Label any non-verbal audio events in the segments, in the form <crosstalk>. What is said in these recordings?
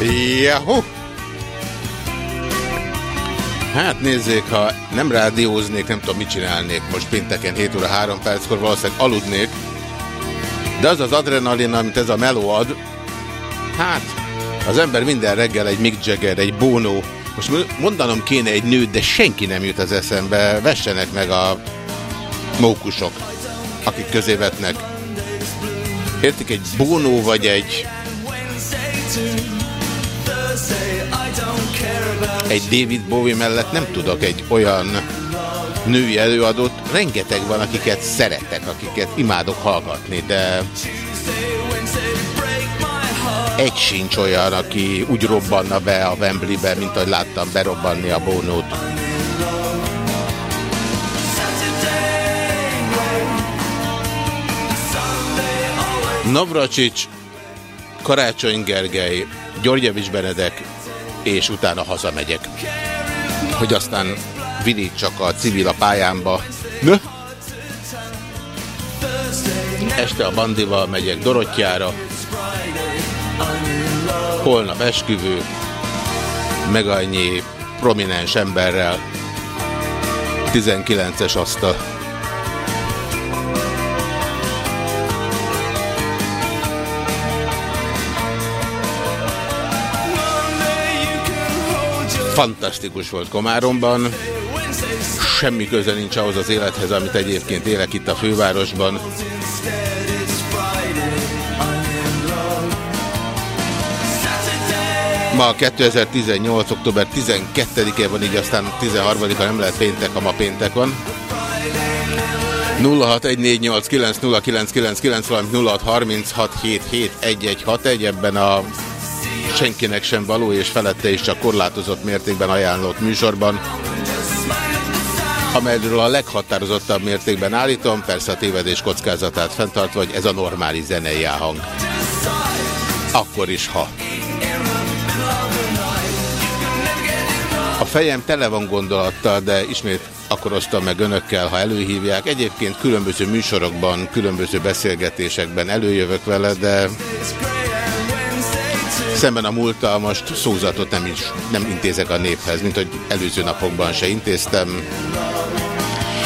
Yahoo! Hát nézzék, ha nem rádióznék, nem tudom, mit csinálnék most pénteken 7 óra 3 perckor, valószínűleg aludnék. De az az adrenalin, amit ez a meló ad, hát az ember minden reggel egy Mick Jagger, egy Bono, most mondanom kéne egy nőt, de senki nem jut az eszembe, vessenek meg a mókusok, akik közé vetnek. Értik, egy Bono vagy egy egy David Bowie mellett nem tudok egy olyan női előadót, rengeteg van, akiket szeretek, akiket imádok hallgatni, de egy sincs olyan, aki úgy robbanna be a Wembley-be, mint ahogy láttam berobbanni a Bónót. Navracsics, Karácsony Gergely, Györgyevics Benedek, és utána hazamegyek. Hogy aztán csak a civil a pályámba. Ne? Este a bandival megyek Dorottyára. Holnap esküvő. Meg annyi prominens emberrel. 19-es asztal. Fantasztikus volt Komáromban. Semmi köze nincs ahhoz az élethez, amit egyébként élek itt a fővárosban. Ma 2018. október 12-e van, így aztán 13-a nem lehet péntek, ha ma péntek van. 0614890999, valamint 0636771161, ebben a senkinek sem való és felette is csak korlátozott mértékben ajánlott műsorban, amelyről a leghatározottabb mértékben állítom, persze a tévedés kockázatát fenntartva, hogy ez a normális zenei hang. Akkor is, ha. A fejem tele van gondolattal, de ismét akkor osztam meg önökkel, ha előhívják. Egyébként különböző műsorokban, különböző beszélgetésekben előjövök vele, de Szemben a múlttal most szózatot nem, is, nem intézek a néphez, mint hogy előző napokban se intéztem.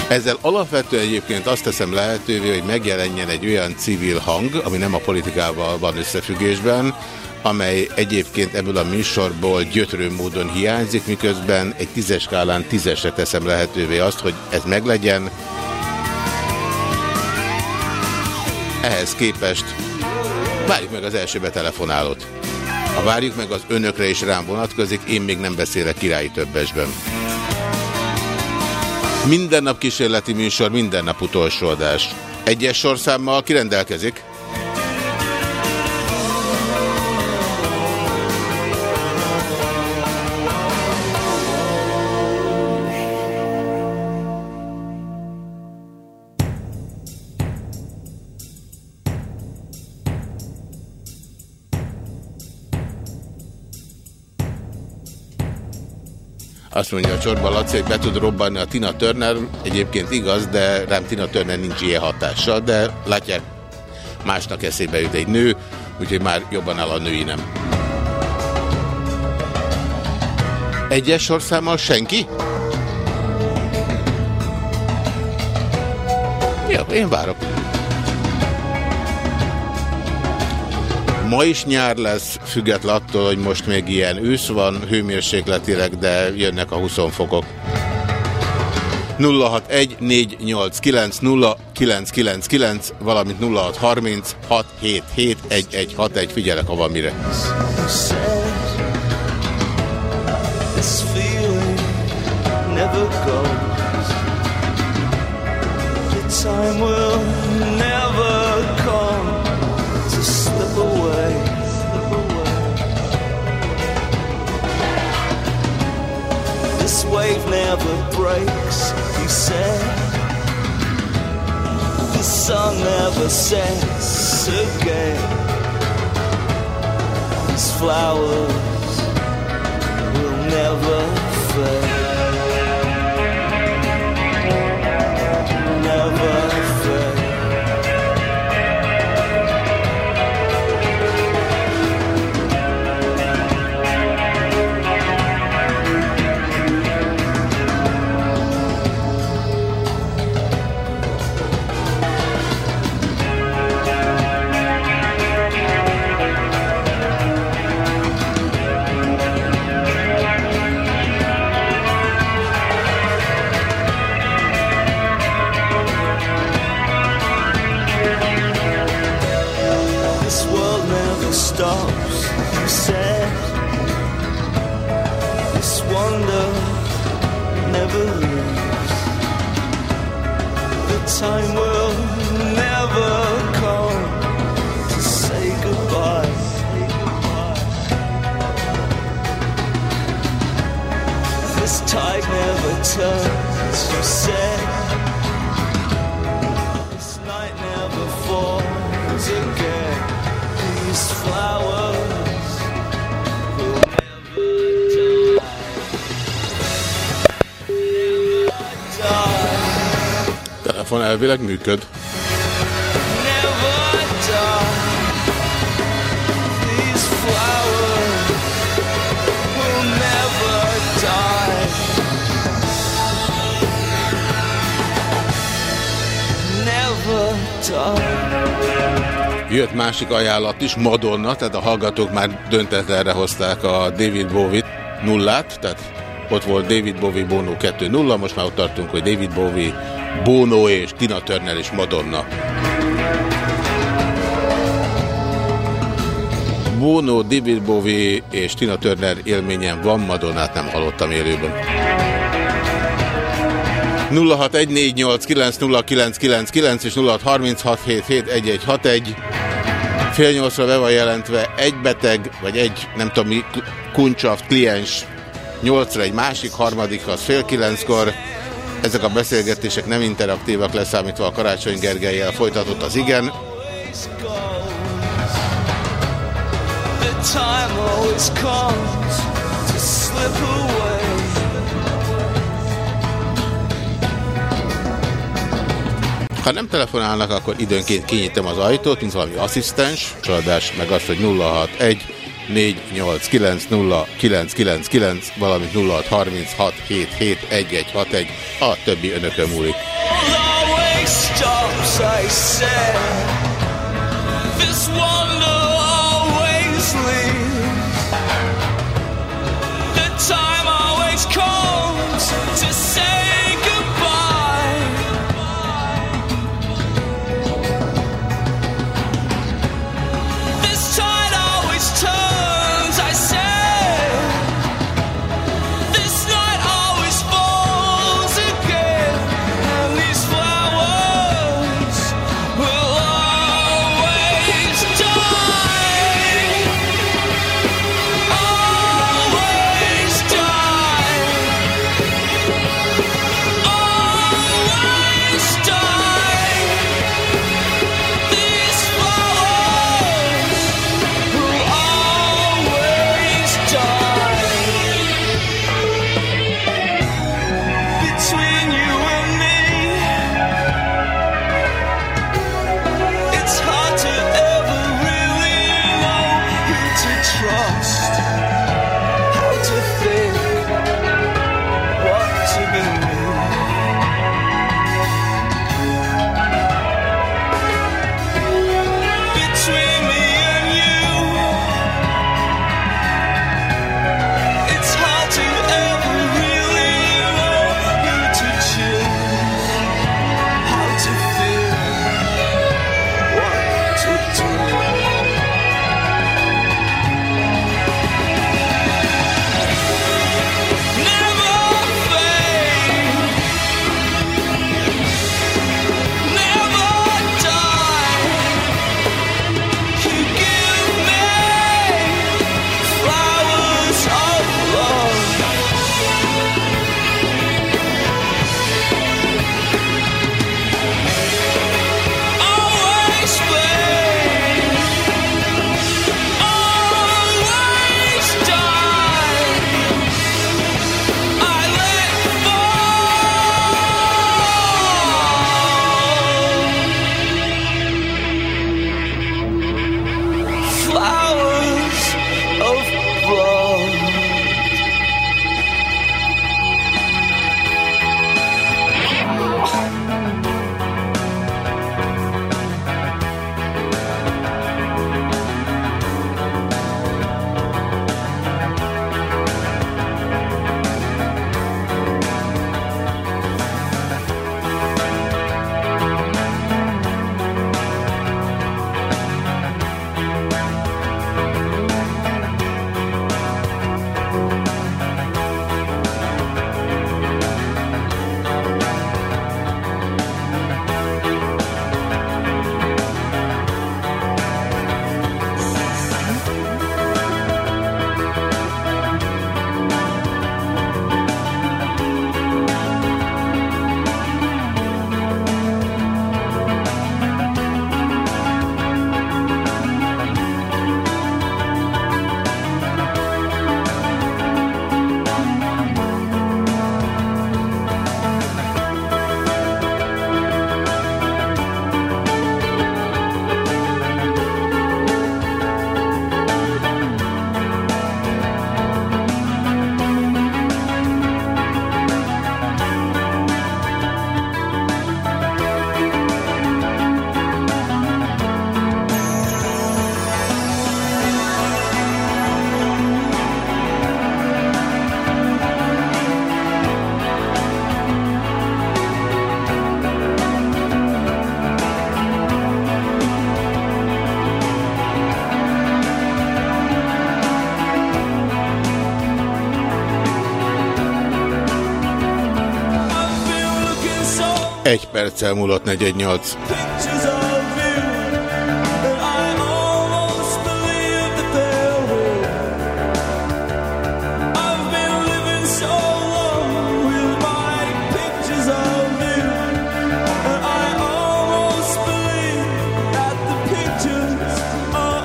Ezzel alapvetően egyébként azt teszem lehetővé, hogy megjelenjen egy olyan civil hang, ami nem a politikával van összefüggésben, amely egyébként ebből a műsorból gyötrő módon hiányzik, miközben egy tízes skálán tízesre teszem lehetővé azt, hogy ez meglegyen. Ehhez képest várjuk meg az első betelefonálót. Ha várjuk meg, az önökre is rám vonatkozik, én még nem beszélek királyi többesben. Minden nap kísérleti műsor, minden nap utolsó adás. Egyes sorszámmal kirendelkezik. Azt mondja a csorba Laci, hogy be tud robbanni a Tina Turner. Egyébként igaz, de rám Tina Turner nincs ilyen hatással, de látják, másnak eszébe jut egy nő, úgyhogy már jobban áll a női nem. Egyes sorszámmal senki? Jó, én várok. Ma is nyár lesz, független attól, hogy most még ilyen ősz van, hőmérsékletileg, de jönnek a 20 fokok. 061 valamint 0630 677 figyelek, ha van mire. Never breaks, he said. The sun never sets again. These flowers will never fade. Time will never come to say goodbye. This tide never turns, you said. Die. Never die. Jött másik ajánlat is, Madonna, tehát a hallgatók már döntetlenre hozták a David Bowie-t nullát, tehát ott volt David Bowie, Bono 2-0, most már ott tartunk, hogy David Bowie, Bono és Tina Turner és Madonna. Bono, David Bowie és Tina Turner élményen van, Madonnát nem hallottam élőben. 0614890999 és 0636771161 Fél nyolcra be van jelentve egy beteg, vagy egy, nem tudom mi, kuncsaft, kliens, nyolcra egy másik, harmadik az fél kilenckor. Ezek a beszélgetések nem interaktívak, leszámítva a Karácsony Gergelyel folytatott az igen. Ha nem telefonálnak, akkor időnként kinyitom az ajtót, mint valami asszisztens, családás, meg azt, hogy 061 489 valamint 0636771161, a többi önökön múlik. always stops, I said.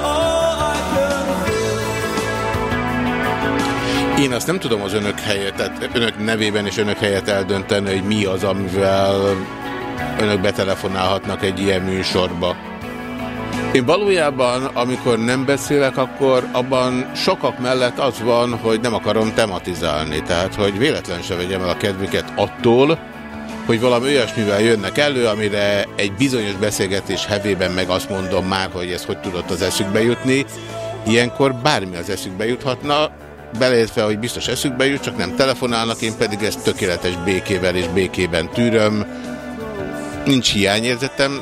All I can feel. Én azt nem tudom az önök helyet, tehát önök nevében és önök helyet eldönteni, hogy mi az, amivel önök betelefonálhatnak egy ilyen műsorba. Én valójában, amikor nem beszélek, akkor abban sokak mellett az van, hogy nem akarom tematizálni. Tehát, hogy véletlen se vegyem el a kedvüket attól, hogy valami olyasmivel jönnek elő, amire egy bizonyos beszélgetés hevében meg azt mondom már, hogy ez hogy tudott az eszükbe jutni. Ilyenkor bármi az eszükbe juthatna, beleértve, hogy biztos eszükbe jut, csak nem telefonálnak, én pedig ezt tökéletes békével és békében tűröm. Nincs hiányérzetem,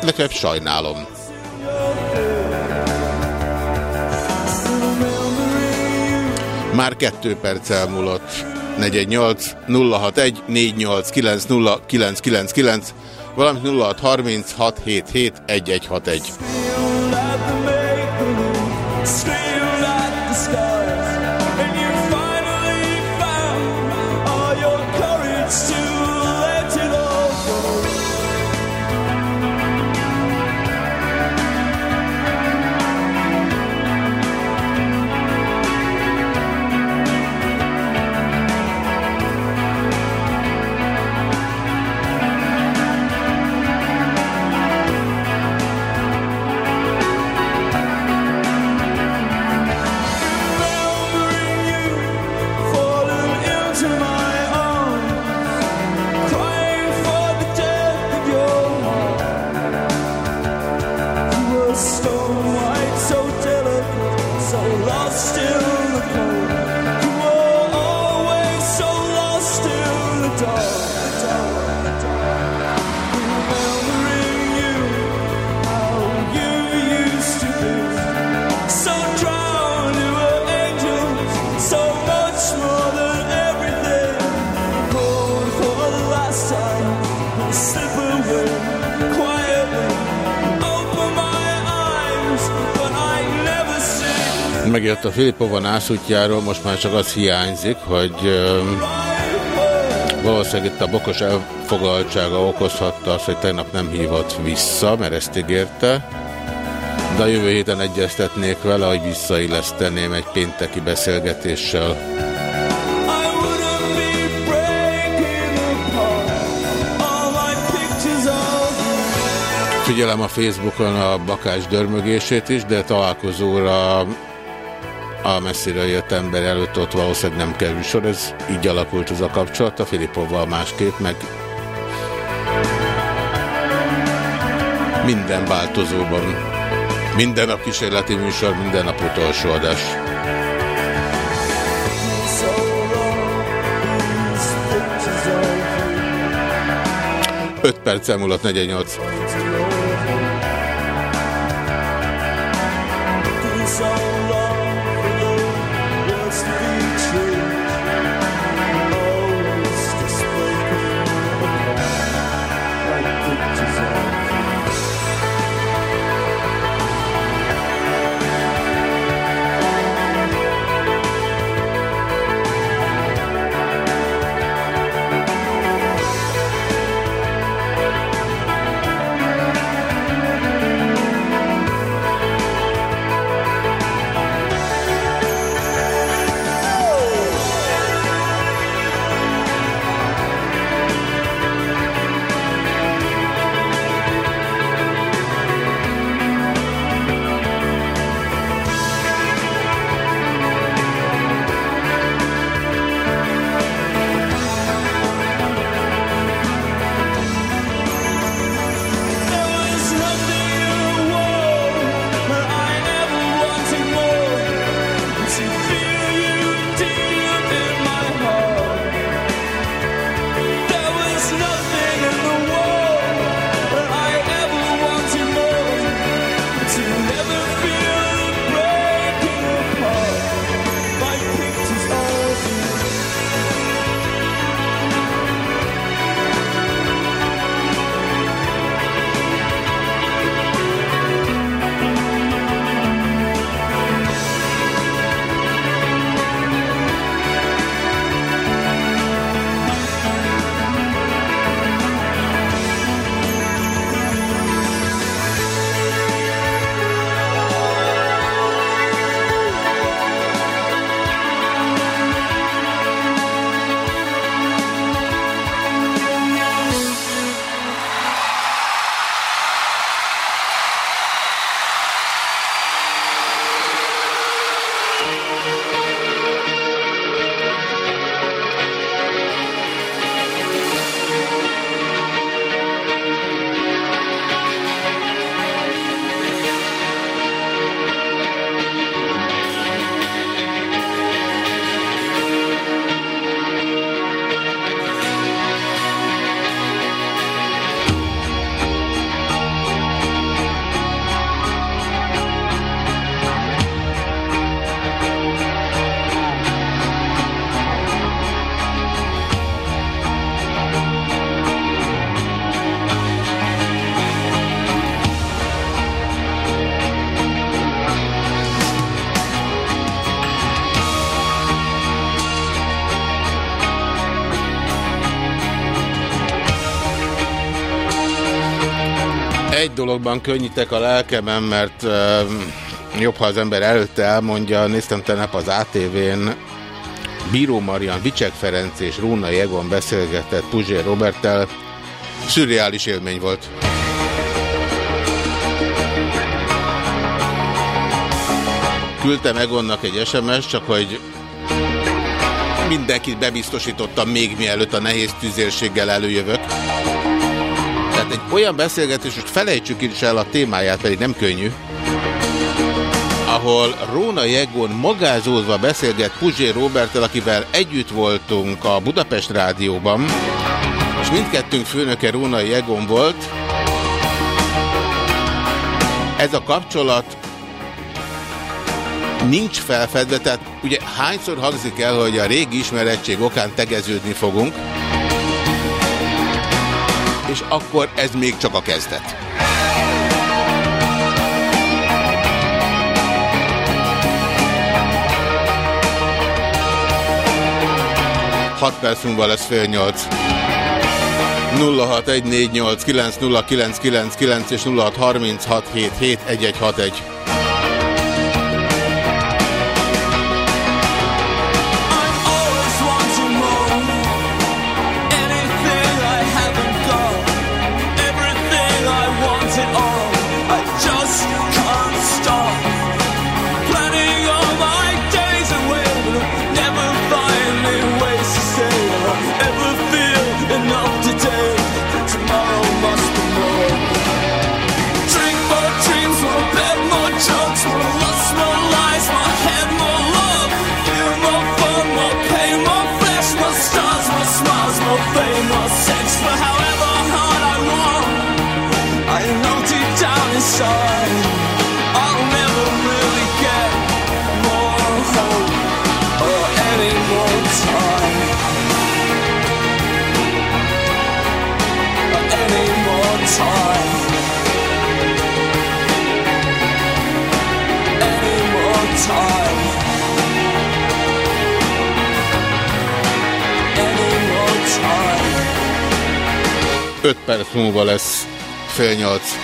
legfeljebb sajnálom. Már kettő perc elmúlott. 418 061 489 0999 valamint 0630 a Filipova nászútjáról, most már csak az hiányzik, hogy öm, valószínűleg itt a bokos elfoglaltsága okozhatta azt, hogy tegnap nem hívott vissza, mert ezt ígérte. De a jövő héten egyeztetnék vele, hogy visszailleszteném egy pénteki beszélgetéssel. Figyelem a Facebookon a bakás dörmögését is, de találkozóra a messzire jött ember előtt ott valószínűleg nem kerül sor. Ez így alakult az a kapcsolat, a Filipovval másképp, meg minden változóban. Minden nap kísérleti műsor, minden nap utolsó adás. 5 perc elmúlott 48. dologban könnyítek a lelkemen, mert uh, jobb, ha az ember előtte elmondja, néztem tegnap az ATV-n, Bíró Marian, Vicsek Ferenc és Róna Jegon beszélgetett Puzsér Roberttel. Szürreális élmény volt. Küldtem Egonnak egy SMS, csak hogy mindenkit bebiztosítottam még mielőtt a nehéz tüzérséggel előjövök. Egy olyan beszélgetés, hogy felejtsük is el a témáját, pedig nem könnyű, ahol Róna Jegon magázózva beszélget Puzsér Roberttel, akivel együtt voltunk a Budapest Rádióban, és mindkettőnk főnöke Róna Jegon volt. Ez a kapcsolat nincs felfedve, tehát ugye hányszor hangzik el, hogy a régi ismerettség okán tegeződni fogunk, és akkor ez még csak a kezdet. Hat perc múlva lesz fél nyolc. 0614890999 és 0636771161. 5 perc múlva lesz fél nyolc.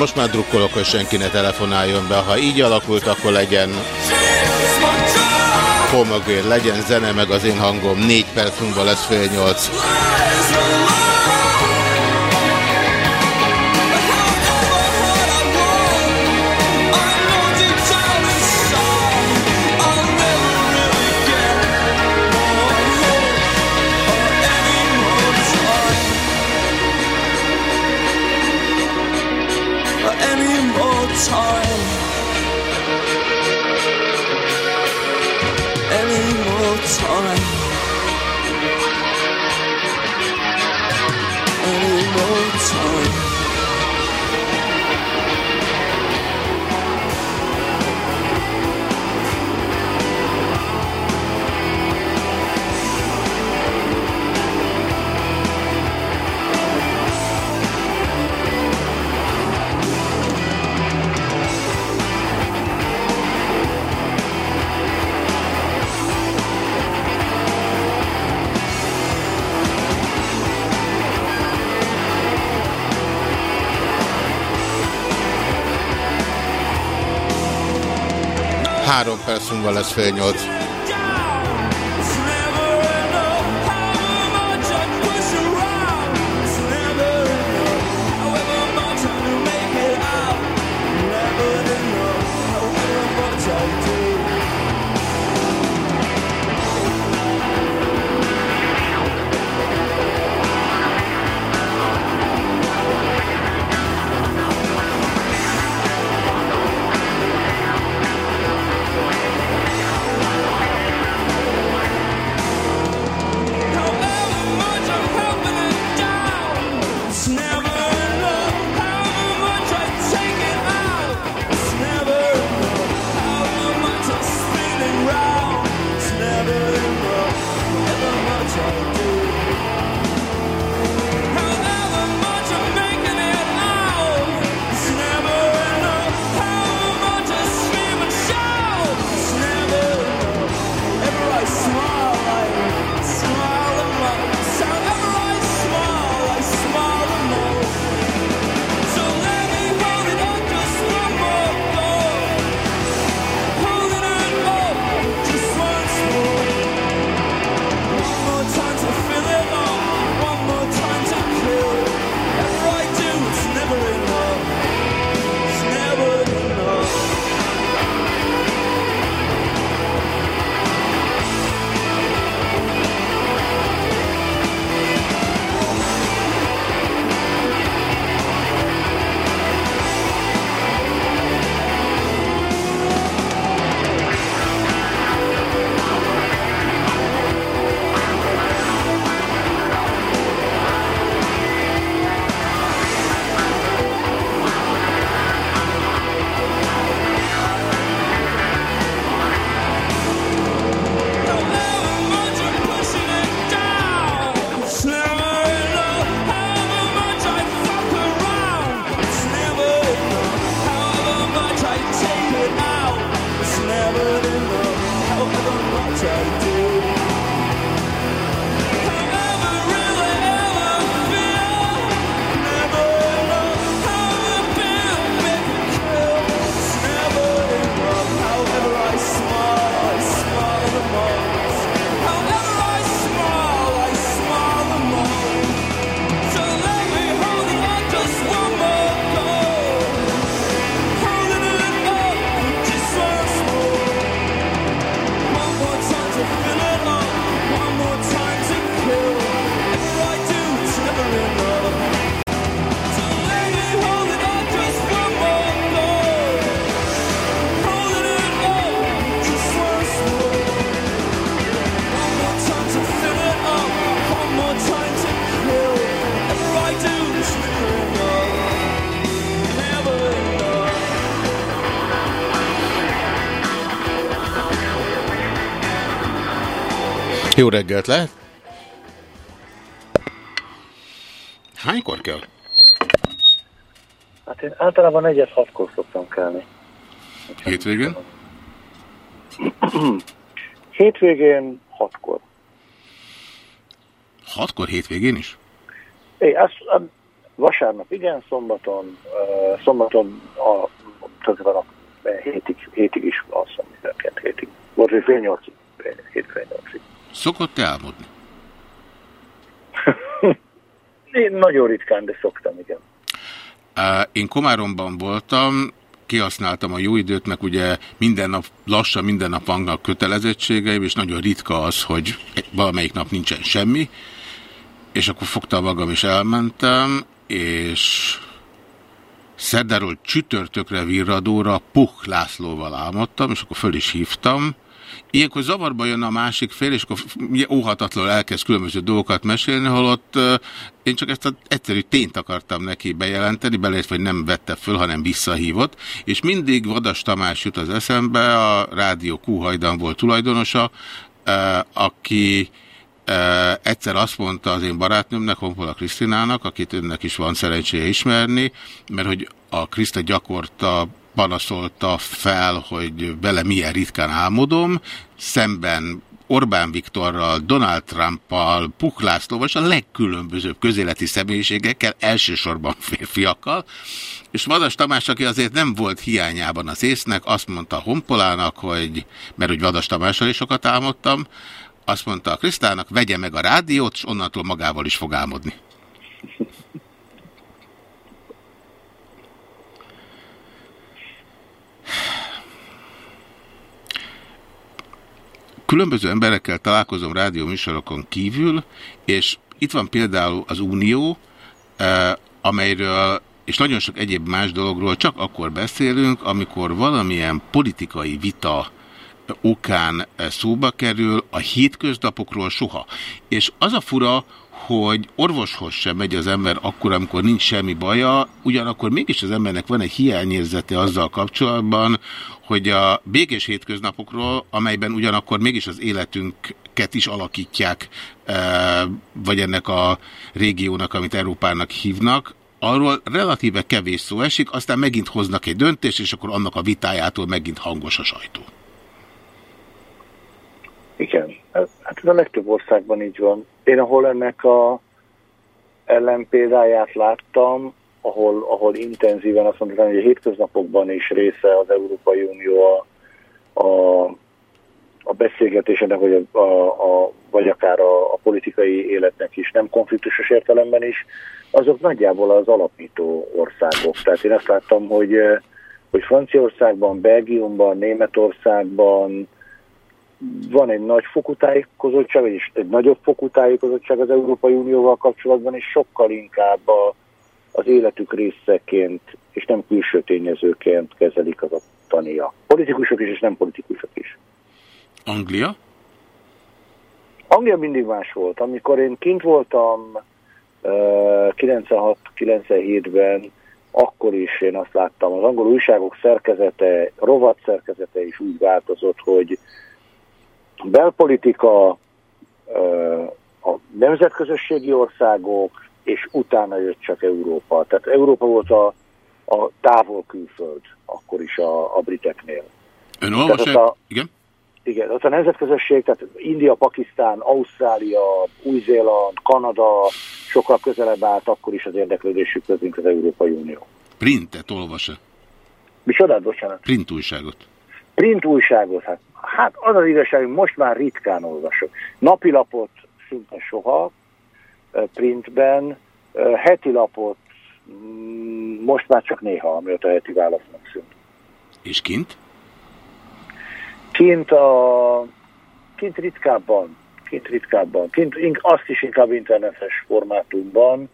Most már drukkolok, hogy senki ne telefonáljon be. Ha így alakult, akkor legyen homogén, legyen zene, meg az én hangom. 4 perc múlva lesz fél nyolc. Lesz fél nyolc. Jó reggelt lehet? Hánykor kell? Hát én általában egyet hatkor szoktam kelni. Hétvégén? <clears throat> Hétvégén hatkor. Hatkor hétvégén is? É, az, a, vasárnap igen, szombaton, uh, szombaton a, tulajdonképpen a hétig, hétig is alszom mindenként, hétig. Hogy fél nyolcig, fél- hét fél nyolcig. Szokott-e álmodni? <laughs> Én nagyon ritkán, de szoktam, igen. Én Komáromban voltam, kihasználtam a jó időt, meg ugye minden nap, lassan minden nap vannak kötelezettségeim, és nagyon ritka az, hogy valamelyik nap nincsen semmi, és akkor fogtam magam és elmentem, és szerdáról csütörtökre virradóra Puch Lászlóval álmodtam, és akkor föl is hívtam. Ilyenkor zavarba jön a másik fél, és akkor ugye elkezd különböző dolgokat mesélni, holott én csak ezt az egyszerű tényt akartam neki bejelenteni, beleértve, hogy nem vette föl, hanem visszahívott, és mindig Vadas Tamás jut az eszembe, a Rádió Q hajdan volt tulajdonosa, aki egyszer azt mondta az én barátnőmnek, Honpola Krisztinának, akit önnek is van szerencséje ismerni, mert hogy a Kriszta gyakorta panaszolta fel, hogy vele milyen ritkán álmodom, szemben Orbán Viktorral, Donald Trumpal, Puk Lászlóval és a legkülönbözőbb közéleti személyiségekkel, elsősorban férfiakkal, és Vadas Tamás, aki azért nem volt hiányában az észnek, azt mondta Honpolának, hogy, mert hogy Vadas Tamással is sokat álmodtam, azt mondta a Krisztának, vegye meg a rádiót, és onnantól magával is fog álmodni. Különböző emberekkel találkozom rádió műsorokon kívül, és itt van például az Unió, eh, amelyről és nagyon sok egyéb más dologról csak akkor beszélünk, amikor valamilyen politikai vita okán szóba kerül, a hétköznapokról soha. És az a fura, hogy orvoshoz sem megy az ember akkor, amikor nincs semmi baja, ugyanakkor mégis az embernek van egy hiányérzete azzal kapcsolatban, hogy a békés hétköznapokról, amelyben ugyanakkor mégis az életünket is alakítják, eh, vagy ennek a régiónak, amit Európának hívnak, arról relatíve kevés szó esik, aztán megint hoznak egy döntést, és akkor annak a vitájától megint hangos a sajtó. Igen, hát ez a legtöbb országban így van. Én ahol ennek a ellenpéldáját láttam, ahol, ahol intenzíven azt mondtam, hogy a hétköznapokban is része az Európai Unió a, a, a beszélgetésének, vagy, a, a, a, vagy akár a, a politikai életnek is, nem konfliktusos értelemben is, azok nagyjából az alapító országok. Tehát én azt láttam, hogy, hogy Franciaországban, Belgiumban, Németországban, van egy nagy fokú tájékozottság, és egy nagyobb fokú tájékozottság az Európai Unióval kapcsolatban, és sokkal inkább a, az életük részeként, és nem külső tényezőként kezelik az ottaniak. Politikusok is, és nem politikusok is. Anglia? Anglia mindig más volt. Amikor én kint voltam uh, 96-97-ben, akkor is én azt láttam, az angol újságok szerkezete, rovat szerkezete is úgy változott, hogy belpolitika, a nemzetközösségi országok, és utána jött csak Európa. Tehát Európa volt a, a távol külföld, akkor is a, a briteknél. Ön Tehát olvas ott a, Igen? igen, ott a nemzetközösség, tehát India, Pakisztán, Ausztrália, Új-Zéland, Kanada sokkal közelebb állt akkor is az érdeklődésük közünk az Európai Unió. Printet olvas-e? Micsodát, bocsánat? Print újságot. Print újságot, hát, hát az az igazság, hogy most már ritkán olvasok. Napilapot szinte soha, printben, heti lapot mm, most már csak néha, amióta a heti válasz megszűnt. És kint? Kint a kint ritkábban, kint ritkábban, kint azt is inkább internetes formátumban,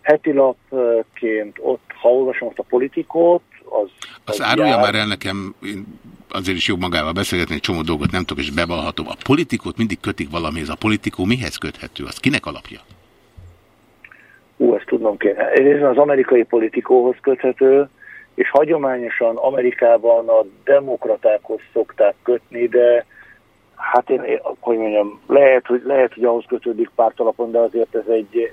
heti lapként ott, ha olvasom azt a politikót, az... Az az árulja jár. már el nekem, én azért is jó magával beszélgetni, egy csomó dolgot nem tudok, és bevallhatom. A politikót mindig kötik valamihez. A politikó mihez köthető? Az kinek alapja? Ú, ezt tudnom kéne. Ez az amerikai politikóhoz köthető, és hagyományosan Amerikában a demokratákhoz szokták kötni, de hát én, hogy mondjam, lehet, hogy, lehet, hogy ahhoz kötődik pártalapon, de azért ez egy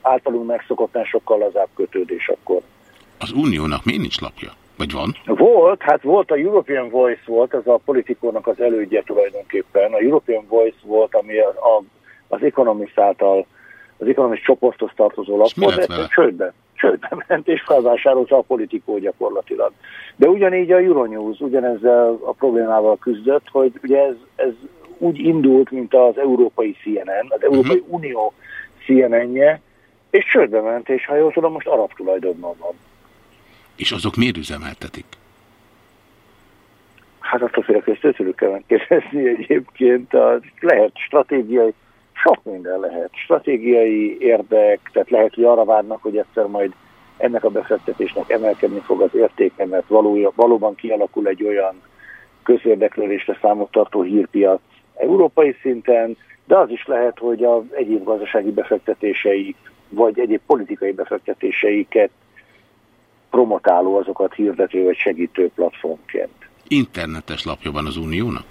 általunk megszokottnál sokkal lazább kötődés akkor. Az uniónak miért nincs lapja? Vagy van? Volt, hát volt a European Voice volt, ez a politikónak az elődje tulajdonképpen. A European Voice volt, ami a, a, az Economist által, az Economist csoporthoz tartozó lap És mi volt, lett de csődbe, csődbe <laughs> ment, és felvásárolta a politikó gyakorlatilag. De ugyanígy a Euronews ugyanezzel a problémával küzdött, hogy ugye ez, ez úgy indult, mint az európai CNN, az Európai Mhm. Unió CNN-je, és csődbe ment, és ha jól tudom, most arab tulajdonban van. És azok miért üzemeltetik? Hát attól félek, hogy ezt tőlük kell megkérdezni egyébként. A, lehet stratégiai, sok minden lehet. Stratégiai érdek, tehát lehet, hogy arra várnak, hogy egyszer majd ennek a befektetésnek emelkedni fog az értéke, mert valója, valóban kialakul egy olyan közérdeklődésre számot tartó hírpiac európai szinten, de az is lehet, hogy az egyéb gazdasági befektetéseik, vagy egyéb politikai befektetéseiket promotáló azokat hirdető vagy segítő platformként. Internetes lapja van az uniónak?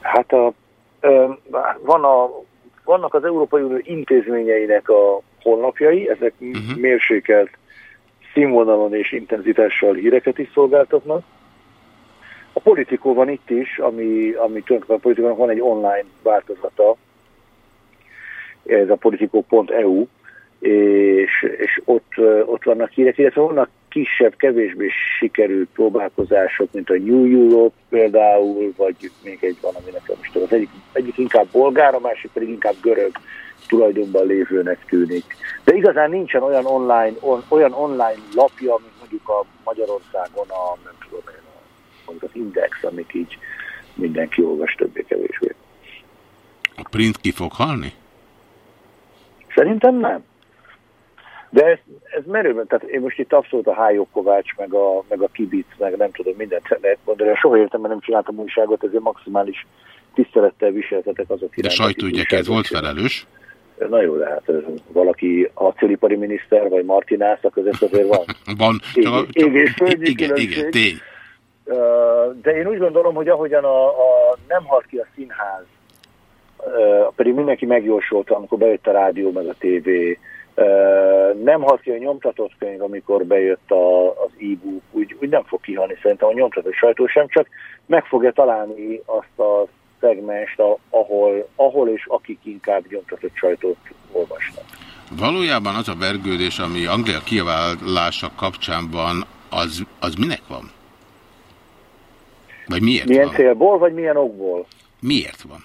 Hát a, ö, van a, vannak az Európai Unió intézményeinek a honlapjai, ezek uh-huh. mérsékelt színvonalon és intenzitással híreket is szolgáltatnak. A politikó van itt is, ami, ami tulajdonképpen a politikónak van egy online változata, ez a politikó.eu, és, és ott, ott vannak hírek, illetve vannak kisebb, kevésbé sikerült próbálkozások, mint a New Europe például, vagy még egy van, ami nekem tudom. Az egyik, egyik inkább bolgár, a másik pedig inkább görög tulajdonban lévőnek tűnik. De igazán nincsen olyan online, on, olyan online lapja, mint mondjuk a Magyarországon a, nem tudom én, a, mondjuk az Index, amit így mindenki olvas többé-kevésbé. A print ki fog halni? Szerintem nem. De ez, ez merőben, tehát én most itt abszolút a Hájó Kovács, meg a, meg a Kibic, meg nem tudom, mindent lehet mondani. Soha életemben nem csináltam újságot, ezért maximális tisztelettel viseltetek azok De iránt. sajtóügyekért újságot volt felelős? Na jó, de hát valaki acélipari miniszter, vagy Martinásza között azért van. <laughs> Van. Ég- a- ég és földnyi igen, különbség. igen, tény. De én úgy gondolom, hogy ahogyan a, a nem halt ki a színház, pedig mindenki megjósolta, amikor bejött a rádió meg a tévé, nem halt ki a nyomtatott könyv, amikor bejött a, az e-book, úgy, úgy nem fog kihalni szerintem a nyomtatott sajtó sem, csak meg fogja találni azt a szegmest, ahol, ahol és akik inkább nyomtatott sajtót olvasnak. Valójában az a vergődés, ami Anglia kiválása kapcsán van, az, az minek van? Vagy miért Milyen van? célból, vagy milyen okból? Miért van?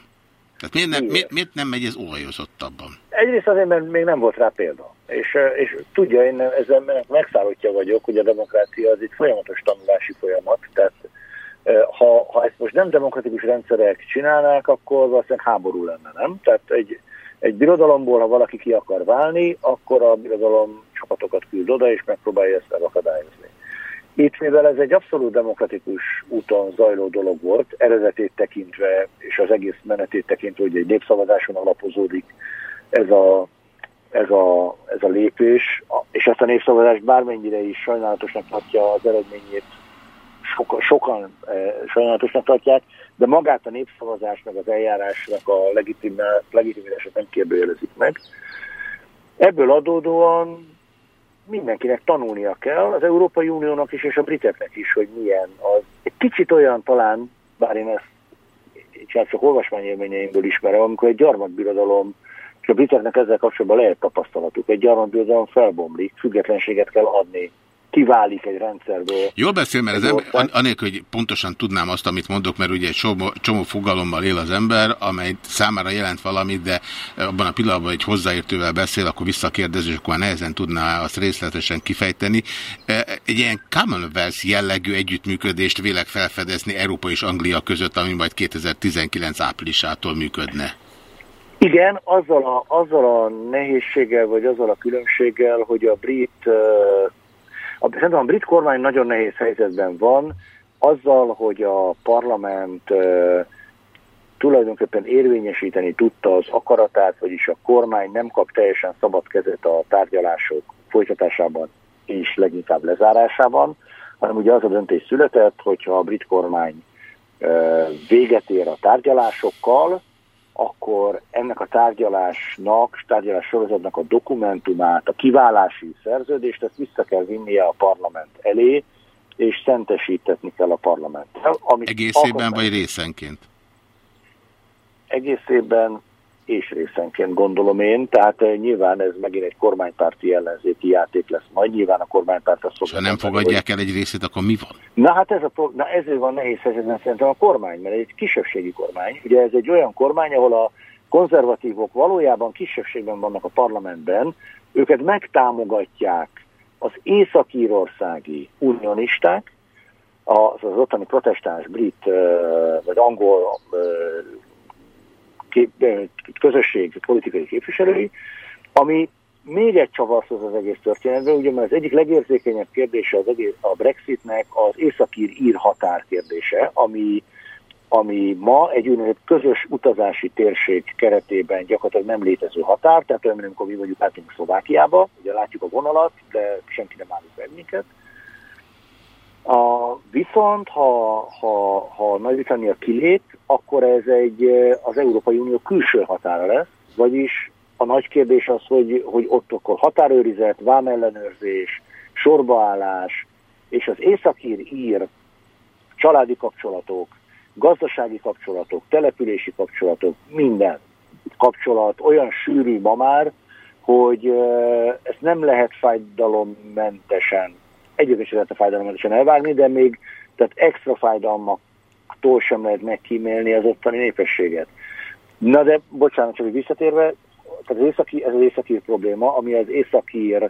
Tehát miért nem, Miért? miért, nem megy ez olajozottabban? Egyrészt azért, mert még nem volt rá példa. És, és tudja, én ezzel meg- megszállottja vagyok, hogy a demokrácia az egy folyamatos tanulási folyamat. Tehát ha, ha ezt most nem demokratikus rendszerek csinálnák, akkor valószínűleg háború lenne, nem? Tehát egy, egy birodalomból, ha valaki ki akar válni, akkor a birodalom csapatokat küld oda, és megpróbálja ezt megakadályozni. Itt, mivel ez egy abszolút demokratikus úton zajló dolog volt, eredetét tekintve, és az egész menetét tekintve, hogy egy népszavazáson alapozódik ez a, ez a, ez a lépés, és ezt a népszavazást bármennyire is sajnálatosnak tartja az eredményét, sokan, sokan eh, sajnálatosnak tartják, de magát a népszavazást, meg az eljárásnak a legitimitását nem kérdőjelezik meg. Ebből adódóan mindenkinek tanulnia kell, az Európai Uniónak is, és a briteknek is, hogy milyen az. Egy kicsit olyan talán, bár én ezt inkább csak olvasmányélményeimből ismerem, amikor egy gyarmatbirodalom, és a briteknek ezzel kapcsolatban lehet tapasztalatuk, egy gyarmatbirodalom felbomlik, függetlenséget kell adni, kiválik egy rendszerből. Jól beszél, mert az ember, an- anélkül, hogy pontosan tudnám azt, amit mondok, mert ugye egy csomó, csomó fogalommal él az ember, amely számára jelent valamit, de abban a pillanatban egy hozzáértővel beszél, akkor visszakérdez, és akkor nehezen tudná azt részletesen kifejteni. E, Egy ilyen Commonwealth jellegű együttműködést vélek felfedezni Európa és Anglia között, ami majd 2019 áprilisától működne. Igen, azzal a, azzal a nehézséggel, vagy azzal a különbséggel, hogy a brit, ö, a, szerintem a brit kormány nagyon nehéz helyzetben van, azzal, hogy a parlament ö, tulajdonképpen érvényesíteni tudta az akaratát, vagyis a kormány nem kap teljesen szabad kezet a tárgyalások folytatásában és leginkább lezárásában, hanem ugye az a döntés született, hogyha a brit kormány véget ér a tárgyalásokkal, akkor ennek a tárgyalásnak, tárgyalás sorozatnak a dokumentumát, a kiválási szerződést, ezt vissza kell vinnie a parlament elé, és szentesítetni kell a parlament. Egészében vagy részenként? egészében és részenként gondolom én, tehát eh, nyilván ez megint egy kormánypárti ellenzéki játék lesz majd, nyilván a kormánypárt azt És ha fogja nem fogadják el egy részét, akkor mi van? Na hát ez a, na ezért van nehéz helyzetben szerintem a kormány, mert egy kisebbségi kormány. Ugye ez egy olyan kormány, ahol a konzervatívok valójában kisebbségben vannak a parlamentben, őket megtámogatják az észak-írországi unionisták, az, az ottani protestáns, brit ö, vagy angol ö, közösség politikai képviselői, ami még egy csavarsz az egész történetben, ugye mert az egyik legérzékenyebb kérdése az egész, a Brexitnek az északír-ír határ kérdése, ami, ami ma egy úgynevezett közös utazási térség keretében gyakorlatilag nem létező határ, tehát olyan, amikor mi mondjuk látunk Szlovákiába, ugye látjuk a vonalat, de senki nem állít meg minket. A, viszont, ha, ha, ha Nagy-Britannia kilép, akkor ez egy az Európai Unió külső határa lesz, vagyis a nagy kérdés az, hogy, hogy ott akkor határőrizet, vámellenőrzés, sorbaállás, és az északír-ír családi kapcsolatok, gazdasági kapcsolatok, települési kapcsolatok, minden kapcsolat olyan sűrű ma már, hogy ezt nem lehet fájdalommentesen, egyébként sem lehet a fájdalommentesen elvárni, de még tehát extra fájdalmaktól sem lehet megkímélni az ottani népességet. Na de, bocsánat, csak visszatérve, tehát az északi, ez az északír probléma, ami az északír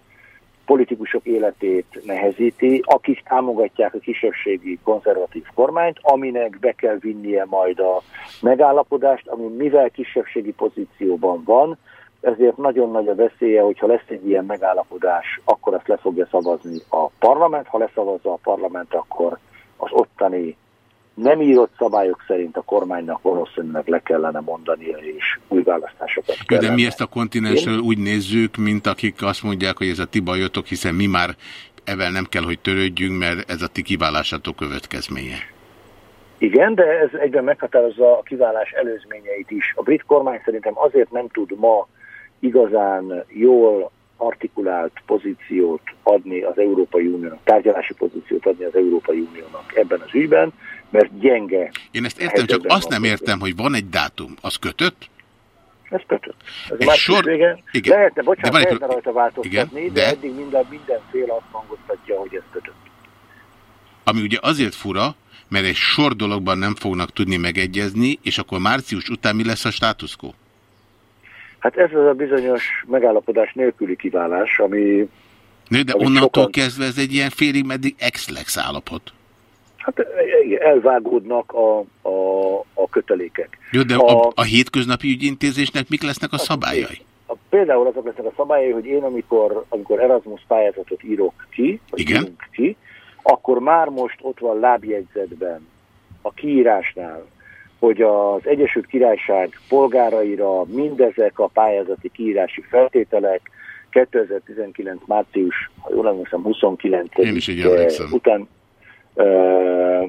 politikusok életét nehezíti, akik támogatják a kisebbségi konzervatív kormányt, aminek be kell vinnie majd a megállapodást, ami mivel kisebbségi pozícióban van, ezért nagyon nagy a veszélye, hogyha lesz egy ilyen megállapodás, akkor azt le fogja szavazni a parlament, ha leszavazza a parlament, akkor az ottani nem írott szabályok szerint a kormánynak valószínűleg le kellene mondania, és új választásokat Jó, kellene. de mi ezt a kontinensről úgy nézzük, mint akik azt mondják, hogy ez a ti bajotok, hiszen mi már evel nem kell, hogy törődjünk, mert ez a ti kiválásatok következménye. Igen, de ez egyben meghatározza a kiválás előzményeit is. A brit kormány szerintem azért nem tud ma igazán jól artikulált pozíciót adni az Európai Uniónak, tárgyalási pozíciót adni az Európai Uniónak ebben az ügyben, mert gyenge. Én ezt értem, csak azt van. nem értem, hogy van egy dátum, az kötött? Ez kötött. Ez Egy sor- vége. igen. Lehetne, De bocsánat, van egy- lehetne rajta változtatni, Igen, de, de- eddig minden, minden fél azt hangoztatja, hogy ez kötött. Ami ugye azért fura, mert egy sor dologban nem fognak tudni megegyezni, és akkor március után mi lesz a status quo? Hát ez az a bizonyos megállapodás nélküli kiválás, ami Nő, de Amit onnantól sokan- kezdve ez egy ilyen félig meddig ex-lex állapot. hát elvágódnak a, a, a kötelékek. Jó, de A- a, a hétköznapi ügyintézésnek mik lesznek a szabályai? A, például azok lesznek a szabályai, hogy én amikor, amikor Erasmus pályázatot írok ki, vagy Igen. írunk ki, akkor már most ott van lábjegyzetben a kiírásnál, hogy az Egyesült Királyság polgáraira mindezek a pályázati kiírási feltételek 2019. március, ha jól emlékszem, 29 Én is így emlékszem. után ö,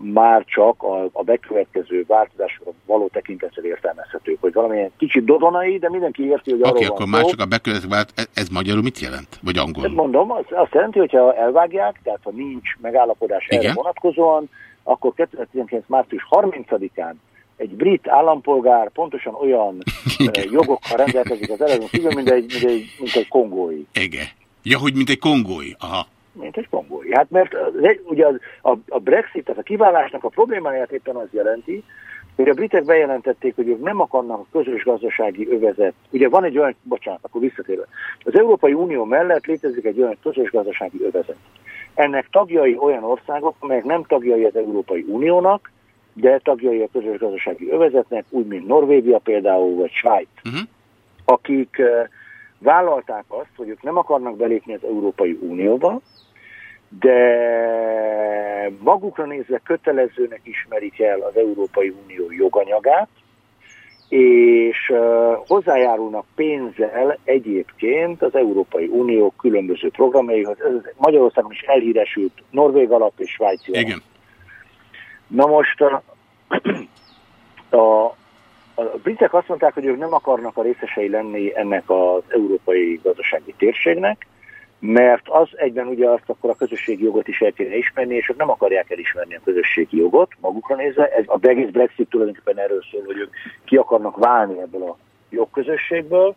már csak a, a bekövetkező változásokra való tekintettel értelmezhetők, hogy valamilyen kicsit dodonai, de mindenki érti, hogy Oké, arról okay, akkor van már csak a bekövetkező vált, ez, ez magyarul mit jelent? Vagy angolul? mondom, az, azt jelenti, hogyha elvágják, tehát ha nincs megállapodás erre Igen. vonatkozóan, akkor 2019. március 30-án egy brit állampolgár pontosan olyan <laughs> ö, jogokkal rendelkezik az Erasmus kívül, mint egy, mint egy, mint egy kongói. Igen. Ja, hogy mint egy kongói. Aha. Mint egy kongói. Hát mert az ugye az, a, a Brexit, tehát a kiválásnak a problémáját éppen az jelenti, hogy a britek bejelentették, hogy ők nem akarnak a közös gazdasági övezet. Ugye van egy olyan, bocsánat, akkor visszatérve. Az Európai Unió mellett létezik egy olyan közös gazdasági övezet. Ennek tagjai olyan országok, amelyek nem tagjai az Európai Uniónak, de tagjai a közös gazdasági övezetnek, úgy, mint Norvégia például, vagy Svájc, Uh-huh. akik eh, vállalták azt, hogy ők nem akarnak belépni az Európai Unióba, de magukra nézve kötelezőnek ismerik el az Európai Unió joganyagát, és hozzájárulnak pénzzel egyébként az Európai Unió különböző programjaihoz. Ez Magyarországon is elhíresült Norvég alap és Svájci alap. Igen. Na most a, a, a britek azt mondták, hogy ők nem akarnak a részesei lenni ennek az európai gazdasági térségnek, mert az egyben ugye azt akkor a közösségi jogot is el kéne ismerni, és ők nem akarják elismerni a közösségi jogot magukra nézve. Ez, a egész Brexit tulajdonképpen erről szól, hogy ők ki akarnak válni ebből a jogközösségből.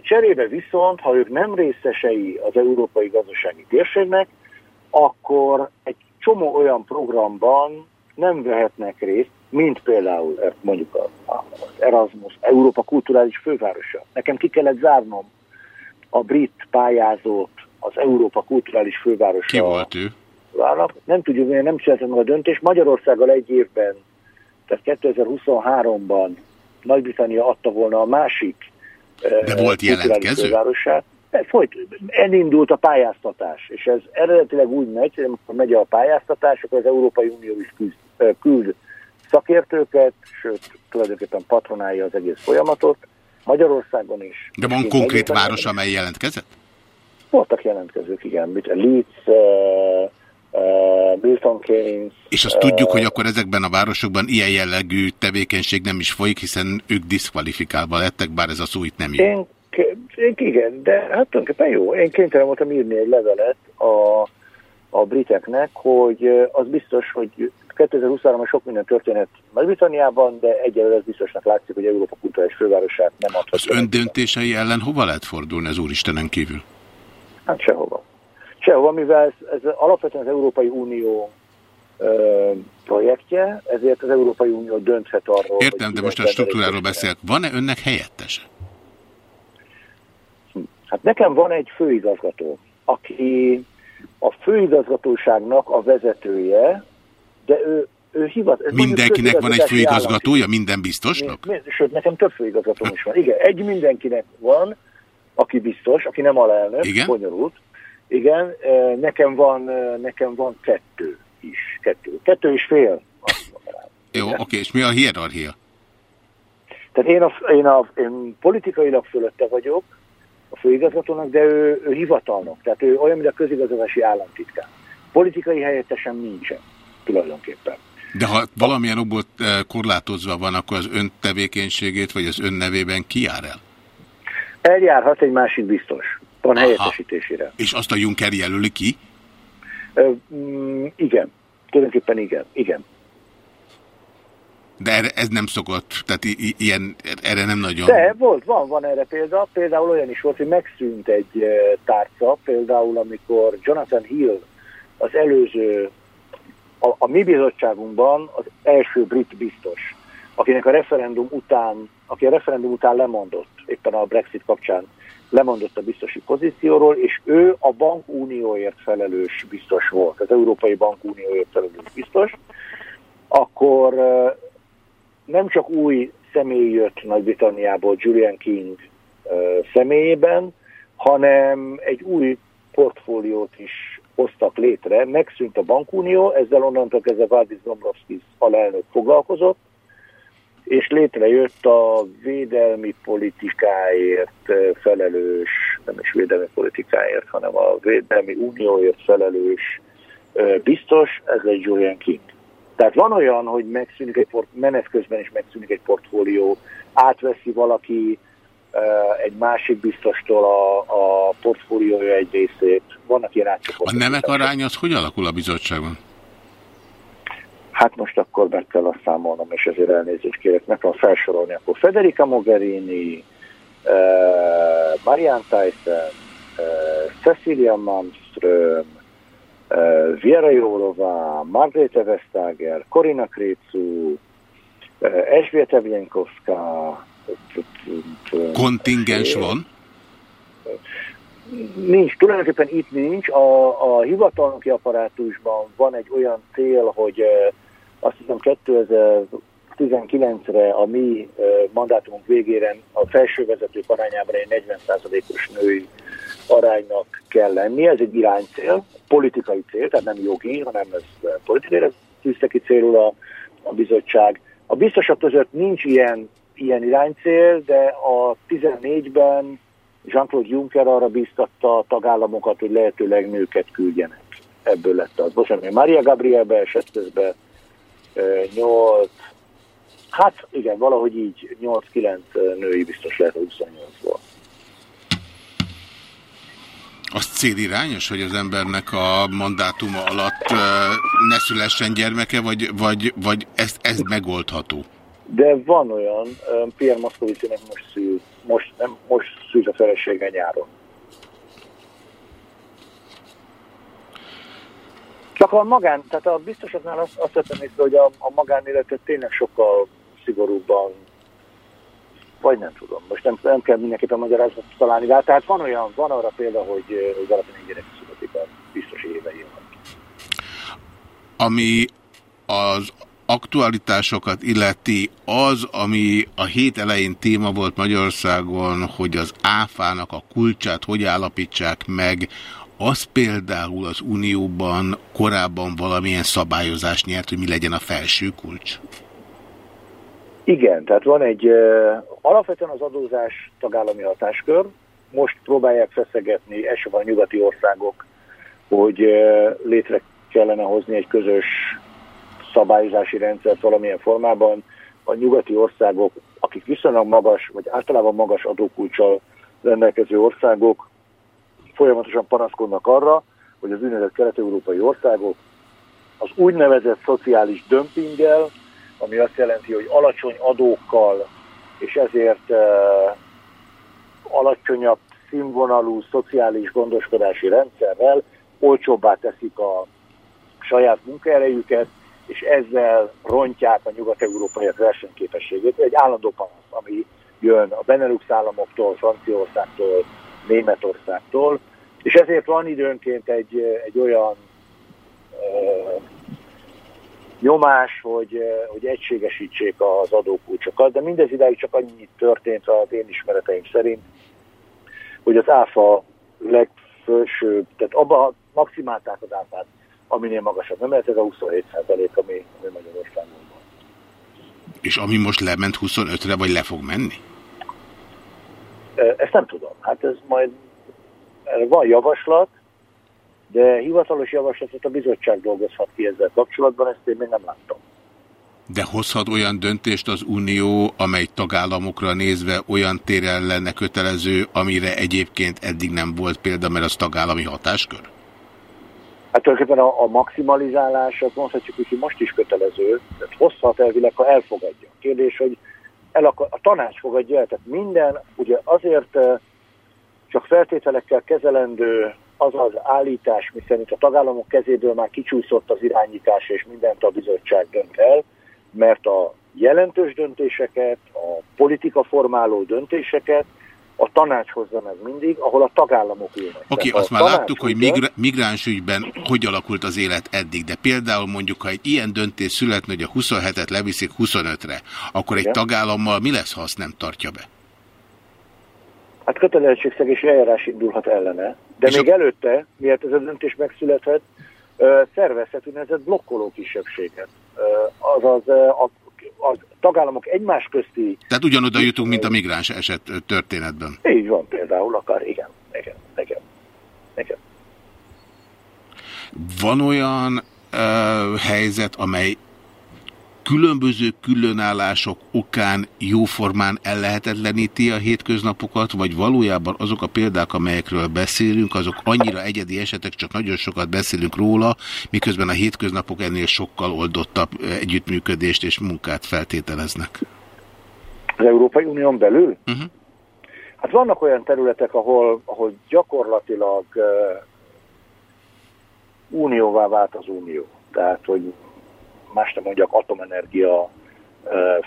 Cserébe viszont, ha ők nem részesei az európai gazdasági térségnek, akkor egy csomó olyan programban nem vehetnek részt, mint például mondjuk az Erasmus, Európa kulturális fővárosa. Nekem ki kellett zárnom a brit pályázót az Európa kulturális fővárosa. Ki volt ő? Vállalap. Nem tudjuk, miért nem született meg a döntés. Magyarországgal egy évben, tehát 2023-ban Nagy-Britannia adta volna a másik eh, De volt kulturális jelentkező? fővárosát. Folyt, elindult a pályáztatás, és ez eredetileg úgy megy, hogy amikor megy a pályáztatás, akkor az Európai Unió is küld, ö, küld szakértőket, sőt, tulajdonképpen patronálja az egész folyamatot, Magyarországon is. De van konkrét város, amely jelentkezett? Voltak jelentkezők, igen. Leeds, uh, uh, Milton Keynes. És azt tudjuk, hogy akkor ezekben a városokban ilyen jellegű tevékenység nem is folyik, hiszen ők diszkvalifikálva lettek, bár ez a szó itt nem jó. Én, én, igen, de hát tulajdonképpen jó. Én kénytelen voltam írni egy levelet a, a briteknek, hogy az biztos, hogy 2023-ban sok minden történet Nagy-Britanniában, de egyelőre ez biztosnak látszik, hogy Európa kulturális fővárosát nem adhat. Az ön döntései ellen hova lehet fordulni az Úristenen kívül? Hát sehova. Sehova, mivel ez, ez alapvetően az Európai Unió ö, projektje, ezért az Európai Unió dönthet arról. Értem, de most a struktúráról beszélek. Van-e önnek helyettese? Hát nekem van egy főigazgató, aki a főigazgatóságnak a vezetője, de ő, ő hivat... ez Mindenkinek van egy főigazgatója, minden biztosnak? állam- Sőt, nekem több főigazgatóm is van. Igen, egy mindenkinek van, aki biztos, aki nem alelnök, Igen? bonyolult. Igen, nekem van, nekem van kettő is. Kettő, kettő és fél. Jó, oké, és mi a hierarchia? Tehát én, a, én, a, én politikailag fölötte vagyok a főigazgatónak, de ő, ő hivatalnok. Tehát ő olyan, mint a közigazgatási államtitkár. Politikai helyettesem nincsen tulajdonképpen. De ha valamilyen okból eh, korlátozva van, akkor az ön tevékenységét, vagy az ön nevében ki jár el? Eljárhat egy másik biztos. Van Aha. helyettesítésére. És azt a Juncker jelöli ki? Ö, mm, igen. Tulajdonképpen igen. Igen. De erre, ez nem szokott, tehát ilyen, erre nem nagyon... De volt, van, van erre példa. Például olyan is volt, hogy megszűnt egy eh, tárca, például amikor Jonathan Hill az előző, a, a mi bizottságunkban az első brit biztos, akinek a referendum után, aki a referendum után lemondott, éppen a Brexit kapcsán lemondott a biztosi pozícióról, és ő a bankunióért felelős biztos volt, az Európai Bankunióért felelős biztos, akkor nem csak új személy jött Nagy-Britanniából Julian King személyében, hanem egy új portfóliót is hoztak létre. Megszűnt a bankunió, ezzel onnantól kezdve Valdis Dombrovskis alelnök foglalkozott, és létrejött a védelmi politikáért ö, felelős, nem is védelmi politikáért, hanem a védelmi unióért felelős ö, biztos, ez egy Julian King. Tehát van olyan, hogy megszűnik egy port, menet közben is megszűnik egy portfólió, átveszi valaki egy másik biztostól a, a portfóliója egy részét. Vannak ilyen A átcsoportosítások. nemek aránya az hogy alakul a bizottságban? Hát most akkor meg kell azt számolnom, és ezért elnézést kérek, meg kell felsorolni. Akkor Federica Mogherini, uh, Marianne Tyson, uh, Cecilia Malmström, uh, Viera Jourova, Margrethe Vestager, Korina Krécu, uh, Esbieta Bienkowska, Kontingens van? Nincs, tulajdonképpen itt nincs. A, a hivatalnoki apparátusban van egy olyan cél, hogy azt hiszem 2019-re a mi mandátumunk végére a felsővezetők arányában egy 40%-os női aránynak kell lenni. Ez egy iránycél, politikai cél, tehát nem jogi, hanem ez politikai, ez tűzte ki célul a, a bizottság. A biztosok között nincs ilyen, ilyen iránycél, de a 14-ben Jean-Claude Juncker arra bíztatta a tagállamokat, hogy lehetőleg nőket küldjenek. Ebből lett az. Bocsánat, Maria Gabrielbe esett közben 8, hát igen, valahogy így 8-9 női biztos lehet, hogy 28-ból. Az célirányos, hogy az embernek a mandátuma alatt ne szülessen gyermeke, vagy, vagy, vagy ez, ez megoldható? De van olyan, ö, Pierre Moszkovicinek most szült, most, nem, most szült a felesége nyáron. Csak a magán, tehát a biztosoknál azt, azt vettem észre, hogy a, a magánéletet tényleg sokkal szigorúbban, vagy nem tudom, most nem, nem kell mindenképpen magyarázatot találni rá. Tehát van olyan, van arra példa, hogy, hogy valakinek gyerek születik a biztos évei alatt. Ami az aktualitásokat illeti, az, ami a hét elején téma volt Magyarországon, hogy az áfának a kulcsát hogy állapítsák meg, az például az Unióban korábban valamilyen szabályozást nyert, hogy mi legyen a felső kulcs? Igen, tehát van egy, alapvetően az adózás tagállami hatáskör, most próbálják feszegetni elsősorban a nyugati országok, hogy létre kellene hozni egy közös szabályozási rendszert valamilyen formában. A nyugati országok, akik viszonylag magas, vagy általában magas adókulcsal rendelkező országok, folyamatosan panaszkodnak arra, hogy az úgynevezett kelet-európai országok az úgynevezett szociális dömpinggel, ami azt jelenti, hogy alacsony adókkal, és ezért uh, alacsonyabb színvonalú szociális gondoskodási rendszerrel olcsóbbá teszik a saját munkaerejüket, és ezzel rontják a nyugat-európaiak versenyképességét. Egy állandó panasz, ami jön a Benelux államoktól, Franciaországtól, Németországtól, és ezért van időnként egy, egy olyan uh, nyomás, hogy, hogy egységesítsék az adókulcsokat, de mindez idáig csak annyit történt az én ismereteim szerint, hogy az áfa legfősőbb, tehát abba maximálták az áfát, aminél magasabb. Nem lehet ez a 27 százalék, ami, ami Magyarországon van. És ami most lement 25-re, vagy le fog menni? Ezt nem tudom. Hát ez majd van javaslat, de hivatalos javaslatot a bizottság dolgozhat ki ezzel kapcsolatban, ezt én még nem láttam. De hozhat olyan döntést az Unió, amely tagállamokra nézve olyan téren lenne kötelező, amire egyébként eddig nem volt példa, mert az tagállami hatáskör? Hát tulajdonképpen a, a maximalizálás, azt mondhatjuk, hogy most is kötelező, tehát hozhat elvileg, ha elfogadja. Kérdés, hogy el akar, a tanács fogadja el, tehát minden, ugye azért csak feltételekkel kezelendő az az állítás, miszerint a tagállamok kezéből már kicsúszott az irányítás, és mindent a bizottság dönt el, mert a jelentős döntéseket, a politika formáló döntéseket a tanács hozza meg mindig, ahol a tagállamok ülnek. Oké, okay, azt már láttuk, hogy migra migránsügyben hogy alakult az élet eddig, de például mondjuk, ha egy ilyen döntés születne, hogy a 27-et leviszik 25-re, akkor egy Igen. tagállammal mi lesz, ha azt nem tartja be? Hát kötelezettségszegési eljárás indulhat ellene, de És még a- előtte, miért ez a döntés megszülethet, szervezhet úgynevezett blokkoló kisebbséget. Azaz ö, a, a tagállamok egymás közti, Tehát ugyanoda jutunk, mint a migráns eset történetben. így van például akár, igen, igen, igen, igen. Van olyan ö, helyzet, amely különböző különállások okán jóformán ellehetetleníti a hétköznapokat, vagy valójában azok a példák, amelyekről beszélünk, azok annyira egyedi esetek, csak nagyon sokat beszélünk róla, miközben a hétköznapok ennél sokkal oldottabb együttműködést és munkát feltételeznek. Az Európai Unión belül? Uh-huh. Hát vannak olyan területek, ahol, ahol gyakorlatilag uh, unióvá vált az unió. Tehát, hogy más nem mondjak, atomenergia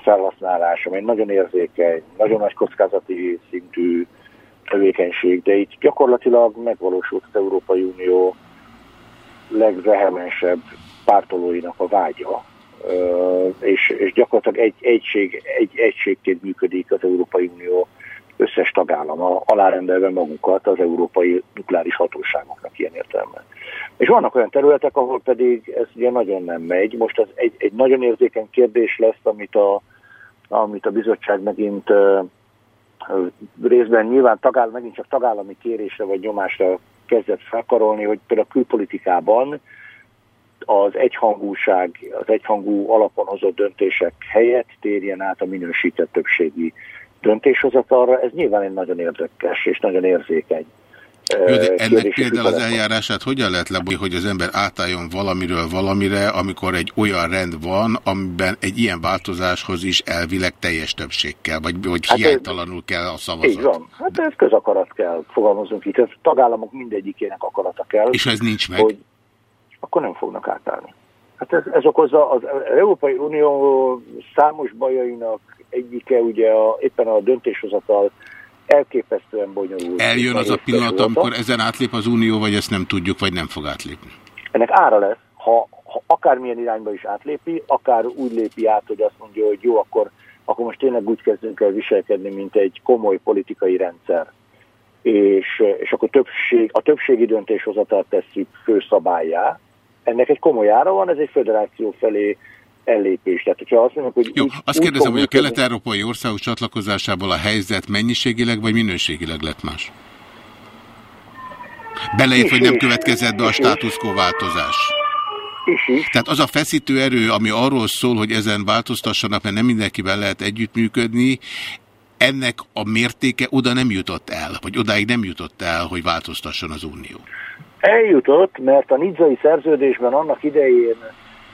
felhasználása, ami nagyon érzékeny, nagyon nagy kockázati szintű tevékenység, de itt gyakorlatilag megvalósult az Európai Unió legvehemensebb pártolóinak a vágya. És, és gyakorlatilag egy egység, egy egységként működik az Európai Unió összes tagállama, alárendelve magukat az európai nukleáris hatóságoknak ilyen értelemben. És vannak olyan területek, ahol pedig ez ugye nagyon nem megy. Most ez egy, egy nagyon érzékeny kérdés lesz, amit a, amit a bizottság megint uh, részben nyilván tagáll, megint csak tagállami kérésre vagy nyomásra kezdett felkarolni, hogy például a külpolitikában az egyhangúság, az egyhangú alapon hozott döntések helyett térjen át a minősített többségi döntéshozatalra. Ez nyilván egy nagyon érdekes és nagyon érzékeny jó, de ennek például az eljárását hogyan lehet lebújni, hogy az ember átálljon valamiről valamire, amikor egy olyan rend van, amiben egy ilyen változáshoz is elvileg teljes többség kell, vagy, vagy hát hiánytalanul ez, kell a szavazat? Így van. Hát ez közakarat kell, fogalmazunk itt. Ez tagállamok mindegyikének akarata kell. És ez nincs meg? Hogy akkor nem fognak átállni. Hát ez, ez okozza az Európai Unió számos bajainak egyike, ugye a, éppen a döntéshozatal elképesztően bonyolult. Eljön az a pillanat, amikor ezen átlép az Unió, vagy ezt nem tudjuk, vagy nem fog átlépni? Ennek ára lesz, ha, ha akármilyen irányba is átlépi, akár úgy lépi át, hogy azt mondja, hogy jó, akkor, akkor most tényleg úgy kezdünk el viselkedni, mint egy komoly politikai rendszer. És, és akkor többség, a többségi döntéshozatát tesszük főszabályá. Ennek egy komoly ára van, ez egy federáció felé ellépés. Tehát, hogyha azt mondjuk, hogy Jó, úgy, azt úgy kérdezem, hogy a kelet-európai országok csatlakozásából a helyzet mennyiségileg vagy minőségileg lett más? Beleért, hogy nem következett be a quo változás. is is. Tehát az a feszítő erő, ami arról szól, hogy ezen változtassanak, mert nem mindenkivel lehet együttműködni, ennek a mértéke oda nem jutott el, vagy odáig nem jutott el, hogy változtasson az Unió. Eljutott, mert a nidzai szerződésben annak idején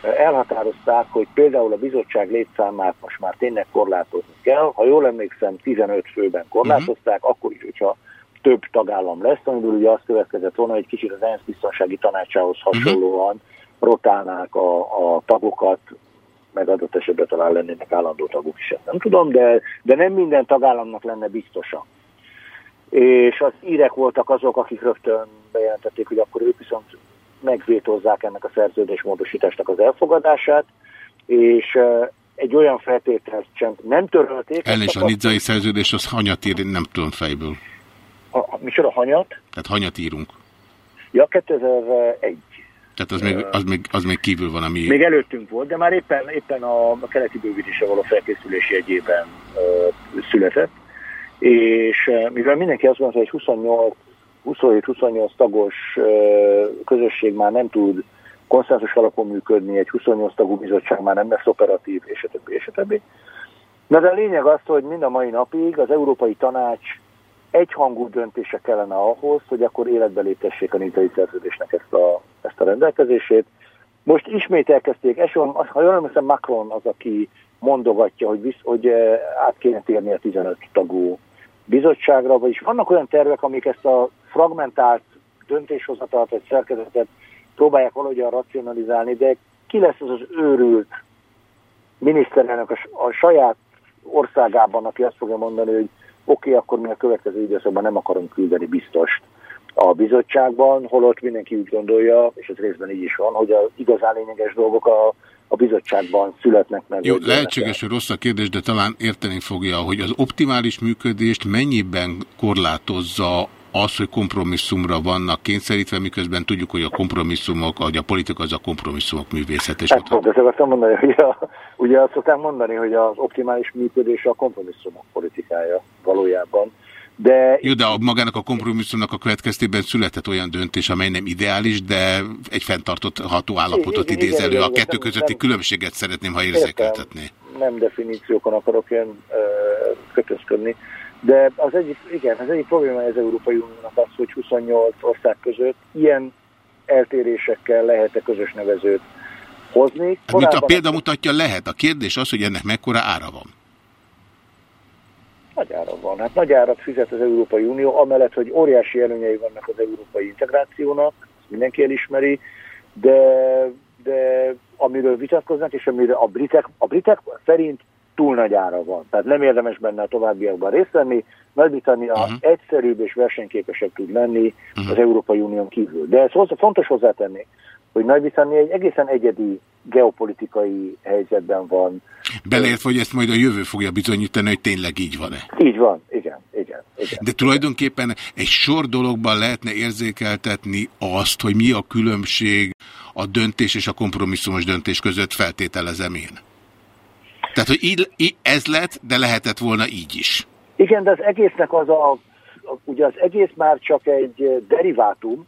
elhatározták, hogy például a bizottság létszámát most már tényleg korlátozni kell. Ha jól emlékszem, 15 főben korlátozták, uh-huh. akkor is, hogyha több tagállam lesz, amiből ugye azt következett volna, hogy kicsit az ENSZ biztonsági tanácsához hasonlóan uh-huh. rotálnák a, a tagokat, meg adott esetben talán lennének állandó tagok is, nem tudom, de, de nem minden tagállamnak lenne biztosa. És az írek voltak azok, akik rögtön bejelentették, hogy akkor ők viszont megvétozzák ennek a szerződésmódosításnak az elfogadását, és egy olyan feltételt sem nem törölték. El és a nidzai szerződés az hanyat ír, nem tudom fejből. a, a, micsoda hanyat? Tehát hanyat írunk. Ja, 2001. Tehát az még, az még, az még kívül van, ami... Még előttünk volt, de már éppen, éppen a, a keleti bővítésre való felkészülési egyében uh, született. És mivel mindenki azt mondta, hogy 28 27-28 tagos közösség már nem tud konszenzus alapon működni, egy 28 tagú bizottság már nem lesz operatív, és a többi, és a többi. Na de a lényeg az, hogy mind a mai napig az Európai Tanács egyhangú döntése kellene ahhoz, hogy akkor életbe léptessék a nizai szerződésnek ezt a, ezt a rendelkezését. Most ismét elkezdték, eson, ha jól emlékszem, Macron az, aki mondogatja, hogy, visz, hogy át kéne térni a 15 tagú bizottságra, vagyis vannak olyan tervek, amik ezt a fragmentált döntéshozatalt vagy szerkezetet próbálják valahogyan racionalizálni, de ki lesz az az őrült miniszterelnök a, a saját országában, aki azt fogja mondani, hogy oké, okay, akkor mi a következő időszakban nem akarunk küldeni biztost a bizottságban, holott mindenki úgy gondolja, és ez részben így is van, hogy az igazán lényeges dolgok a, a bizottságban születnek meg. Jó, vagy lehetséges, hogy rossz a kérdés, de talán érteni fogja, hogy az optimális működést mennyiben korlátozza az, hogy kompromisszumra vannak kényszerítve, miközben tudjuk, hogy a kompromisszumok, hogy a politika az a kompromisszumok művészet. És Hát pont ezt akartam mondani, hogy a, ugye azt szokták mondani, hogy az optimális működés a kompromisszumok politikája valójában. De Jó, de a magának a kompromisszumnak a következtében született olyan döntés, amely nem ideális, de egy fenntartott ható állapotot Igen, idéz elő. igen, A kettő nem- közötti nem- különbséget szeretném, ha Értem. érzékeltetné. nem definíciókon akarok én ö, kötözködni. De az egyik, igen, az egyik probléma az Európai Uniónak az, hogy 28 ország között ilyen eltérésekkel lehet-e közös nevezőt hozni. Hát, mint a példa mutatja, lehet. A kérdés az, hogy ennek mekkora ára van. Nagy ára van. Hát nagy árat fizet az Európai Unió, amellett, hogy óriási előnyei vannak az európai integrációnak, mindenki elismeri, de, de amiről vitatkoznak, és amire a britek, a britek szerint túl nagy ára van. Tehát nem érdemes benne a továbbiakban részt venni. Nagy-Britannia uh-huh. egyszerűbb és versenyképesebb tud lenni uh-huh. az Európai Unión kívül. De ez hozzá, fontos hozzátenni, hogy Nagy-Britannia egy egészen egyedi geopolitikai helyzetben van. Beleértve, hogy ezt majd a jövő fogja bizonyítani, hogy tényleg így van-e. Így van, igen, igen. igen. De tulajdonképpen egy sor dologban lehetne érzékeltetni azt, hogy mi a különbség a döntés és a kompromisszumos döntés között feltételezem én. Tehát, hogy így, így ez lett, de lehetett volna így is. Igen, de az egésznek az a, ugye az egész már csak egy derivátum,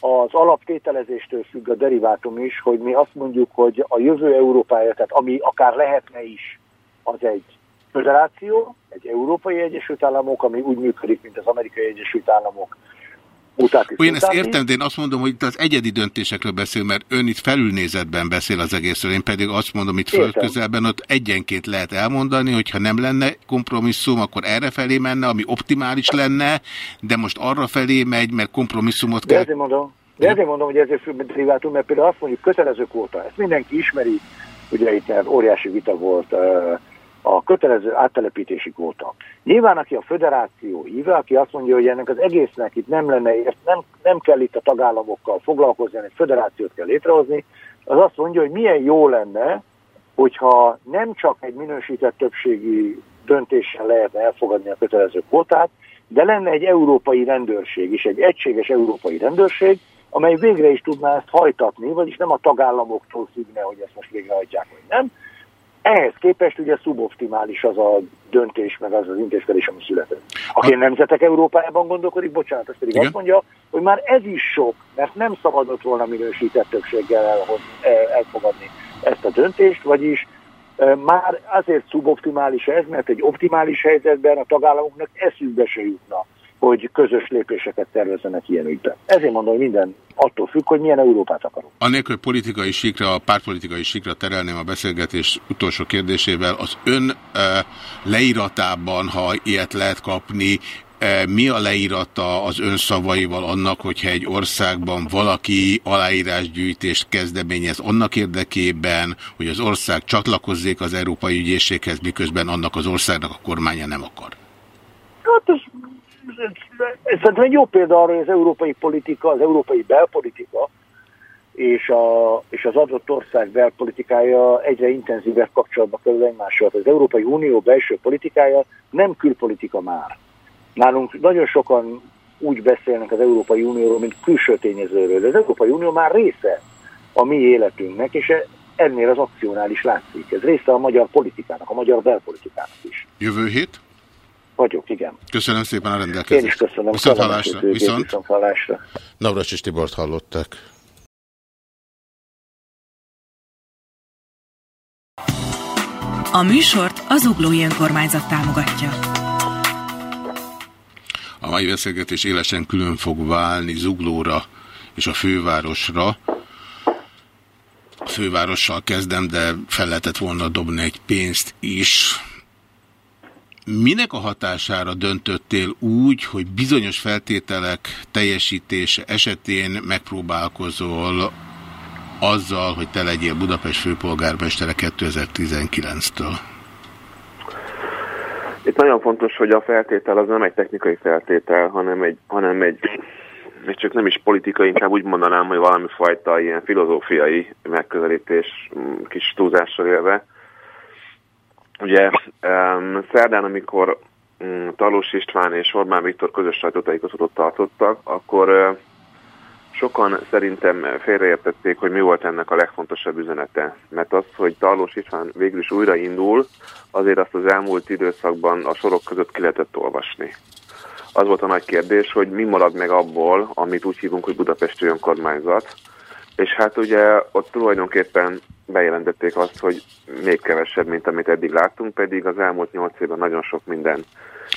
az alaptételezéstől függ a derivátum is, hogy mi azt mondjuk, hogy a jövő Európája, tehát ami akár lehetne is, az egy föderáció, egy Európai Egyesült Államok, ami úgy működik, mint az Amerikai Egyesült Államok utáti Én ezt értem, de én azt mondom, hogy itt az egyedi döntésekről beszél, mert ön itt felülnézetben beszél az egészről, én pedig azt mondom, itt földközelben ott egyenként lehet elmondani, hogy ha nem lenne kompromisszum, akkor erre felé menne, ami optimális lenne, de most arra felé megy, mert kompromisszumot De kell... ezért mondom, de ezért mondom, hogy ezért függ, mint derivátum, mert például azt mondjuk kötelező kvóta, ezt mindenki ismeri, ugye itt óriási vita volt ö, a kötelező áttelepítési kvóta. Nyilván, aki a föderáció híve, aki azt mondja, hogy ennek az egésznek itt nem lenne, ért- nem, nem kell itt a tagállamokkal foglalkozni, hanem egy föderációt kell létrehozni, az azt mondja, hogy milyen jó lenne, hogyha nem csak egy minősített többségi döntéssel lehetne elfogadni a kötelező kvótát, de lenne egy európai rendőrség is, egy egységes európai rendőrség, amely végre is tudná ezt hajtatni, vagyis nem a tagállamoktól függne, hogy ezt most végrehajtják, vagy nem. Ehhez képest ugye szuboptimális az a döntés, meg az az intézkedés, ami született. Aki a nemzetek Európájában gondolkodik, bocsánat, azt pedig Igen. azt mondja, hogy már ez is sok, mert nem szabadott volna minősített többséggel elhoz, el- elfogadni ezt a döntést, vagyis már azért szuboptimális ez, mert egy optimális helyzetben a tagállamoknak eszükbe se jutna, hogy közös lépéseket tervezzenek ilyen ügyben. Ezért mondom, hogy minden attól függ, hogy milyen Európát akarunk. Anélkül, politikai síkra, a pártpolitikai síkra terelném a beszélgetés utolsó kérdésével, az ön e, leíratában, ha ilyet lehet kapni, e, mi a leírata az ön szavaival annak, hogyha egy országban valaki aláírásgyűjtést kezdeményez annak érdekében, hogy az ország csatlakozzék az Európai Ügyészséghez, miközben annak az országnak a kormánya nem akar? Hát ez, ez, szerintem egy jó példa arra, hogy az európai politika, az európai belpolitika és, a, és az adott ország belpolitikája egyre intenzívebb kapcsolatba kerül egymással. Az Európai Unió belső politikája nem külpolitika már. Nálunk nagyon sokan úgy beszélnek az Európai Unióról, mint külső tényezőről, de az Európai Unió már része a mi életünknek, és ennél az akciónál látszik. Ez része a magyar politikának, a magyar belpolitikának is. Jövő hét? Vagyok, igen. Köszönöm szépen a rendelkezést. Én is köszönöm. Viszont hallásra. Viszont. viszont hallásra. Navracsis Tibort hallották. A műsort az Uglói Önkormányzat támogatja. A mai beszélgetés élesen külön fog válni Zuglóra és a fővárosra. A fővárossal kezdem, de fel lehetett volna dobni egy pénzt is. Minek a hatására döntöttél úgy, hogy bizonyos feltételek teljesítése esetén megpróbálkozol azzal, hogy te legyél Budapest főpolgármestere 2019-től? Itt nagyon fontos, hogy a feltétel az nem egy technikai feltétel, hanem egy, hanem egy, egy csak nem is politikai, inkább úgy mondanám, hogy valami fajta ilyen filozófiai megközelítés mm, kis túlzással élve. Ugye um, szerdán, amikor um, Talós István és Orbán Viktor közös sajtótájékoztatót tartottak, akkor uh, sokan szerintem félreértették, hogy mi volt ennek a legfontosabb üzenete. Mert az, hogy Tarlós István végül is újraindul, azért azt az elmúlt időszakban a sorok között ki lehetett olvasni. az volt a nagy kérdés, hogy mi marad meg abból, amit úgy hívunk, hogy Budapesti önkormányzat. És hát ugye ott tulajdonképpen bejelentették azt, hogy még kevesebb, mint amit eddig láttunk, pedig az elmúlt nyolc évben nagyon sok minden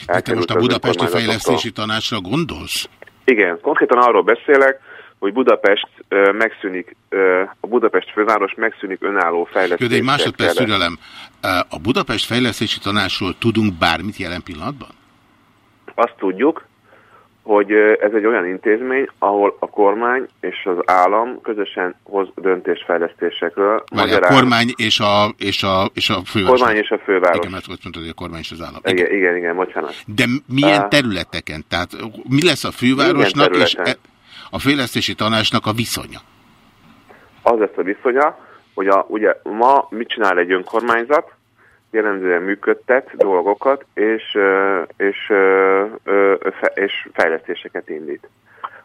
Hát te most a Budapesti. Fejlesztési Tanácsra gondolsz? Igen, konkrétan arról beszélek, hogy Budapest ö, megszűnik, ö, a Budapest főváros megszűnik önálló Jó, fejlesztésekkel. de egy másodperc türelem. A Budapest Fejlesztési Tanácsról tudunk bármit jelen pillanatban? Azt tudjuk, hogy ez egy olyan intézmény, ahol a kormány és az állam közösen hoz döntésfejlesztésekről. Vagy a kormány és a, és a, és a főváros. kormány és a főváros. Igen, mert azt mondtad, hogy a kormány és az állam. Igen, igen, igen, bocsánat. De milyen területeken? Tehát mi lesz a fővárosnak és e- a fejlesztési tanácsnak a viszonya? az lesz a viszonya, hogy a, ugye ma mit csinál egy önkormányzat, jellemzően működtet dolgokat, és, és, és fejlesztéseket indít.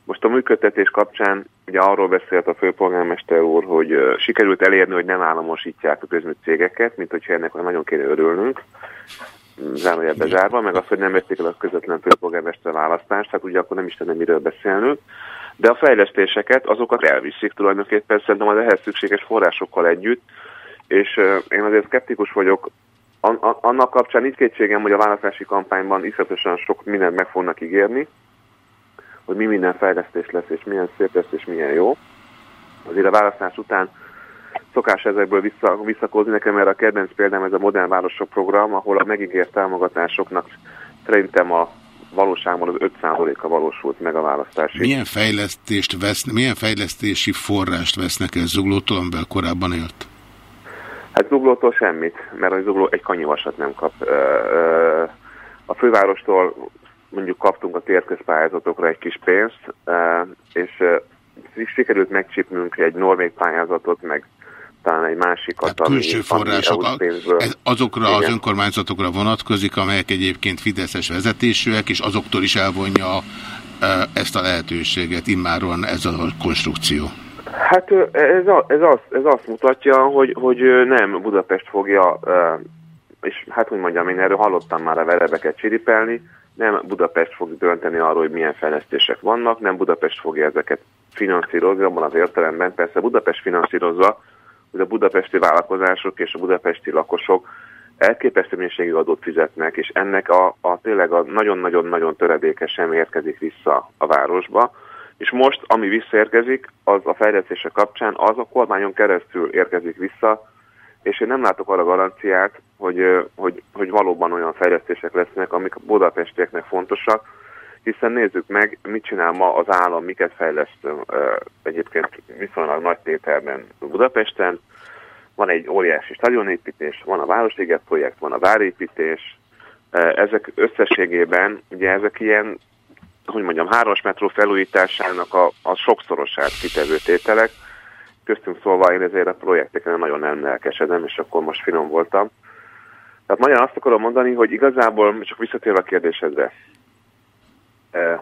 Most a működtetés kapcsán ugye arról beszélt a főpolgármester úr, hogy sikerült elérni, hogy nem államosítják a közműcégeket, mint hogyha ennek nagyon kéne örülnünk, zárójel bezárva, meg az, hogy nem vették el a közvetlen főpolgármester választást, tehát ugye akkor nem is lenne miről beszélnünk. De a fejlesztéseket, azokat elviszik tulajdonképpen szerintem az ehhez szükséges forrásokkal együtt, és én azért szkeptikus vagyok an- an- annak kapcsán nincs kétségem, hogy a választási kampányban iszonyatosan sok mindent meg fognak ígérni, hogy mi minden fejlesztés lesz, és milyen szép lesz, és milyen jó. Azért a választás után szokás ezekből vissza, visszakozni. Nekem erre a kedvenc példám ez a Modern Városok program, ahol a megígért támogatásoknak szerintem a valóságban az 5%-a valósult meg a választási. Milyen fejlesztést vesz, milyen fejlesztési forrást vesznek el Zuglótól, amivel korábban élt? Hát Zuglótól semmit, mert a Zugló egy kanyivasat nem kap. A fővárostól mondjuk kaptunk a térközpályázatokra egy kis pénzt, és sikerült megcsípnünk egy norvég pályázatot, meg talán egy másikat, Tehát külső források, ez azokra az Igen. önkormányzatokra vonatkozik, amelyek egyébként fideszes vezetésűek, és azoktól is elvonja ezt a lehetőséget immáron ez a konstrukció. Hát ez, a, ez, az, ez azt mutatja, hogy, hogy nem Budapest fogja, és hát hogy mondjam, én erről hallottam már a verebeket csiripelni, nem Budapest fog dönteni arról, hogy milyen fejlesztések vannak, nem Budapest fogja ezeket finanszírozni, abban az értelemben persze Budapest finanszírozza, hogy a budapesti vállalkozások és a budapesti lakosok elképesztő mennyiségű adót fizetnek, és ennek a, a tényleg a nagyon-nagyon-nagyon töredékesen érkezik vissza a városba. És most, ami visszaérkezik, az a fejlesztése kapcsán, az a kormányon keresztül érkezik vissza, és én nem látok arra garanciát, hogy, hogy, hogy valóban olyan fejlesztések lesznek, amik a budapestieknek fontosak, hiszen nézzük meg, mit csinál ma az állam, miket fejleszt egyébként viszonylag nagy tételben Budapesten. Van egy óriási stadionépítés, van a Városliget projekt, van a várépítés. Ezek összességében, ugye ezek ilyen, hogy mondjam, hármas metró felújításának a, a sokszorosát kitevő tételek. Köztünk szólva én ezért a projekteken nagyon nem lelkesedem, és akkor most finom voltam. Tehát magyarán azt akarom mondani, hogy igazából, csak visszatérve a kérdésedre, eh,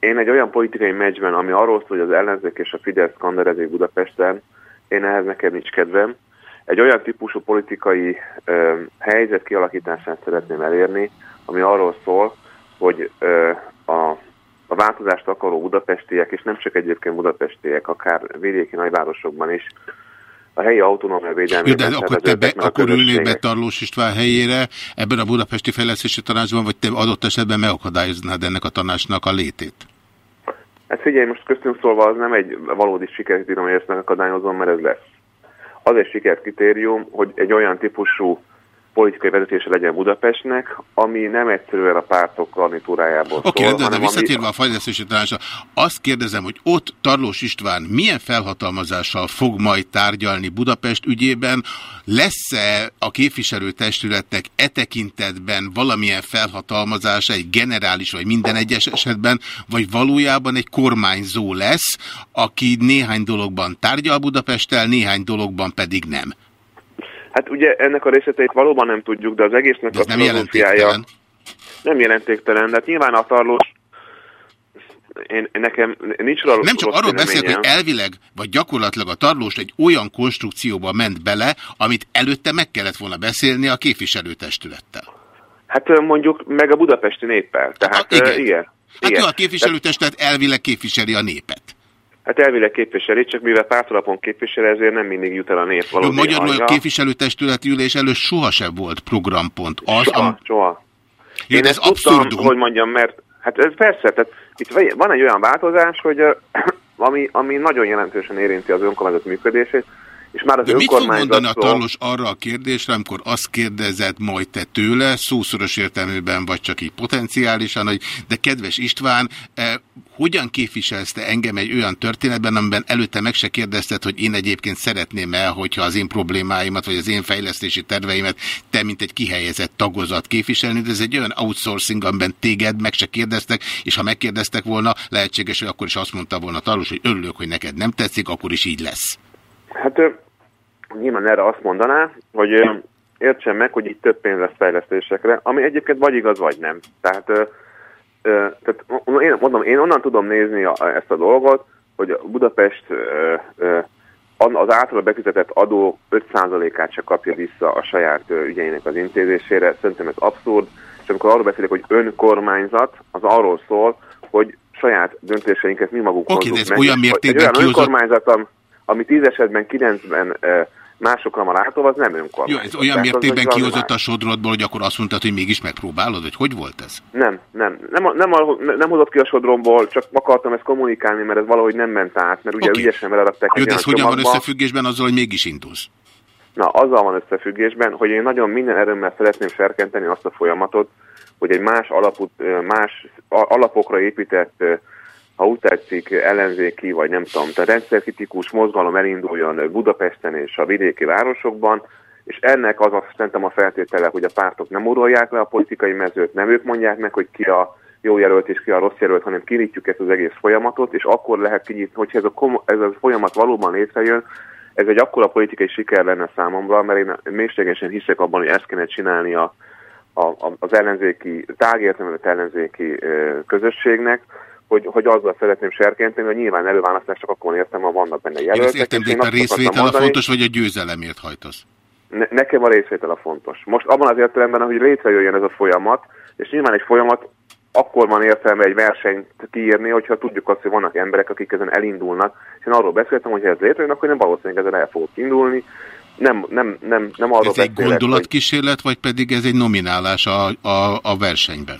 én egy olyan politikai meccsben, ami arról szól, hogy az ellenzék és a Fidesz kanderezik Budapesten, én ehhez nekem nincs kedvem. Egy olyan típusú politikai ö, helyzet kialakítását szeretném elérni, ami arról szól, hogy ö, a, a változást akaró budapestiek, és nem csak egyébként budapestiek, akár vidéki nagyvárosokban is, a helyi autonómia védelmi Jó, de akkor, te be, akkor ülnék be Tarlós István helyére ebben a Budapesti Fejlesztési Tanácsban, vagy te adott esetben megakadályoznád ennek a tanácsnak a létét? Hát figyelj, most köztünk szólva az nem egy valódi sikerkritérium, hogy ezt megakadályozom, mert ez lesz. Az egy sikerkritérium, hogy egy olyan típusú politikai vezetése legyen Budapestnek, ami nem egyszerűen a pártok garnitúrájából Oké, okay, szól, de, de hanem visszatérve ami, a fejlesztési tanácsra, azt kérdezem, hogy ott Tarlós István milyen felhatalmazással fog majd tárgyalni Budapest ügyében? Lesz-e a képviselőtestületnek e tekintetben valamilyen felhatalmazása, egy generális vagy minden egyes esetben, vagy valójában egy kormányzó lesz, aki néhány dologban tárgyal Budapesttel, néhány dologban pedig nem? Hát ugye ennek a részleteit valóban nem tudjuk, de az egésznek De a nem filozófiája jelentéktelen. nem jelentéktelen. De hát nyilván a tarlós én, nekem nincs róla Nem csak arról beszélt, hogy elvileg, vagy gyakorlatilag a tarlós egy olyan konstrukcióba ment bele, amit előtte meg kellett volna beszélni a képviselőtestülettel. Hát mondjuk meg a budapesti néppel. Tehát Ah, igen. igen. Hát Igen. jó, a képviselőtestet elvileg képviseli a népet. Hát elvileg képviseli, csak mivel pártalapon képviseli, ezért nem mindig jut el a nép valódi magyarul a hangja. képviselőtestületi ülés előtt sohasem volt programpont. Az, Soha, am... soha. Jó, Én ez ezt tudtam, abszurdum. hogy mondjam, mert hát ez persze, tehát itt van egy olyan változás, hogy <clears throat> ami, ami nagyon jelentősen érinti az önkormányzat működését, és már az De mit fog mondani a. Tarlos arra a kérdésre, amikor azt kérdezett majd te tőle, szószoros értelműben vagy csak így potenciálisan, hogy de kedves István, eh, hogyan képviselsz te engem egy olyan történetben, amiben előtte meg se kérdezted, hogy én egyébként szeretném el, hogyha az én problémáimat, vagy az én fejlesztési terveimet te, mint egy kihelyezett tagozat képviselni, de ez egy olyan outsourcing, amiben téged meg se kérdeztek, és ha megkérdeztek volna, lehetséges, hogy akkor is azt mondta volna Tarlos, hogy örülök, hogy neked nem tetszik, akkor is így lesz. Hát ö, nyilván erre azt mondaná, hogy ö, értsen meg, hogy itt több pénz lesz fejlesztésekre, ami egyébként vagy igaz, vagy nem. Tehát, ö, ö, tehát én mondom, én onnan tudom nézni a, ezt a dolgot, hogy Budapest ö, ö, az általa befizetett adó 5%-át se kapja vissza a saját ügyeinek az intézésére. Szerintem ez abszurd, és amikor arról beszélek, hogy önkormányzat, az arról szól, hogy saját döntéseinket mi magunk Oké, de hozzuk ez meg. olyan mértékben kihozott- ami 10 esetben 9-ben eh, másokra van átolva, az nem Jó, önkormányzat. ez olyan Tehát az mértékben egy kihozott a sodrodból, hogy akkor azt mondtad, hogy mégis megpróbálod, hogy hogy volt ez? Nem, nem. Nem, nem, a- nem hozott ki a sodromból, csak akartam ezt kommunikálni, mert ez valahogy nem ment át, mert ugye Oké. ügyesen belerakták Jó, de ez hogyan van összefüggésben azzal, hogy mégis indulsz? Na, azzal van összefüggésben, hogy én nagyon minden erőmmel szeretném serkenteni azt a folyamatot, hogy egy más, alapú, ö, más alapokra épített, ha úgy tetszik, ellenzéki, vagy nem tudom, tehát rendszerkritikus mozgalom elinduljon Budapesten és a vidéki városokban, és ennek az a, szerintem a feltétele, hogy a pártok nem urolják le a politikai mezőt, nem ők mondják meg, hogy ki a jó jelölt és ki a rossz jelölt, hanem kinyitjuk ezt az egész folyamatot, és akkor lehet kinyitni, hogyha ez a, ez a folyamat valóban létrejön, ez egy akkora politikai siker lenne számomra, mert én mélységesen hiszek abban, hogy ezt kéne csinálni a, a, az ellenzéki, tágértelmevet ellenzéki közösségnek, hogy, hogy azzal szeretném serkenteni, hogy nyilván előválasztások akkor értem, ha vannak benne Én jelöltek. ezt értem, de én itt a részvétel a fontos, vagy a győzelemért hajtasz? ne, nekem a részvétel a fontos. Most abban az értelemben, hogy létrejöjjön ez a folyamat, és nyilván egy folyamat akkor van értelme egy versenyt kiírni, hogyha tudjuk azt, hogy vannak emberek, akik ezen elindulnak. És én arról beszéltem, hogy ha ez létrejön, akkor én valószínűleg ezen el fogok indulni. Nem, nem, nem, nem arról Ez egy beszélek, hogy gondolatkísérlet, vagy pedig ez egy nominálás a, a, a versenyben?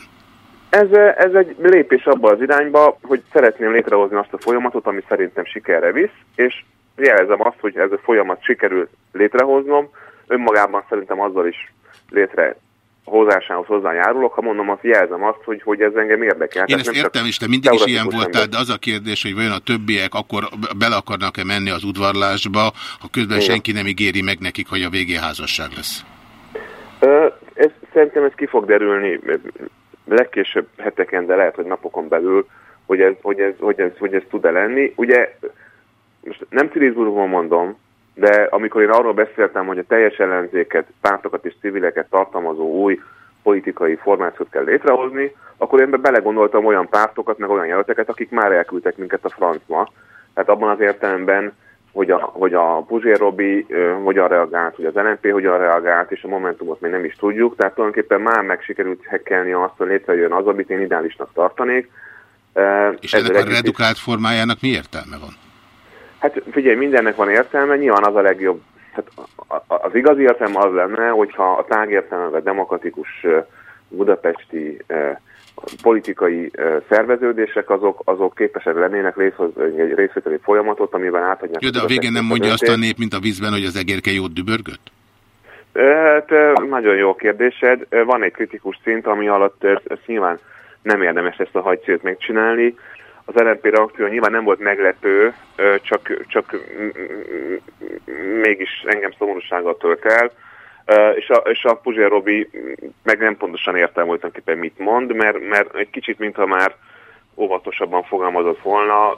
Ez, ez egy lépés abba az irányba, hogy szeretném létrehozni azt a folyamatot, ami szerintem sikerre visz, és jelzem azt, hogy ez a folyamat sikerül létrehoznom, önmagában szerintem azzal is létre hozásához hozzájárulok, ha mondom, azt jelzem azt, hogy, hogy ez engem érdekel. Én ezt nem értem, és te mindig is ilyen voltál, ember. de az a kérdés, hogy vajon a többiek akkor bele akarnak-e menni az udvarlásba, ha közben Igen. senki nem ígéri meg nekik, hogy a végén házasság lesz. Ez, szerintem ez ki fog derülni legkésőbb heteken, de lehet, hogy napokon belül, hogy ez, hogy ez, hogy ez, hogy ez tud-e lenni. Ugye most nem cirizmusban mondom, de amikor én arról beszéltem, hogy a teljes ellenzéket, pártokat és civileket tartalmazó új politikai formációt kell létrehozni, akkor én be belegondoltam olyan pártokat, meg olyan jelölteket, akik már elküldtek minket a francba. Tehát abban az értelemben, hogy a, hogy a Puzsér Robi ö, hogyan reagált, hogy az LNP hogyan reagált, és a Momentumot még nem is tudjuk. Tehát tulajdonképpen már meg sikerült hekkelni azt, hogy létrejön az, amit én ideálisnak tartanék. Ö, És ennek a együtt is- redukált formájának mi értelme van? Hát figyelj, mindennek van értelme, nyilván az a legjobb. Hát az igazi értelme az lenne, hogyha a tágértelmevel demokratikus budapesti ö, politikai szerveződések azok, azok képesek lennének részhozni egy részvételi folyamatot, amiben átadják. Jó, de a végén nem mondja azt a nép, mint a vízben, hogy az egérke jót dübörgött? Hát nagyon jó kérdésed. Van egy kritikus szint, ami alatt ö, ezt nyilván nem érdemes ezt a hajcélt megcsinálni. Az LNP reakció nyilván nem volt meglepő, csak, csak m- m- mégis engem szomorúsággal tölt el. És a, és a Puzsér Robi meg nem pontosan értem tulajdonképpen mit mond, mert, mert egy kicsit, mintha már óvatosabban fogalmazott volna.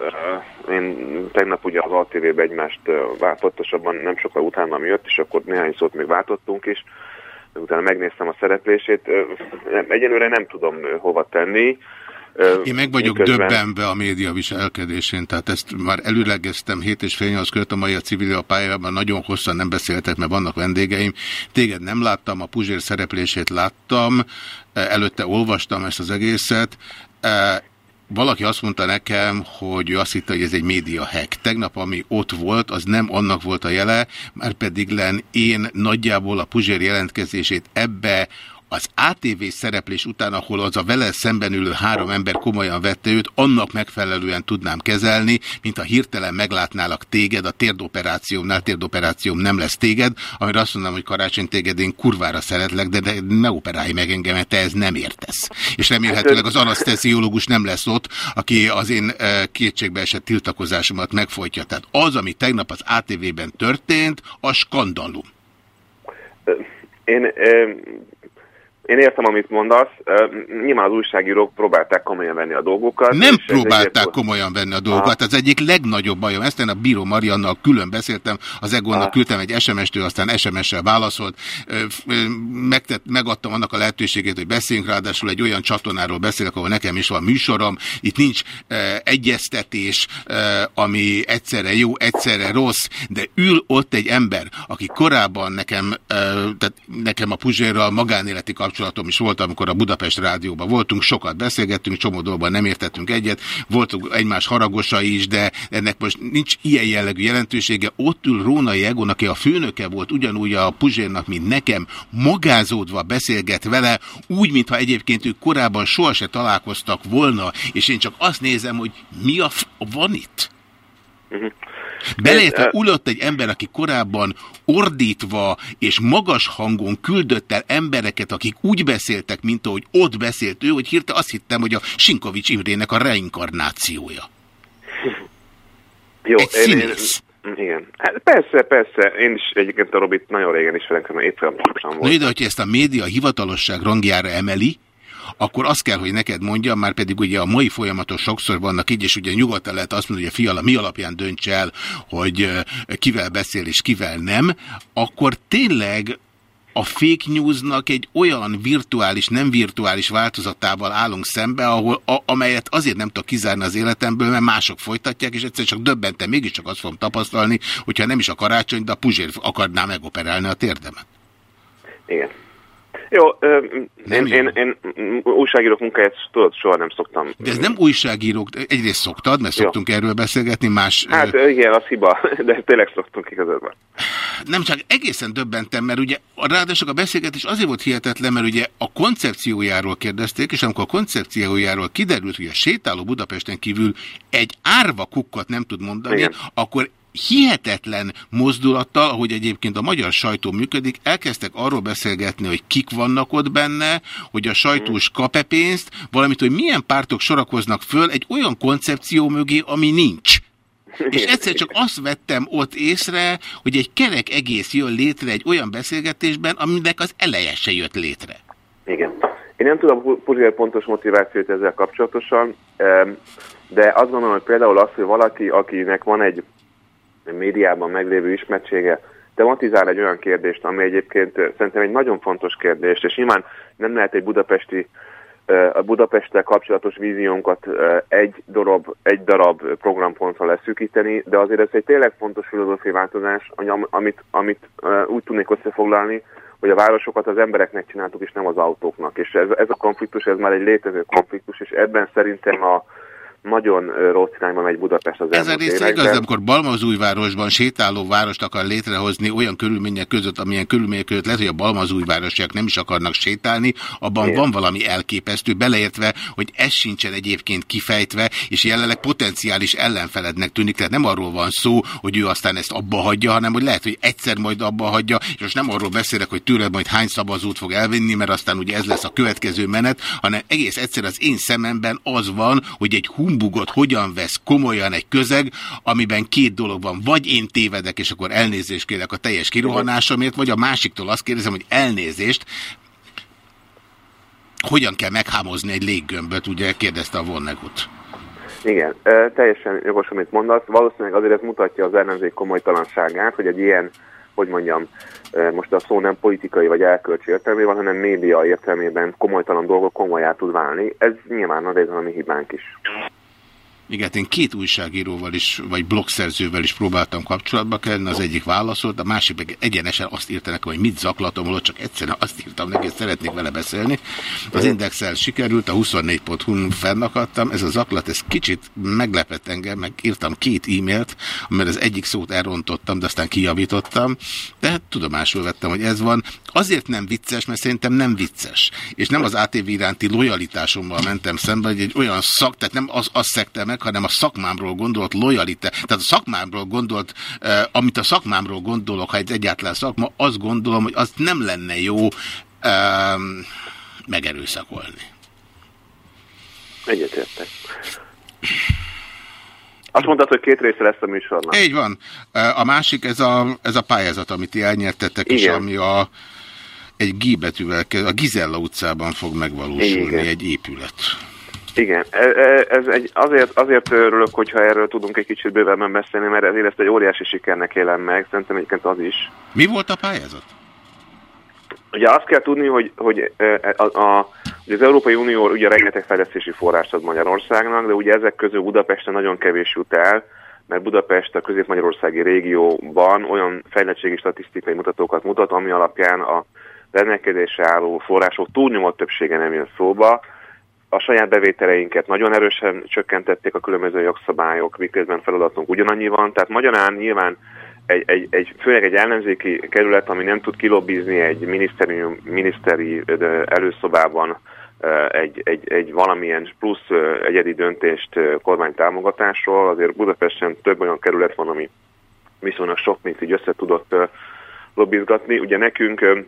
Én tegnap ugye az ATV-be egymást ö, váltottosabban nem sokkal utána jött, és akkor néhány szót még váltottunk is. Utána megnéztem a szereplését. Egyelőre nem tudom hova tenni. Én meg vagyok miközben- döbbenve a média viselkedésén, tehát ezt már előlegeztem 7 és fél nyolc között a mai a civil a pályában, nagyon hosszan nem beszéltek, mert vannak vendégeim. Téged nem láttam, a Puzsér szereplését láttam, előtte olvastam ezt az egészet. valaki azt mondta nekem, hogy ő azt hitte, hogy ez egy média hack. Tegnap, ami ott volt, az nem annak volt a jele, már pedig len én nagyjából a Puzsér jelentkezését ebbe az ATV szereplés után, ahol az a vele szemben ülő három ember komolyan vette őt, annak megfelelően tudnám kezelni, mint ha hirtelen meglátnálak téged, a térdoperációmnál, térdoperációm nem lesz téged, amire azt mondom, hogy karácsony téged én kurvára szeretlek, de, de ne operálj meg engem, mert te ez nem értesz. És remélhetőleg az anaszteziológus nem lesz ott, aki az én e, kétségbe esett tiltakozásomat megfojtja. Tehát az, ami tegnap az ATV-ben történt, a skandalum. Én, én értem, amit mondasz. Nyilván az újságírók próbálták komolyan venni a dolgokat. Nem próbálták komolyan venni a dolgokat. Az egyik legnagyobb bajom. Ezt én a Bíró Mariannal külön beszéltem. Az Egonnak küldtem egy SMS-t, ő aztán SMS-sel válaszolt. Megtett, megadtam annak a lehetőségét, hogy beszéljünk. Ráadásul egy olyan csatornáról beszélek, ahol nekem is van műsorom. Itt nincs egyeztetés, ami egyszerre jó, egyszerre rossz, de ül ott egy ember, aki korábban nekem, tehát nekem a Puzsérral magánéleti kapcsolatom is volt, amikor a Budapest rádióban voltunk, sokat beszélgettünk, csomó dolgban nem értettünk egyet, voltunk egymás haragosai is, de ennek most nincs ilyen jellegű jelentősége. Ott ül Rónai Egon, aki a főnöke volt ugyanúgy a Puzsérnak, mint nekem, magázódva beszélget vele, úgy, mintha egyébként ők korábban sohasem találkoztak volna, és én csak azt nézem, hogy mi a van itt? Beleértve ulott egy ember, aki korábban ordítva és magas hangon küldött el embereket, akik úgy beszéltek, mint ahogy ott beszélt ő, hogy hirtelen azt hittem, hogy a Sinkovics Imrének a reinkarnációja. Jó, egy színész. Én, igen. Hát persze, persze. Én is egyébként a Robit nagyon régen ismerek, mert éppen volt. Na ide, hogyha ezt a média hivatalosság rangjára emeli, akkor azt kell, hogy neked mondjam, már pedig ugye a mai folyamatos sokszor vannak így, és ugye nyugodtan lehet azt mondani, hogy a fiala mi alapján dönts el, hogy kivel beszél és kivel nem, akkor tényleg a fake newsnak egy olyan virtuális, nem virtuális változatával állunk szembe, ahol, a, amelyet azért nem tudok kizárni az életemből, mert mások folytatják, és egyszer csak döbbentem, mégiscsak azt fogom tapasztalni, hogyha nem is a karácsony, de a Puzsér akarná megoperálni a térdemet. Igen. Jó, ö, én, én, én újságírók munkáját tudod, soha nem szoktam. De ez nem újságírók, egyrészt szoktad, mert Jó. szoktunk erről beszélgetni, más... Hát ö, igen, az hiba, <laughs> de tényleg szoktunk igazadban. Nem csak egészen döbbentem, mert ugye ráadásul a beszélgetés azért volt hihetetlen, mert ugye a koncepciójáról kérdezték, és amikor a koncepciójáról kiderült, hogy a sétáló Budapesten kívül egy árva kukkot nem tud mondani, Igen. akkor hihetetlen mozdulattal, ahogy egyébként a magyar sajtó működik, elkezdtek arról beszélgetni, hogy kik vannak ott benne, hogy a sajtós kap-e pénzt, valamint, hogy milyen pártok sorakoznak föl egy olyan koncepció mögé, ami nincs. És egyszer csak azt vettem ott észre, hogy egy kerek egész jön létre egy olyan beszélgetésben, aminek az eleje se jött létre. Igen. Én nem tudom Puzsér pontos motivációt ezzel kapcsolatosan, de azt gondolom, hogy például az, hogy valaki, akinek van egy médiában meglévő ismertsége, tematizál egy olyan kérdést, ami egyébként szerintem egy nagyon fontos kérdés, és nyilván nem lehet egy budapesti a Budapesttel kapcsolatos víziónkat egy darab, egy darab programpontra leszűkíteni, de azért ez egy tényleg fontos filozófiai változás, ami- amit, amit úgy tudnék összefoglalni, hogy a városokat az embereknek csináltuk, és nem az autóknak. És ez, ez a konfliktus, ez már egy létező konfliktus, és ebben szerintem a nagyon rossz irányba megy Budapest az Ez a elmúlt része igaz, amikor Balmazújvárosban sétáló várost akar létrehozni olyan körülmények között, amilyen körülmények között lehet, hogy a Balmazújvárosiak nem is akarnak sétálni, abban Igen. van valami elképesztő, beleértve, hogy ez sincsen egyébként kifejtve, és jelenleg potenciális ellenfelednek tűnik, tehát nem arról van szó, hogy ő aztán ezt abba hagyja, hanem hogy lehet, hogy egyszer majd abba hagyja, és most nem arról beszélek, hogy tőled majd hány szavazót fog elvinni, mert aztán ugye ez lesz a következő menet, hanem egész egyszer az én szememben az van, hogy egy humbugot hogyan vesz komolyan egy közeg, amiben két dolog van. Vagy én tévedek, és akkor elnézést kérek a teljes kirohanásomért, vagy a másiktól azt kérdezem, hogy elnézést, hogyan kell meghámozni egy léggömböt, ugye kérdezte a Vonnegut. Igen, teljesen jogos, amit mondasz. Valószínűleg azért ez mutatja az ellenzék komolytalanságát, hogy egy ilyen, hogy mondjam, most a szó nem politikai vagy elkölcsi értelmében, hanem média értelmében komolytalan dolgok komolyá tud válni. Ez nyilván a részben a mi hibánk is. Igen, én két újságíróval is, vagy blogszerzővel is próbáltam kapcsolatba kerülni, az egyik válaszolt, a másik meg egyenesen azt írta nekem, hogy mit zaklatom, holott csak egyszerűen azt írtam neki, hogy szeretnék vele beszélni. Az indexel sikerült, a 24.hu-n fennakadtam, ez a zaklat, ez kicsit meglepett engem, meg írtam két e-mailt, mert az egyik szót elrontottam, de aztán kijavítottam, de hát tudomásul vettem, hogy ez van. Azért nem vicces, mert szerintem nem vicces. És nem az ATV iránti lojalitásommal mentem szembe, hogy egy olyan szak, tehát nem az, az szekte meg, hanem a szakmámról gondolt lojalitás, tehát a szakmámról gondolt, eh, amit a szakmámról gondolok, ha ez egyáltalán szakma, azt gondolom, hogy azt nem lenne jó eh, megerőszakolni. Egyetértek. Azt mondtad, hogy két része lesz a műsornak. Így van. Eh, A másik, ez a, ez a pályázat, amit ti elnyertetek, és Igen. ami a, egy G betűvel, a Gizella utcában fog megvalósulni, Igen. egy épület. Igen, e- e- ez egy, azért, azért örülök, hogyha erről tudunk egy kicsit bővebben beszélni, mert ezért ezt egy óriási sikernek élem meg, szerintem egyébként az is. Mi volt a pályázat? Ugye azt kell tudni, hogy, hogy e, a, a, ugye az Európai Unió ugye rengeteg fejlesztési forrást ad Magyarországnak, de ugye ezek közül Budapesten nagyon kevés jut el, mert Budapest a közép-magyarországi régióban olyan fejlettségi statisztikai mutatókat mutat, ami alapján a rendelkezésre álló források túlnyomó többsége nem jön szóba. A saját bevételeinket nagyon erősen csökkentették a különböző jogszabályok, miközben feladatunk ugyanannyi van. Tehát magyarán nyilván egy, egy, egy, főleg egy ellenzéki kerület, ami nem tud kilobbizni egy minisztérium, miniszteri előszobában egy, egy, egy valamilyen plusz egyedi döntést ö, kormánytámogatásról. Azért Budapesten több olyan kerület van, ami viszonylag sok mint így össze tudott lobbizgatni. Ugye nekünk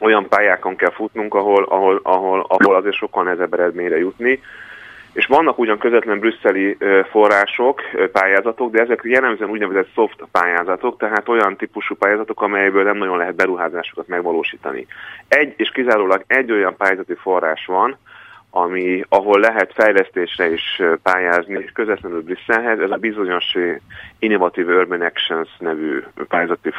olyan pályákon kell futnunk, ahol, ahol, ahol, ahol azért sokkal nehezebb eredményre jutni. És vannak ugyan közvetlen brüsszeli források, pályázatok, de ezek jellemzően úgynevezett soft pályázatok, tehát olyan típusú pályázatok, amelyből nem nagyon lehet beruházásokat megvalósítani. Egy és kizárólag egy olyan pályázati forrás van, ami, ahol lehet fejlesztésre is pályázni, és közvetlenül Brüsszelhez, ez a bizonyos Innovative Urban Actions nevű pályázati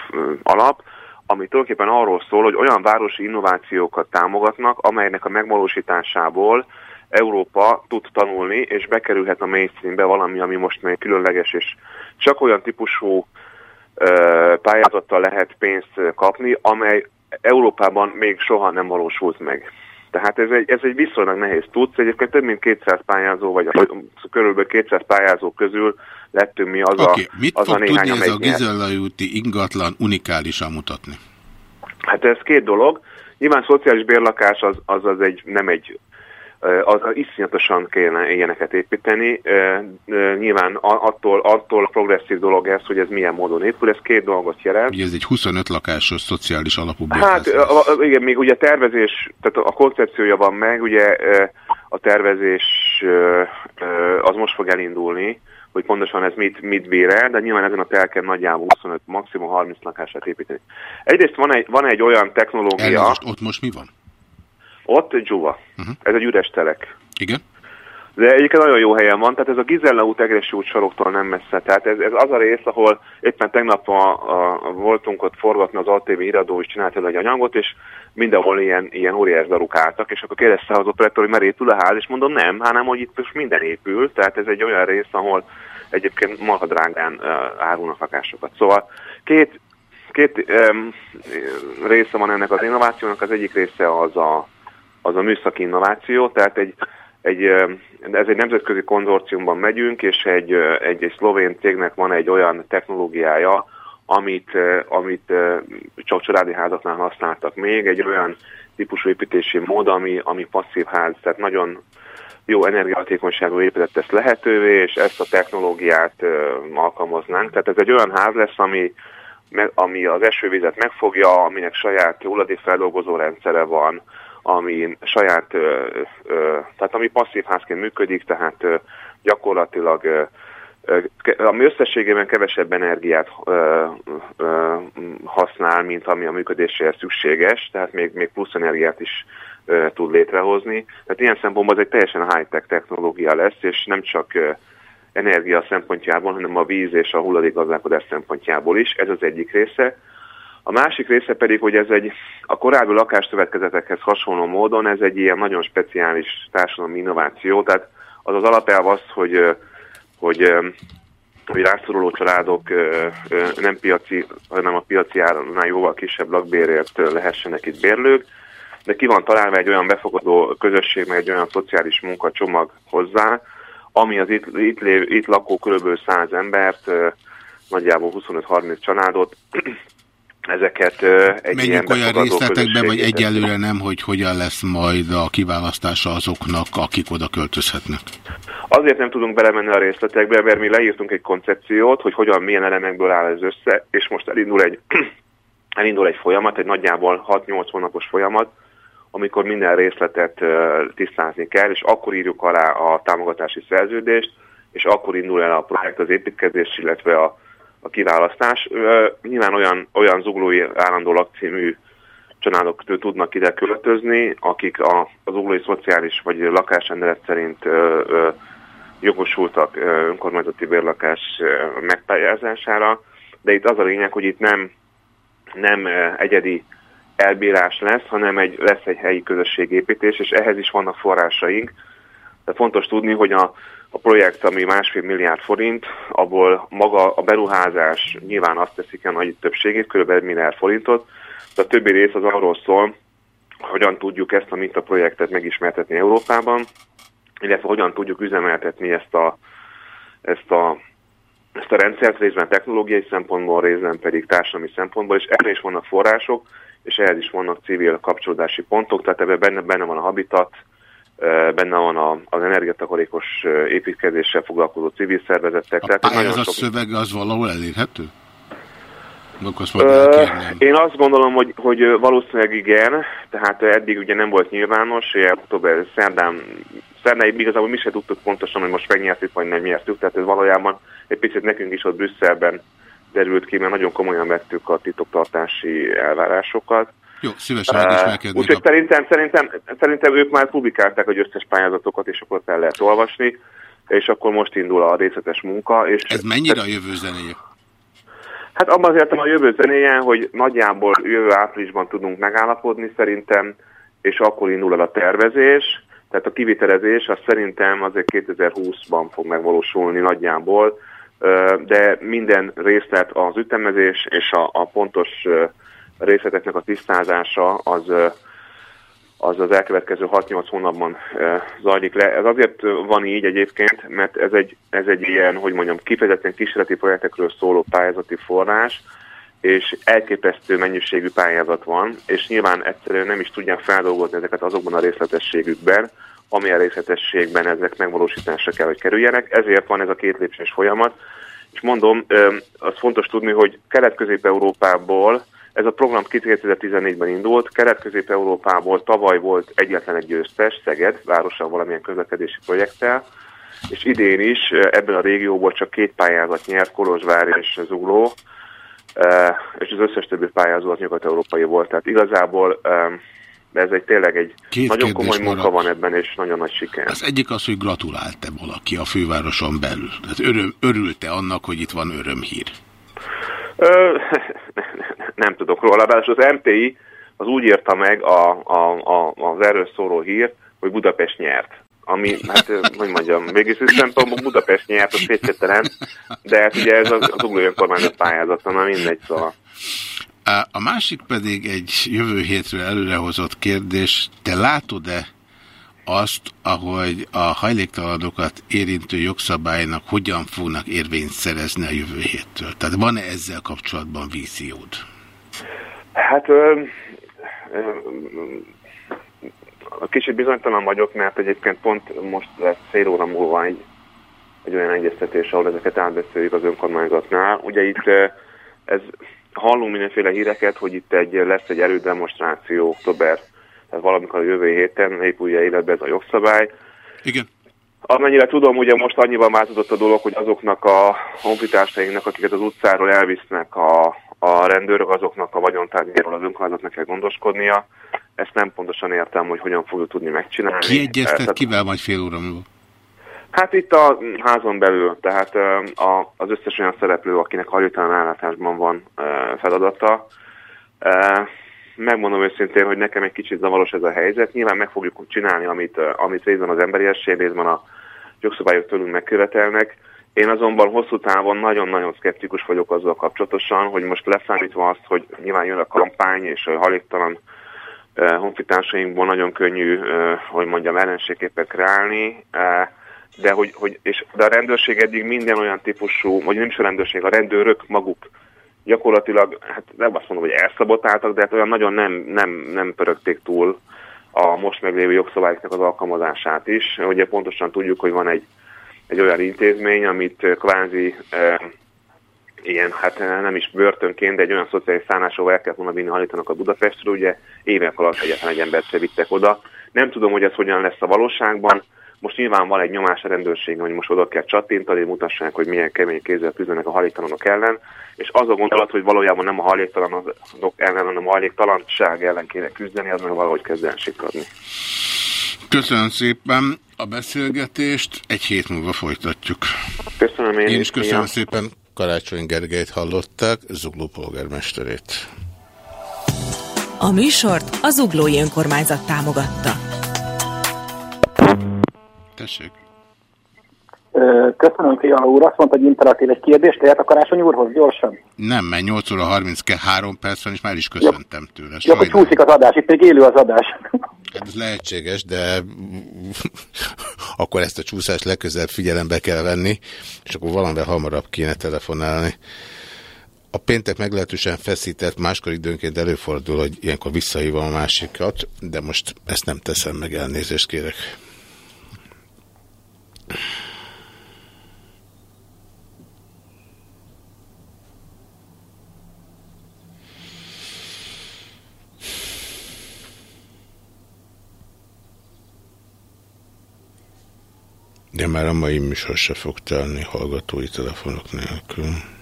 alap, ami tulajdonképpen arról szól, hogy olyan városi innovációkat támogatnak, amelynek a megvalósításából Európa tud tanulni, és bekerülhet a mainstreambe valami, ami most még különleges, és csak olyan típusú ö, pályázattal lehet pénzt kapni, amely Európában még soha nem valósult meg. Tehát ez egy, ez egy viszonylag nehéz tudsz. Egyébként több mint 200 pályázó, vagy körülbelül 200 pályázó közül lettünk mi az okay. a, mit az fog a néhány, tudni ez a amelyik nyert. Gizella úti ingatlan unikálisan mutatni? Hát ez két dolog. Nyilván szociális bérlakás az, az, az egy, nem egy, az, az iszonyatosan kéne ilyeneket építeni. Nyilván a- attól, attól progresszív dolog ez, hogy ez milyen módon épül. Ez két dolgot jelent. Ugye ez egy 25 lakásos szociális alapú Hát a- a- igen, még ugye a tervezés, tehát a koncepciója van meg, ugye a tervezés az most fog elindulni, hogy pontosan ez mit, mit bír el, de nyilván ezen a telken nagyjából 25, maximum 30 lakását építeni. Egyrészt van egy, van egy olyan technológia, Elnézést, ott most mi van? Ott egy Zsuva, Uh-huh. ez egy üres telek. Igen? De egyébként nagyon jó helyen van, tehát ez a Gizella út Egressy út saroktól nem messze. Tehát ez, ez az a rész, ahol éppen tegnap a, a, voltunk ott forgatni az ATV iradó, és csinált el egy anyagot, és mindenhol ilyen, ilyen óriás daruk álltak, és akkor kérdezte az operatőr, hogy már épül a ház, és mondom nem, hanem hogy itt most minden épül, tehát ez egy olyan rész, ahol egyébként maga drágán uh, árulnak lakásokat. Szóval két, két um, része van ennek az innovációnak, az egyik része az a, az a műszaki innováció, tehát egy, egy, ez egy nemzetközi konzorciumban megyünk, és egy, egy, egy szlovén cégnek van egy olyan technológiája, amit, amit csak családi házaknál használtak még, egy olyan típusú építési mód, ami, ami passzív ház, tehát nagyon jó energiahatékonyságú épület tesz lehetővé, és ezt a technológiát ö, alkalmaznánk. Tehát ez egy olyan ház lesz, ami, ami az esővizet megfogja, aminek saját hulladékfeldolgozó rendszere van, ami saját, ö, ö, tehát ami passzív házként működik, tehát ö, gyakorlatilag ö, ami összességében kevesebb energiát ö, ö, használ, mint ami a működéséhez szükséges, tehát még, még plusz energiát is ö, tud létrehozni. Tehát ilyen szempontból ez egy teljesen high-tech technológia lesz, és nem csak ö, energia szempontjából, hanem a víz és a hulladékgazdálkodás szempontjából is. Ez az egyik része. A másik része pedig, hogy ez egy a korábbi lakásszövetkezetekhez hasonló módon ez egy ilyen nagyon speciális társadalmi innováció, tehát az az alapelv az, hogy hogy, hogy rászoruló családok nem piaci, hanem a piaci árnál jóval kisebb lakbérért lehessenek itt bérlők, de ki van találva egy olyan befogadó közösség, meg egy olyan szociális munkacsomag hozzá, ami az itt, itt, lév, itt lakó kb. 100 embert, nagyjából 25-30 családot, ezeket egy Menjünk olyan részletekbe, vagy egyelőre nem, hogy hogyan lesz majd a kiválasztása azoknak, akik oda költözhetnek. Azért nem tudunk belemenni a részletekbe, mert mi leírtunk egy koncepciót, hogy hogyan, milyen elemekből áll ez össze, és most elindul egy, <clears throat> elindul egy folyamat, egy nagyjából 6-8 hónapos folyamat, amikor minden részletet tisztázni kell, és akkor írjuk alá a támogatási szerződést, és akkor indul el a projekt, az építkezés, illetve a, a kiválasztás. Nyilván olyan, olyan zuglói állandó lakcímű családok tudnak ide költözni, akik a, az zuglói szociális vagy lakásrendelet szerint ö, ö, jogosultak önkormányzati bérlakás megpályázására, de itt az a lényeg, hogy itt nem, nem egyedi elbírás lesz, hanem egy, lesz egy helyi közösségépítés, és ehhez is vannak forrásaink. De fontos tudni, hogy a, a projekt, ami másfél milliárd forint, abból maga a beruházás nyilván azt teszik el nagy többségét, kb. 1 milliárd forintot, de a többi rész az arról szól, hogyan tudjuk ezt a mintaprojektet megismertetni Európában, illetve hogyan tudjuk üzemeltetni ezt a, ezt a, ezt a rendszert részben technológiai szempontból, részben pedig társadalmi szempontból, és erre is vannak források, és ehhez is vannak civil kapcsolódási pontok, tehát ebben benne, benne van a habitat, benne van a, az energiatakarékos építkezéssel foglalkozó civil szervezetek. A tehát nagyon sok- szövege az valahol elérhető? Ö, én azt gondolom, hogy, hogy valószínűleg igen, tehát eddig ugye nem volt nyilvános, október szerdán, szerdáig igazából mi se tudtuk pontosan, hogy most megnyertük vagy nem nyertük, tehát ez valójában egy picit nekünk is ott Brüsszelben derült ki, mert nagyon komolyan vettük a titoktartási elvárásokat. Jó, szívesen Ö, megismerkednék. Úgyhogy a- szerintem, szerintem, szerintem ők már publikálták az összes pályázatokat, és akkor fel lehet olvasni, és akkor most indul a részletes munka. És Ez mennyire a jövő zenéje? Hát abban az értem a jövő zenéje, hogy nagyjából jövő áprilisban tudunk megállapodni szerintem, és akkor indul el a tervezés, tehát a kivitelezés az szerintem azért 2020-ban fog megvalósulni nagyjából, de minden részlet az ütemezés és a, a pontos ö, részleteknek a tisztázása az az az elkövetkező 6-8 hónapban zajlik le. Ez azért van így egyébként, mert ez egy, ez egy ilyen, hogy mondjam, kifejezetten kísérleti projektekről szóló pályázati forrás, és elképesztő mennyiségű pályázat van, és nyilván egyszerűen nem is tudják feldolgozni ezeket azokban a részletességükben, amilyen részletességben ezek megvalósításra kell, hogy kerüljenek. Ezért van ez a két lépcsős folyamat. És mondom, az fontos tudni, hogy Kelet-Közép-Európából ez a program 2014-ben indult, Kelet-Közép-Európából tavaly volt egyetlen egy győztes, Szeged, városa valamilyen közlekedési projekttel, és idén is ö, ebből a régióból csak két pályázat nyert, Kolozsvár és Zugló, ö, és az összes többi pályázó az nyugat-európai volt. Tehát igazából ö, ez egy tényleg egy Két nagyon komoly munka maradt. van ebben, és nagyon nagy siker. Az egyik az, hogy gratulált-e valaki a fővároson belül. Tehát öröm, örülte annak, hogy itt van örömhír. Ö, <laughs> nem tudok róla, bár az MTI az úgy írta meg a, a, a, az erről szóló hírt, hogy Budapest nyert. Ami, hát, hogy mondjam, végül szempontból Budapest nyert, az kétségtelen, de hát ugye ez az, az ugló önkormányzat pályázata, na mindegy, szóval. A másik pedig egy jövő hétről előrehozott kérdés. Te látod-e azt, ahogy a hajléktalanokat érintő jogszabálynak hogyan fognak érvényt szerezni a jövő héttől? Tehát van-e ezzel kapcsolatban víziód? Hát ö, ö, kicsit bizonytalan vagyok, mert egyébként pont most lesz fél óra múlva egy, egy olyan egyeztetés, ahol ezeket átbeszéljük az önkormányzatnál. Ugye itt ö, ez, hallunk mindenféle híreket, hogy itt egy, lesz egy erődemonstráció október, valamikor a jövő héten épülje életbe ez a jogszabály. Igen. Amennyire tudom, ugye most annyiban változott a dolog, hogy azoknak a honfitársainknak, akiket az utcáról elvisznek a, a rendőrök, azoknak a vagyontárgyáról az önkormányzatnak kell gondoskodnia. Ezt nem pontosan értem, hogy hogyan fogjuk tudni megcsinálni. Ki Eh, egyeztet tehát- kivel majd fél óra múlva? Hát itt a házon belül, tehát a, az összes olyan szereplő, akinek hajléktalan állátásban van feladata. Megmondom őszintén, hogy nekem egy kicsit zavaros ez a helyzet. Nyilván meg fogjuk csinálni, amit, amit részben az emberiesség, részben a jogszabályok tőlünk megkövetelnek. Én azonban hosszú távon nagyon-nagyon szkeptikus vagyok azzal kapcsolatosan, hogy most leszámítva azt, hogy nyilván jön a kampány, és a halik-talan uh, honfitársainkból nagyon könnyű, hogy mondjam, ellenségképpen kreálni, de, hogy, hogy, és, de a rendőrség eddig minden olyan típusú, vagy nem is a rendőrség, a rendőrök maguk gyakorlatilag, hát nem azt mondom, hogy elszabotáltak, de hát olyan nagyon nem, nem, nem pörögték túl a most meglévő jogszabályoknak az alkalmazását is. Ugye pontosan tudjuk, hogy van egy, egy olyan intézmény, amit kvázi e, ilyen, hát eh, nem is börtönként, de egy olyan szociális szállásról el kellett volna vinni hallítanak a Budapestről, ugye évek alatt egyetlen egy embert se vittek oda. Nem tudom, hogy ez hogyan lesz a valóságban, most nyilván van egy nyomás a rendőrségen, hogy most oda kell csattintani, mutassák, hogy milyen kemény kézzel küzdenek a hajléktalanok ellen, és az a gondolat, hogy valójában nem a hajléktalanok ellen, hanem a hajléktalanság ellen kéne küzdeni, az meg valahogy kezd elsikadni. Köszönöm szépen a beszélgetést, egy hét múlva folytatjuk. Köszönöm én, Én is köszönöm Ja. szépen. Karácsony Gergelyt hallották, Zugló polgármesterét. A műsort az Uglói Önkormányzat támogatta. Tessék. Köszönöm, Fiala úr. Azt mondta, hogy interaktív egy kérdést, lehet a karácsony úrhoz gyorsan. Nem, mert 8 óra 33 perc van, és már is köszöntem tőle. Jó, Sajnálom. csúszik az adás, itt még élő az adás. Hát ez lehetséges, de akkor ezt a csúszást legközelebb figyelembe kell venni, és akkor valamivel hamarabb kéne telefonálni. A péntek meglehetősen feszített, máskor időnként előfordul, hogy ilyenkor visszahívom a másikat, de most ezt nem teszem meg, elnézést kérek. De már a mai műsor se fog telni hallgatói telefonok nélkül.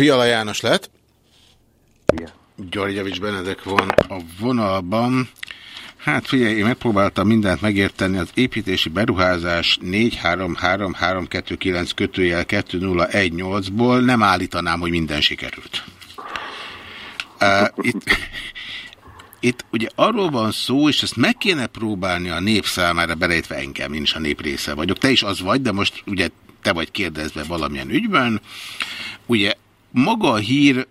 Fiala János lett. Györgyevics Benedek van a vonalban. Hát figyelj, én megpróbáltam mindent megérteni. Az építési beruházás 433329 kötőjel 2018-ból nem állítanám, hogy minden sikerült. Uh, itt, itt ugye arról van szó, és ezt meg kéne próbálni a nép számára, belejtve engem, én is a nép része vagyok. Te is az vagy, de most ugye te vagy kérdezve valamilyen ügyben. Ugye maga a hír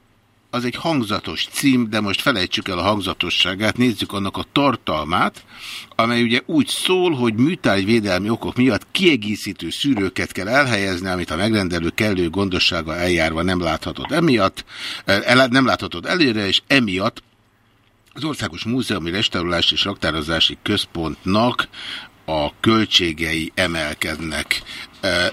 az egy hangzatos cím, de most felejtsük el a hangzatosságát, nézzük annak a tartalmát, amely ugye úgy szól, hogy műtárgyvédelmi okok miatt kiegészítő szűrőket kell elhelyezni, amit a megrendelő kellő gondossága eljárva nem láthatott emiatt, el, nem láthatod előre, és emiatt az Országos Múzeumi Restaurálási és Raktározási Központnak a költségei emelkednek.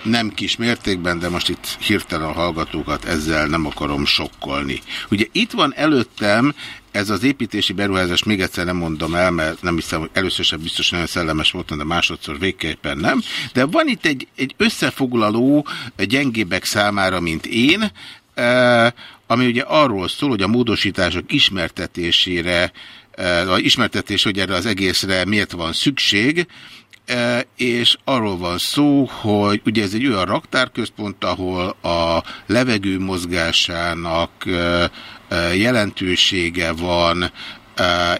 Nem kis mértékben, de most itt hirtelen a hallgatókat ezzel nem akarom sokkolni. Ugye itt van előttem ez az építési beruházás, még egyszer nem mondom el, mert nem hiszem, hogy először sem biztos nagyon szellemes voltam, de másodszor végképpen nem. De van itt egy, egy összefoglaló gyengébbek számára, mint én, ami ugye arról szól, hogy a módosítások ismertetésére, a ismertetés, hogy erre az egészre miért van szükség, és arról van szó, hogy ugye ez egy olyan raktárközpont, ahol a levegő mozgásának e, e, jelentősége van, e,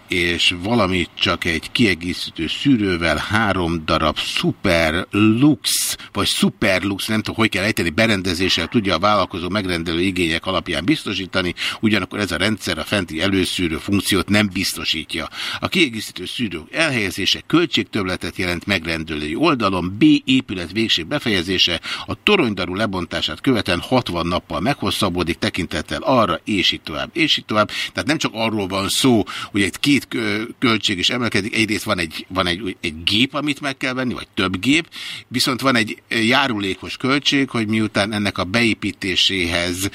és valamit csak egy kiegészítő szűrővel három darab super lux, vagy super lux, nem tudom, hogy kell ejteni, berendezéssel tudja a vállalkozó megrendelő igények alapján biztosítani, ugyanakkor ez a rendszer a fenti előszűrő funkciót nem biztosítja. A kiegészítő szűrők elhelyezése költségtöbletet jelent megrendelői oldalon, B épület végség befejezése, a toronydarú lebontását követően 60 nappal meghosszabbodik tekintettel arra, és így tovább, és így tovább. Tehát nem csak arról van szó, hogy egy két kö- költség is emelkedik, egyrészt van egy, van egy, egy gép, amit meg kell venni, vagy több gép, viszont van egy járulékos költség, hogy miután ennek a beépítéséhez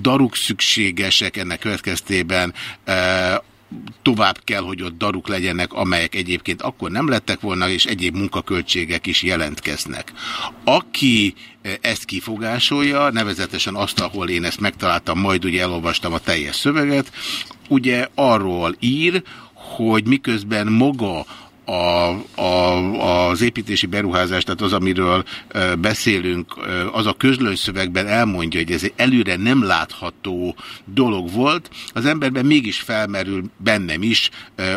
daruk szükségesek, ennek következtében tovább kell, hogy ott daruk legyenek, amelyek egyébként akkor nem lettek volna, és egyéb munkaköltségek is jelentkeznek. Aki eh, ezt kifogásolja, nevezetesen azt, ahol én ezt megtaláltam, majd ugye elolvastam a teljes szöveget, ugye arról ír, hogy miközben maga a, a, az építési beruházás, tehát az, amiről beszélünk, az a közlönyszövegben elmondja, hogy ez egy előre nem látható dolog volt, az emberben mégis felmerül bennem is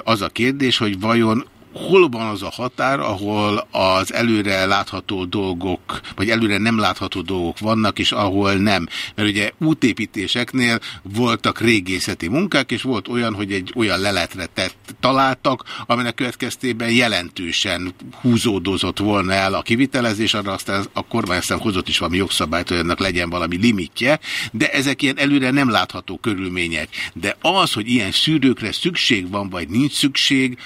az a kérdés, hogy vajon hol van az a határ, ahol az előre látható dolgok, vagy előre nem látható dolgok vannak, és ahol nem. Mert ugye útépítéseknél voltak régészeti munkák, és volt olyan, hogy egy olyan leletre tett, találtak, aminek következtében jelentősen húzódozott volna el a kivitelezés, arra aztán a kormány aztán hozott is valami jogszabályt, hogy ennek legyen valami limitje, de ezek ilyen előre nem látható körülmények. De az, hogy ilyen szűrőkre szükség van, vagy nincs szükség,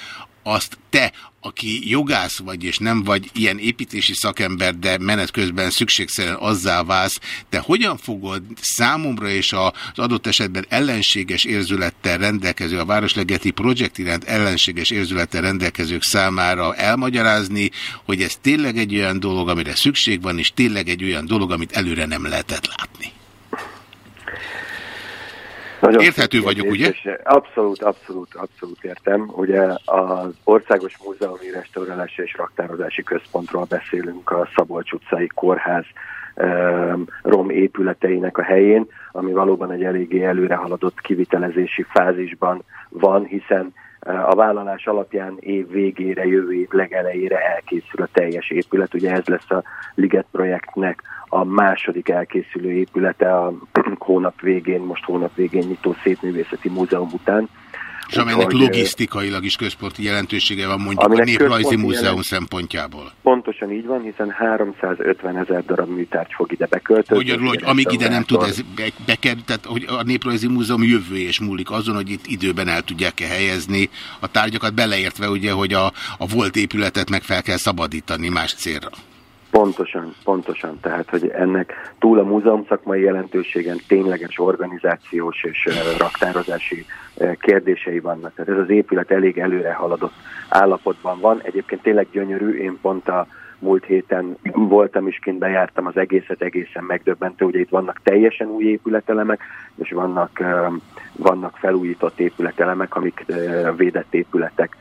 azt te, aki jogász vagy, és nem vagy ilyen építési szakember, de menet közben szükségszerűen azzá válsz, te hogyan fogod számomra és az adott esetben ellenséges érzülettel rendelkező, a Városlegeti projekt iránt ellenséges érzülettel rendelkezők számára elmagyarázni, hogy ez tényleg egy olyan dolog, amire szükség van, és tényleg egy olyan dolog, amit előre nem lehetett látni. Nagyon Érthető vagyok, ugye? Abszolút, abszolút, abszolút értem. Ugye az Országos Múzeumi Restaurálási és Raktározási Központról beszélünk a Szabolcs utcai kórház rom épületeinek a helyén, ami valóban egy eléggé előre haladott kivitelezési fázisban van, hiszen a vállalás alapján év végére, jövő év legelejére elkészül a teljes épület. Ugye ez lesz a Liget projektnek a második elkészülő épülete a <clears throat> hónap végén, most hónap végén nyitó Szépművészeti Múzeum után. És amelynek Úgyhogy, logisztikailag is központi jelentősége van mondjuk a Néprajzi Múzeum jelent- szempontjából. Pontosan így van, hiszen 350 ezer darab műtárgy fog ide beköltözni. Hogy, hogy amíg ide nem tud ez be- bekerülni, tehát hogy a Néprajzi Múzeum jövője is múlik azon, hogy itt időben el tudják-e helyezni a tárgyakat, beleértve ugye, hogy a, a volt épületet meg fel kell szabadítani más célra. Pontosan, pontosan. Tehát, hogy ennek túl a múzeum szakmai jelentőségen tényleges organizációs és raktározási kérdései vannak. Tehát ez az épület elég előre haladott állapotban van. Egyébként tényleg gyönyörű. Én pont a múlt héten voltam is kint, bejártam az egészet, egészen megdöbbentő. Ugye itt vannak teljesen új épületelemek, és vannak, vannak felújított épületelemek, amik védett épületek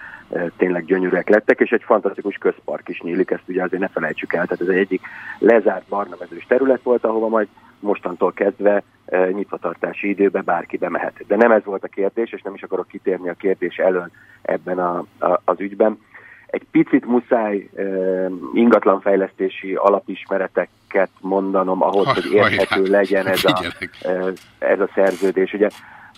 tényleg gyönyörűek lettek, és egy fantasztikus közpark is nyílik, ezt ugye azért ne felejtsük el. Tehát ez egy egyik lezárt barnamezős terület volt, ahova majd mostantól kezdve nyitvatartási időbe bárki bemehet. De nem ez volt a kérdés, és nem is akarok kitérni a kérdés elől ebben a, a, az ügyben. Egy picit muszáj e, ingatlanfejlesztési alapismereteket mondanom ahhoz, hogy érthető legyen ez a, ez a szerződés. Ugye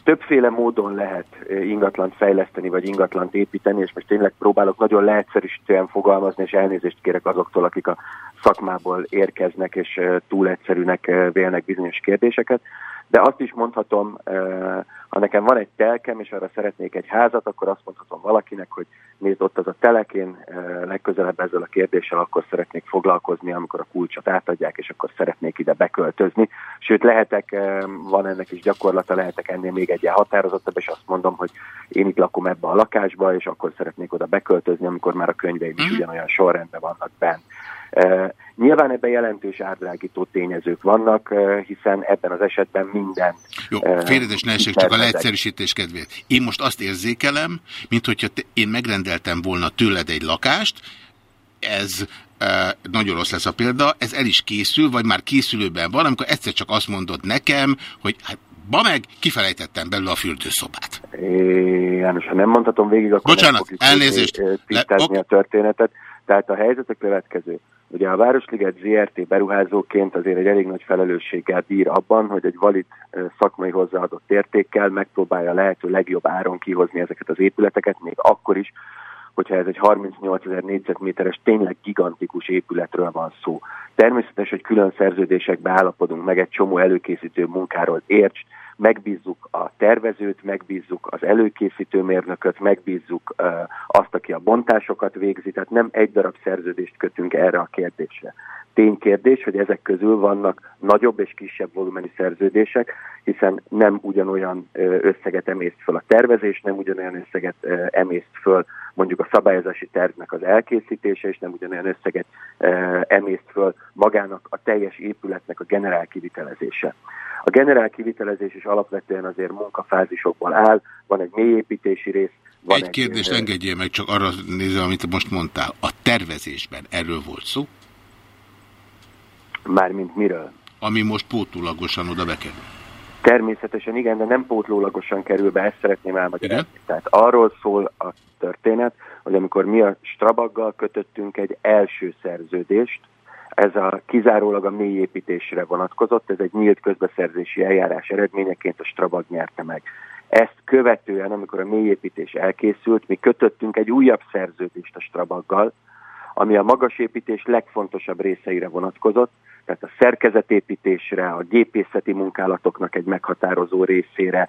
többféle módon lehet eh, ingatlant fejleszteni, vagy ingatlant építeni, és most tényleg próbálok nagyon leegyszerűsítően fogalmazni, és elnézést kérek azoktól, akik a szakmából érkeznek, és eh, túl egyszerűnek eh, vélnek bizonyos kérdéseket. De azt is mondhatom, eh, ha nekem van egy telkem, és arra szeretnék egy házat, akkor azt mondhatom valakinek, hogy nézd ott az a telek, én eh, legközelebb ezzel a kérdéssel akkor szeretnék foglalkozni, amikor a kulcsot átadják, és akkor szeretnék ide beköltözni. Sőt, lehetek, eh, van ennek is gyakorlata, lehetek ennél még egy határozottabb, és azt mondom, hogy én itt lakom ebbe a lakásba, és akkor szeretnék oda beköltözni, amikor már a könyveim is ugyanolyan sorrendben vannak bent. Nyilván ebben jelentős átdrágító tényezők vannak, hiszen ebben az esetben minden... Jó, félredes ne esek, csak a leegyszerűsítés kedvéért. Én most azt érzékelem, mint hogyha te, én megrendeltem volna tőled egy lakást, ez e, nagyon rossz lesz a példa, ez el is készül, vagy már készülőben van, amikor egyszer csak azt mondod nekem, hogy hát ba meg, kifelejtettem belőle a fürdőszobát. É, János, ha nem mondhatom végig, akkor Bocsánat, nem elnézést. eh, tisztázni a történetet. Tehát a helyzet a következő. Ugye a Városliget ZRT beruházóként azért egy elég nagy felelősséggel bír abban, hogy egy valid szakmai hozzáadott értékkel megpróbálja lehető legjobb áron kihozni ezeket az épületeket, még akkor is, hogyha ez egy 38 ezer négyzetméteres, tényleg gigantikus épületről van szó. Természetes, hogy külön szerződésekbe állapodunk meg egy csomó előkészítő munkáról. Érts, megbízzuk a tervezőt, megbízzuk az előkészítő mérnököt, megbízzuk azt, aki a bontásokat végzi, tehát nem egy darab szerződést kötünk erre a kérdésre. ténykérdés, hogy ezek közül vannak nagyobb és kisebb volumenű szerződések, hiszen nem ugyanolyan összeget emészt föl a tervezés, nem ugyanolyan összeget emészt föl mondjuk a szabályozási tervnek az elkészítése, és nem ugyanolyan összeget ö, emészt föl magának a teljes épületnek a generál kivitelezése. A generál kivitelezés is alapvetően azért munkafázisokból áll, van egy mélyépítési rész, van Egy egy, kérdést ö, engedjél meg, csak arra nézve, amit most mondtál. A tervezésben erről volt szó, Mármint miről? ami most pótulagosan oda bekerül. Természetesen igen, de nem pótlólagosan kerül be, ezt szeretném elmagyarázni. Tehát arról szól a történet, hogy amikor mi a Strabaggal kötöttünk egy első szerződést, ez a kizárólag a mélyépítésre vonatkozott, ez egy nyílt közbeszerzési eljárás eredményeként a Strabag nyerte meg. Ezt követően, amikor a mélyépítés elkészült, mi kötöttünk egy újabb szerződést a Strabaggal, ami a magasépítés legfontosabb részeire vonatkozott, tehát a szerkezetépítésre, a gépészeti munkálatoknak egy meghatározó részére,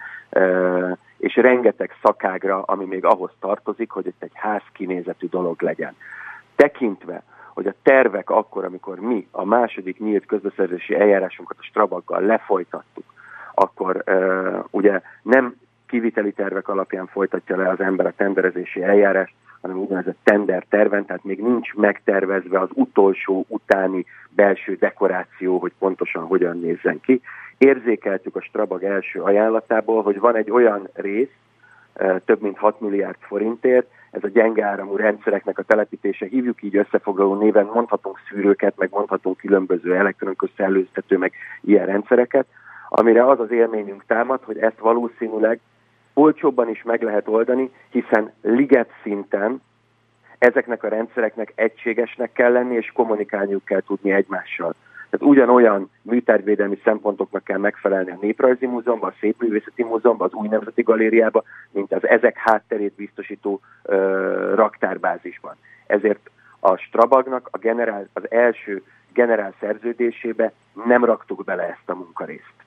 és rengeteg szakágra, ami még ahhoz tartozik, hogy ez egy ház kinézetű dolog legyen. Tekintve, hogy a tervek akkor, amikor mi a második nyílt közbeszerzési eljárásunkat a Strabaggal lefolytattuk, akkor ugye nem kiviteli tervek alapján folytatja le az ember a tenderezési eljárást, hanem úgynevezett tender terven, tehát még nincs megtervezve az utolsó utáni belső dekoráció, hogy pontosan hogyan nézzen ki. Érzékeltük a Strabag első ajánlatából, hogy van egy olyan rész, eh, több mint 6 milliárd forintért, ez a gyenge áramú rendszereknek a telepítése, hívjuk így összefoglaló néven, mondhatunk szűrőket, meg mondhatunk különböző elektronikus szellőztető, meg ilyen rendszereket, amire az az élményünk támad, hogy ezt valószínűleg olcsóbban is meg lehet oldani, hiszen liget szinten ezeknek a rendszereknek egységesnek kell lenni, és kommunikálniuk kell tudni egymással. Tehát ugyanolyan műtárvédelmi szempontoknak kell megfelelni a Néprajzi Múzeumban, a Szépművészeti Múzeumban, az Új Nemzeti Galériában, mint az ezek hátterét biztosító ö, raktárbázisban. Ezért a Strabagnak a generál, az első generál szerződésébe nem raktuk bele ezt a munkarészt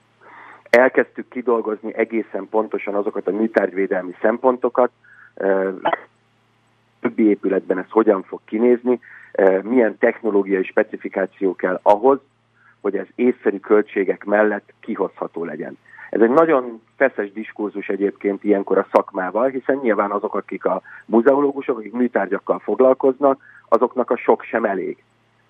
elkezdtük kidolgozni egészen pontosan azokat a műtárgyvédelmi szempontokat, többi épületben ez hogyan fog kinézni, milyen technológiai specifikáció kell ahhoz, hogy ez észszerű költségek mellett kihozható legyen. Ez egy nagyon feszes diskurzus egyébként ilyenkor a szakmával, hiszen nyilván azok, akik a muzeológusok, akik műtárgyakkal foglalkoznak, azoknak a sok sem elég.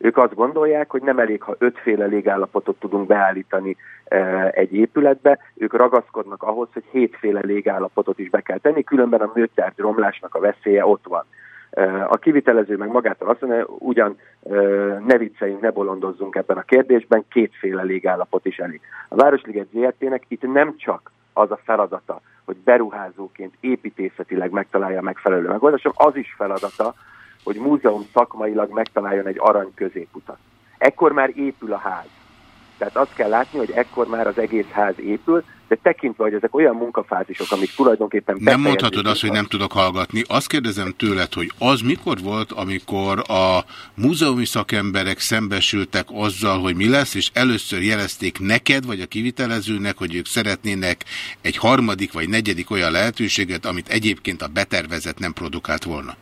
Ők azt gondolják, hogy nem elég, ha ötféle légállapotot tudunk beállítani e, egy épületbe, ők ragaszkodnak ahhoz, hogy hétféle légállapotot is be kell tenni, különben a műtárgy romlásnak a veszélye ott van. E, a kivitelező meg magától azt mondja, ugyan e, ne vicceljünk, ne bolondozzunk ebben a kérdésben, kétféle légállapot is elég. A Városliget ZRT-nek itt nem csak az a feladata, hogy beruházóként építészetileg megtalálja a megfelelő megoldást, az is feladata, hogy múzeum szakmailag megtaláljon egy arany középutat. Ekkor már épül a ház. Tehát azt kell látni, hogy ekkor már az egész ház épül, de tekintve, hogy ezek olyan munkafázisok, amik tulajdonképpen... Nem mondhatod azt, hogy nem tudok hallgatni. Azt kérdezem tőled, hogy az mikor volt, amikor a múzeumi szakemberek szembesültek azzal, hogy mi lesz, és először jelezték neked, vagy a kivitelezőnek, hogy ők szeretnének egy harmadik vagy negyedik olyan lehetőséget, amit egyébként a betervezet nem produkált volna?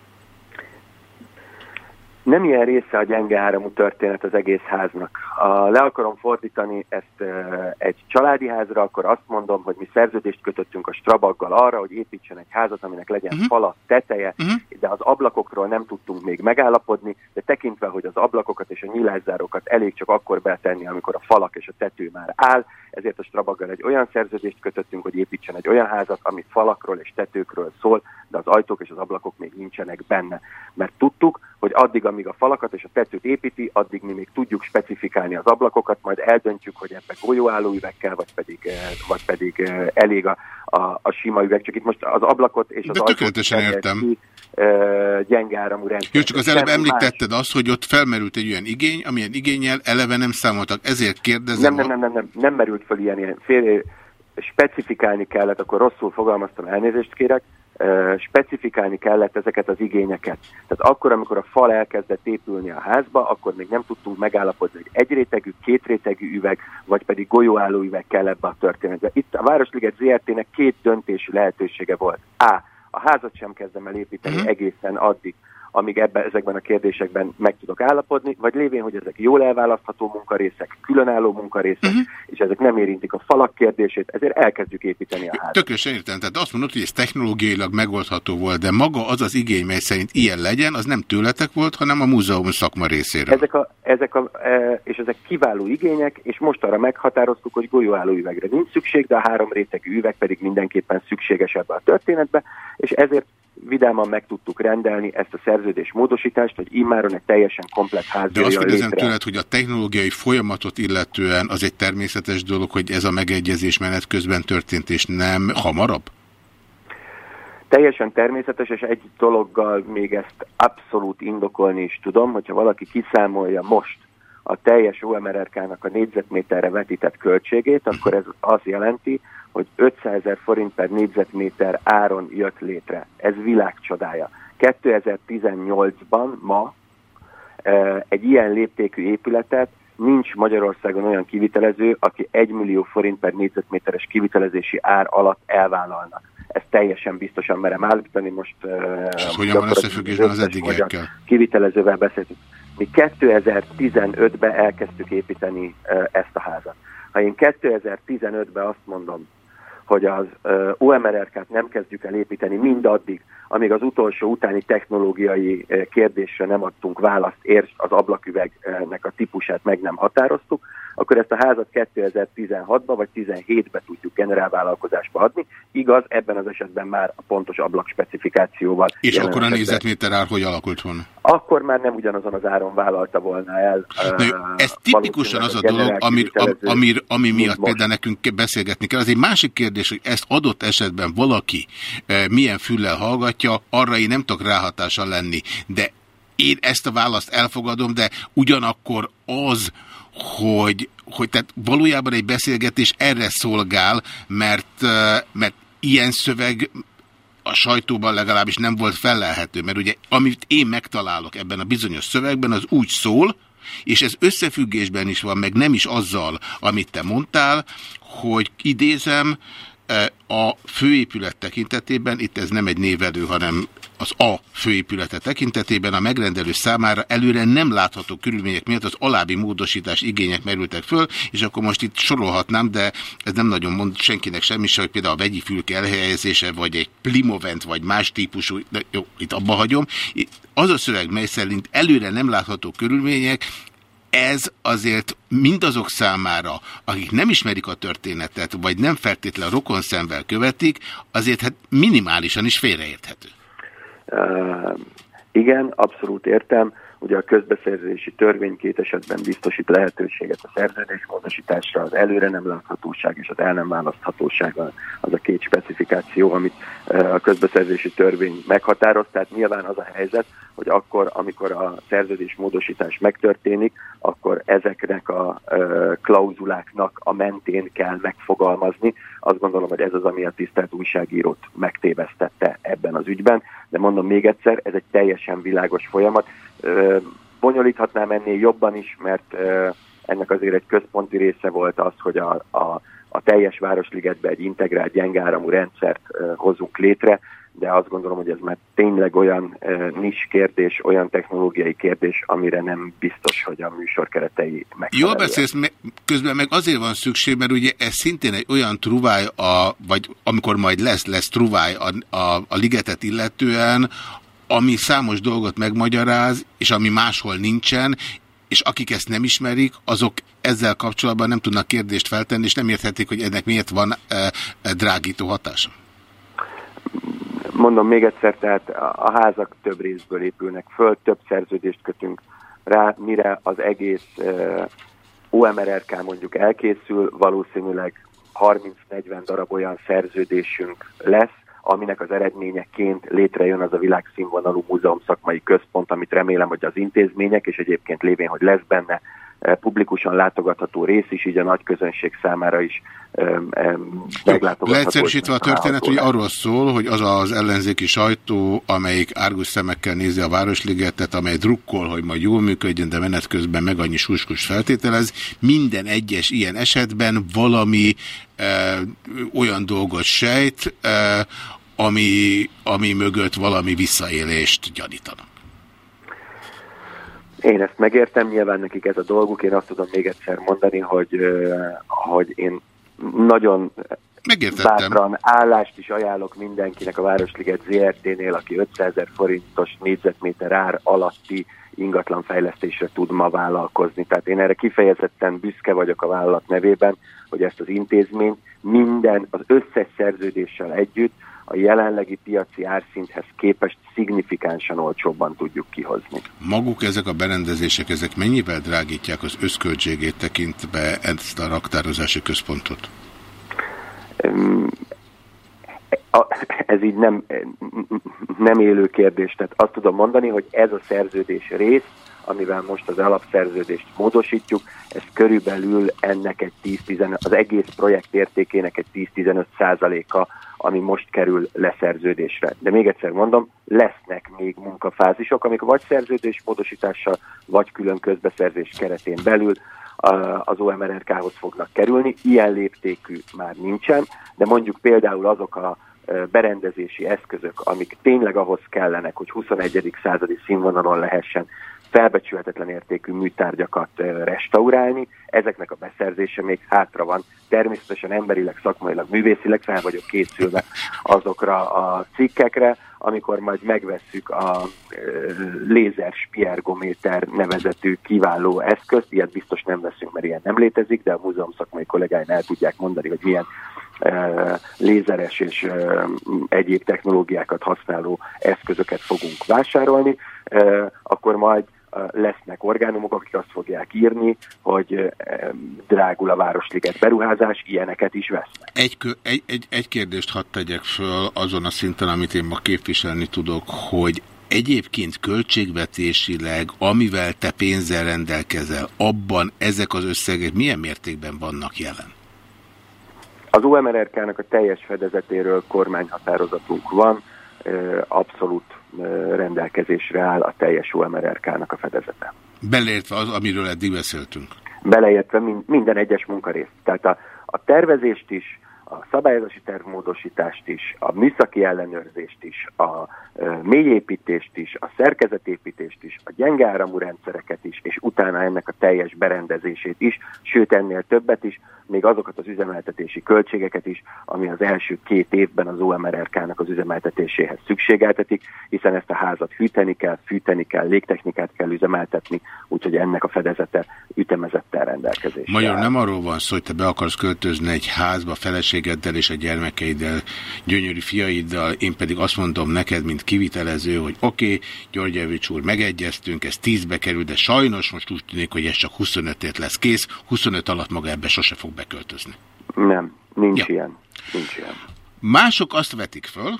Nem ilyen része a gyenge áramú történet az egész háznak. Ha le akarom fordítani ezt egy családi házra, akkor azt mondom, hogy mi szerződést kötöttünk a Strabaggal arra, hogy építsen egy házat, aminek legyen uh-huh. fala, teteje, uh-huh. de az ablakokról nem tudtunk még megállapodni, de tekintve, hogy az ablakokat és a nyílászárókat elég csak akkor betenni, amikor a falak és a tető már áll, ezért a Strabaggal egy olyan szerződést kötöttünk, hogy építsen egy olyan házat, ami falakról és tetőkről szól, de az ajtók és az ablakok még nincsenek benne. Mert tudtuk, hogy addig, amíg a falakat és a tetőt építi, addig mi még tudjuk specifikálni az ablakokat, majd eldöntjük, hogy ebbe golyóálló üvegkel, vagy pedig, vagy pedig elég a, a, a sima üveg. Csak itt most az ablakot és az De tökéletesen értem. Ki, gyenge áramú rendszer. Jó, csak az előbb említetted azt, hogy ott felmerült egy olyan igény, amilyen igényel eleve nem számoltak. Ezért kérdezem. Nem, nem, nem, nem, nem, nem merült föl ilyen, ilyen fél, specifikálni kellett, akkor rosszul fogalmaztam, elnézést kérek, specifikálni kellett ezeket az igényeket. Tehát akkor, amikor a fal elkezdett épülni a házba, akkor még nem tudtunk megállapodni, hogy egyrétegű, kétrétegű üveg, vagy pedig golyóálló üveg kell ebbe a történetbe. Itt a Városliget ZRT-nek két döntési lehetősége volt. A. A házat sem kezdem el építeni uh-huh. egészen addig, amíg ebben, ezekben a kérdésekben meg tudok állapodni, vagy lévén, hogy ezek jól elválasztható munkarészek, különálló munkarészek, uh-huh. és ezek nem érintik a falak kérdését, ezért elkezdjük építeni a házat. Tökéletesen értem. Tehát azt mondod, hogy ez technológiailag megoldható volt, de maga az az igény, mely szerint ilyen legyen, az nem tőletek volt, hanem a múzeum szakma részéről. Ezek a, ezek a, e, és ezek kiváló igények, és most arra meghatároztuk, hogy golyóálló üvegre nincs szükség, de a három rétegű üveg pedig mindenképpen szükséges ebbe a történetbe, és ezért vidáman meg tudtuk rendelni ezt a szerződés módosítást, hogy immáron egy teljesen komplet ház De azt kérdezem tőled, hogy a technológiai folyamatot illetően az egy természetes dolog, hogy ez a megegyezés menet közben történt, és nem hamarabb? Teljesen természetes, és egy dologgal még ezt abszolút indokolni is tudom, hogyha valaki kiszámolja most a teljes OMRRK-nak a négyzetméterre vetített költségét, akkor ez azt jelenti, hogy 500 ezer forint per négyzetméter áron jött létre. Ez világcsodája. 2018-ban ma egy ilyen léptékű épületet nincs Magyarországon olyan kivitelező, aki 1 millió forint per négyzetméteres kivitelezési ár alatt elvállalnak. Ezt teljesen biztosan merem állítani. Most És hogyan van összefüggésben az eddigiekkel? Kivitelezővel beszéltünk. Mi 2015-ben elkezdtük építeni ezt a házat. Ha én 2015-ben azt mondom, hogy az OMRRK-t nem kezdjük el építeni mindaddig, amíg az utolsó utáni technológiai kérdésre nem adtunk választ, értsd az ablaküvegnek a típusát meg nem határoztuk, akkor ezt a házat 2016-ba vagy 17-be tudjuk generálvállalkozásba adni. Igaz, ebben az esetben már a pontos ablak specifikációval. És akkor a négyzetméter ár hogy alakult volna? Akkor már nem ugyanazon az áron vállalta volna el. Na, ö, ez tipikusan az a dolog, generált ami, kivitelező, ami, miatt most. például nekünk beszélgetni kell. Az egy másik kérdés, hogy ezt adott esetben valaki e, milyen füllel hallgatja, arra én nem tudok ráhatással lenni. De én ezt a választ elfogadom, de ugyanakkor az, hogy, hogy tehát valójában egy beszélgetés erre szolgál, mert, mert ilyen szöveg a sajtóban legalábbis nem volt felelhető, mert ugye amit én megtalálok ebben a bizonyos szövegben, az úgy szól, és ez összefüggésben is van, meg nem is azzal, amit te mondtál, hogy idézem, a főépület tekintetében, itt ez nem egy névelő, hanem az A főépülete tekintetében a megrendelő számára előre nem látható körülmények miatt az alábbi módosítás igények merültek föl, és akkor most itt sorolhatnám, de ez nem nagyon mond senkinek semmi se, hogy például a vegyi fülke elhelyezése, vagy egy plimovent, vagy más típusú, de jó, itt abba hagyom. Az a szöveg, mely szerint előre nem látható körülmények, ez azért mindazok számára, akik nem ismerik a történetet, vagy nem feltétlenül rokon szemvel követik, azért hát minimálisan is félreérthető. Igen, abszolút értem. Ugye a közbeszerzési törvény két esetben biztosít lehetőséget a szerződésmódosításra, az előre nem láthatóság és az el nem választhatóság az a két specifikáció, amit a közbeszerzési törvény meghatároz. Tehát nyilván az a helyzet, hogy akkor, amikor a szerződésmódosítás megtörténik, akkor ezeknek a klauzuláknak a mentén kell megfogalmazni. Azt gondolom, hogy ez az, ami a tisztelt újságírót megtévesztette ebben az ügyben, de mondom még egyszer, ez egy teljesen világos folyamat. Bonyolíthatnám ennél jobban is, mert ennek azért egy központi része volt az, hogy a, a, a teljes Városligetbe egy integrált gyengáramú rendszert ö, hozunk létre, de azt gondolom, hogy ez már tényleg olyan uh, nis kérdés, olyan technológiai kérdés, amire nem biztos, hogy a műsor keretei Jól megfelelőek. beszélsz, me- közben meg azért van szükség, mert ugye ez szintén egy olyan truváj, a, vagy amikor majd lesz, lesz truváj a, a, a ligetet illetően, ami számos dolgot megmagyaráz, és ami máshol nincsen, és akik ezt nem ismerik, azok ezzel kapcsolatban nem tudnak kérdést feltenni, és nem érthetik, hogy ennek miért van e, e, drágító hatása. Mondom még egyszer, tehát a házak több részből épülnek föl, több szerződést kötünk rá, mire az egész OMRRK mondjuk elkészül, valószínűleg 30-40 darab olyan szerződésünk lesz, aminek az eredményeként létrejön az a világszínvonalú múzeum szakmai központ, amit remélem, hogy az intézmények, és egyébként lévén, hogy lesz benne publikusan látogatható rész is, így a nagy közönség számára is em, em, meglátogatható. Leegyszerűsítve a történet, hogy arról szól, hogy az az ellenzéki sajtó, amelyik árgus szemekkel nézi a Városligetet, amely drukkol, hogy majd jól működjön, de menet közben meg annyi suskus feltételez, minden egyes ilyen esetben valami e, olyan dolgot sejt, e, ami, ami mögött valami visszaélést gyanítana. Én ezt megértem, nyilván nekik ez a dolguk. Én azt tudom még egyszer mondani, hogy, hogy én nagyon Megértettem. bátran állást is ajánlok mindenkinek a Városliget ZRT-nél, aki 500 ezer forintos négyzetméter ár alatti ingatlan fejlesztésre tud ma vállalkozni. Tehát én erre kifejezetten büszke vagyok a vállalat nevében, hogy ezt az intézményt minden, az összes szerződéssel együtt a jelenlegi piaci árszinthez képest szignifikánsan olcsóbban tudjuk kihozni. Maguk ezek a berendezések, ezek mennyivel drágítják az összköltségét tekintve ezt a raktározási központot? Öm, a, ez így nem, nem élő kérdés. Tehát azt tudom mondani, hogy ez a szerződés rész, amivel most az alapszerződést módosítjuk, ez körülbelül ennek egy 10-15, az egész projekt értékének egy 10-15 százaléka, ami most kerül leszerződésre. De még egyszer mondom, lesznek még munkafázisok, amik vagy szerződés módosítással, vagy külön közbeszerzés keretén belül az OMRRK-hoz fognak kerülni. Ilyen léptékű már nincsen, de mondjuk például azok a berendezési eszközök, amik tényleg ahhoz kellenek, hogy 21. századi színvonalon lehessen felbecsülhetetlen értékű műtárgyakat restaurálni, ezeknek a beszerzése még hátra van. Természetesen emberileg, szakmailag, művészileg fel vagyok készülve azokra a cikkekre, amikor majd megvesszük a lézer spiergométer nevezetű kiváló eszközt, ilyet biztos nem veszünk, mert ilyen nem létezik, de a múzeum szakmai kollégáim el tudják mondani, hogy milyen lézeres és egyéb technológiákat használó eszközöket fogunk vásárolni, akkor majd lesznek orgánumok, akik azt fogják írni, hogy ö, drágul a Városliget beruházás, ilyeneket is vesznek. Egy, egy, egy, egy kérdést hadd tegyek föl azon a szinten, amit én ma képviselni tudok, hogy egyébként költségvetésileg, amivel te pénzzel rendelkezel, abban ezek az összegek milyen mértékben vannak jelen? Az UMRRK-nak a teljes fedezetéről kormányhatározatunk van, ö, abszolút rendelkezésre áll a teljes UMRRK-nak a fedezete. Beleértve az, amiről eddig beszéltünk. Beleértve min- minden egyes munkarészt. Tehát a, a tervezést is, a szabályozási tervmódosítást is, a műszaki ellenőrzést is, a mélyépítést is, a szerkezetépítést is, a gyenge áramú rendszereket is, és utána ennek a teljes berendezését is, sőt ennél többet is, még azokat az üzemeltetési költségeket is, ami az első két évben az OMRRK-nak az üzemeltetéséhez szükségeltetik, hiszen ezt a házat hűteni kell, fűteni kell, légtechnikát kell üzemeltetni, úgyhogy ennek a fedezete ütemezettel rendelkezésre. Magyar nem arról van szó, hogy te be akarsz költözni egy házba feleségeddel és a gyermekeiddel, gyönyörű fiaiddal, én pedig azt mondom neked, mint kivitelező, hogy oké, okay, Györgyevics úr, megegyeztünk, ez 10-be kerül, de sajnos most úgy tűnik, hogy ez csak 25-ért lesz kész, 25 alatt maga ebbe sose fog beköltözni. Nem, nincs Ja. ilyen. Nincs ilyen. Mások azt vetik föl,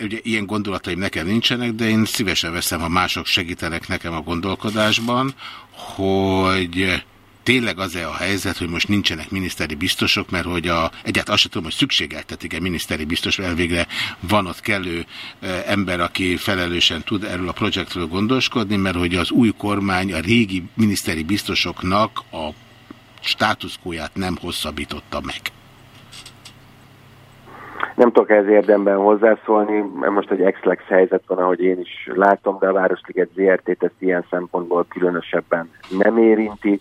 ugye ilyen gondolataim nekem nincsenek, de én szívesen veszem, ha mások segítenek nekem a gondolkodásban, hogy tényleg az-e a helyzet, hogy most nincsenek miniszteri biztosok, mert hogy a, egyáltalán azt sem tudom, hogy szükségeltetik-e miniszteri biztos, elvégre van ott kellő ember, aki felelősen tud erről a projektről gondoskodni, mert hogy az új kormány a régi miniszteri biztosoknak a státuszkóját nem hosszabbította meg. Nem tudok ez érdemben hozzászólni, mert most egy ex-lex helyzet van, ahogy én is látom, de a Városliget ZRT-t ezt ilyen szempontból különösebben nem érinti,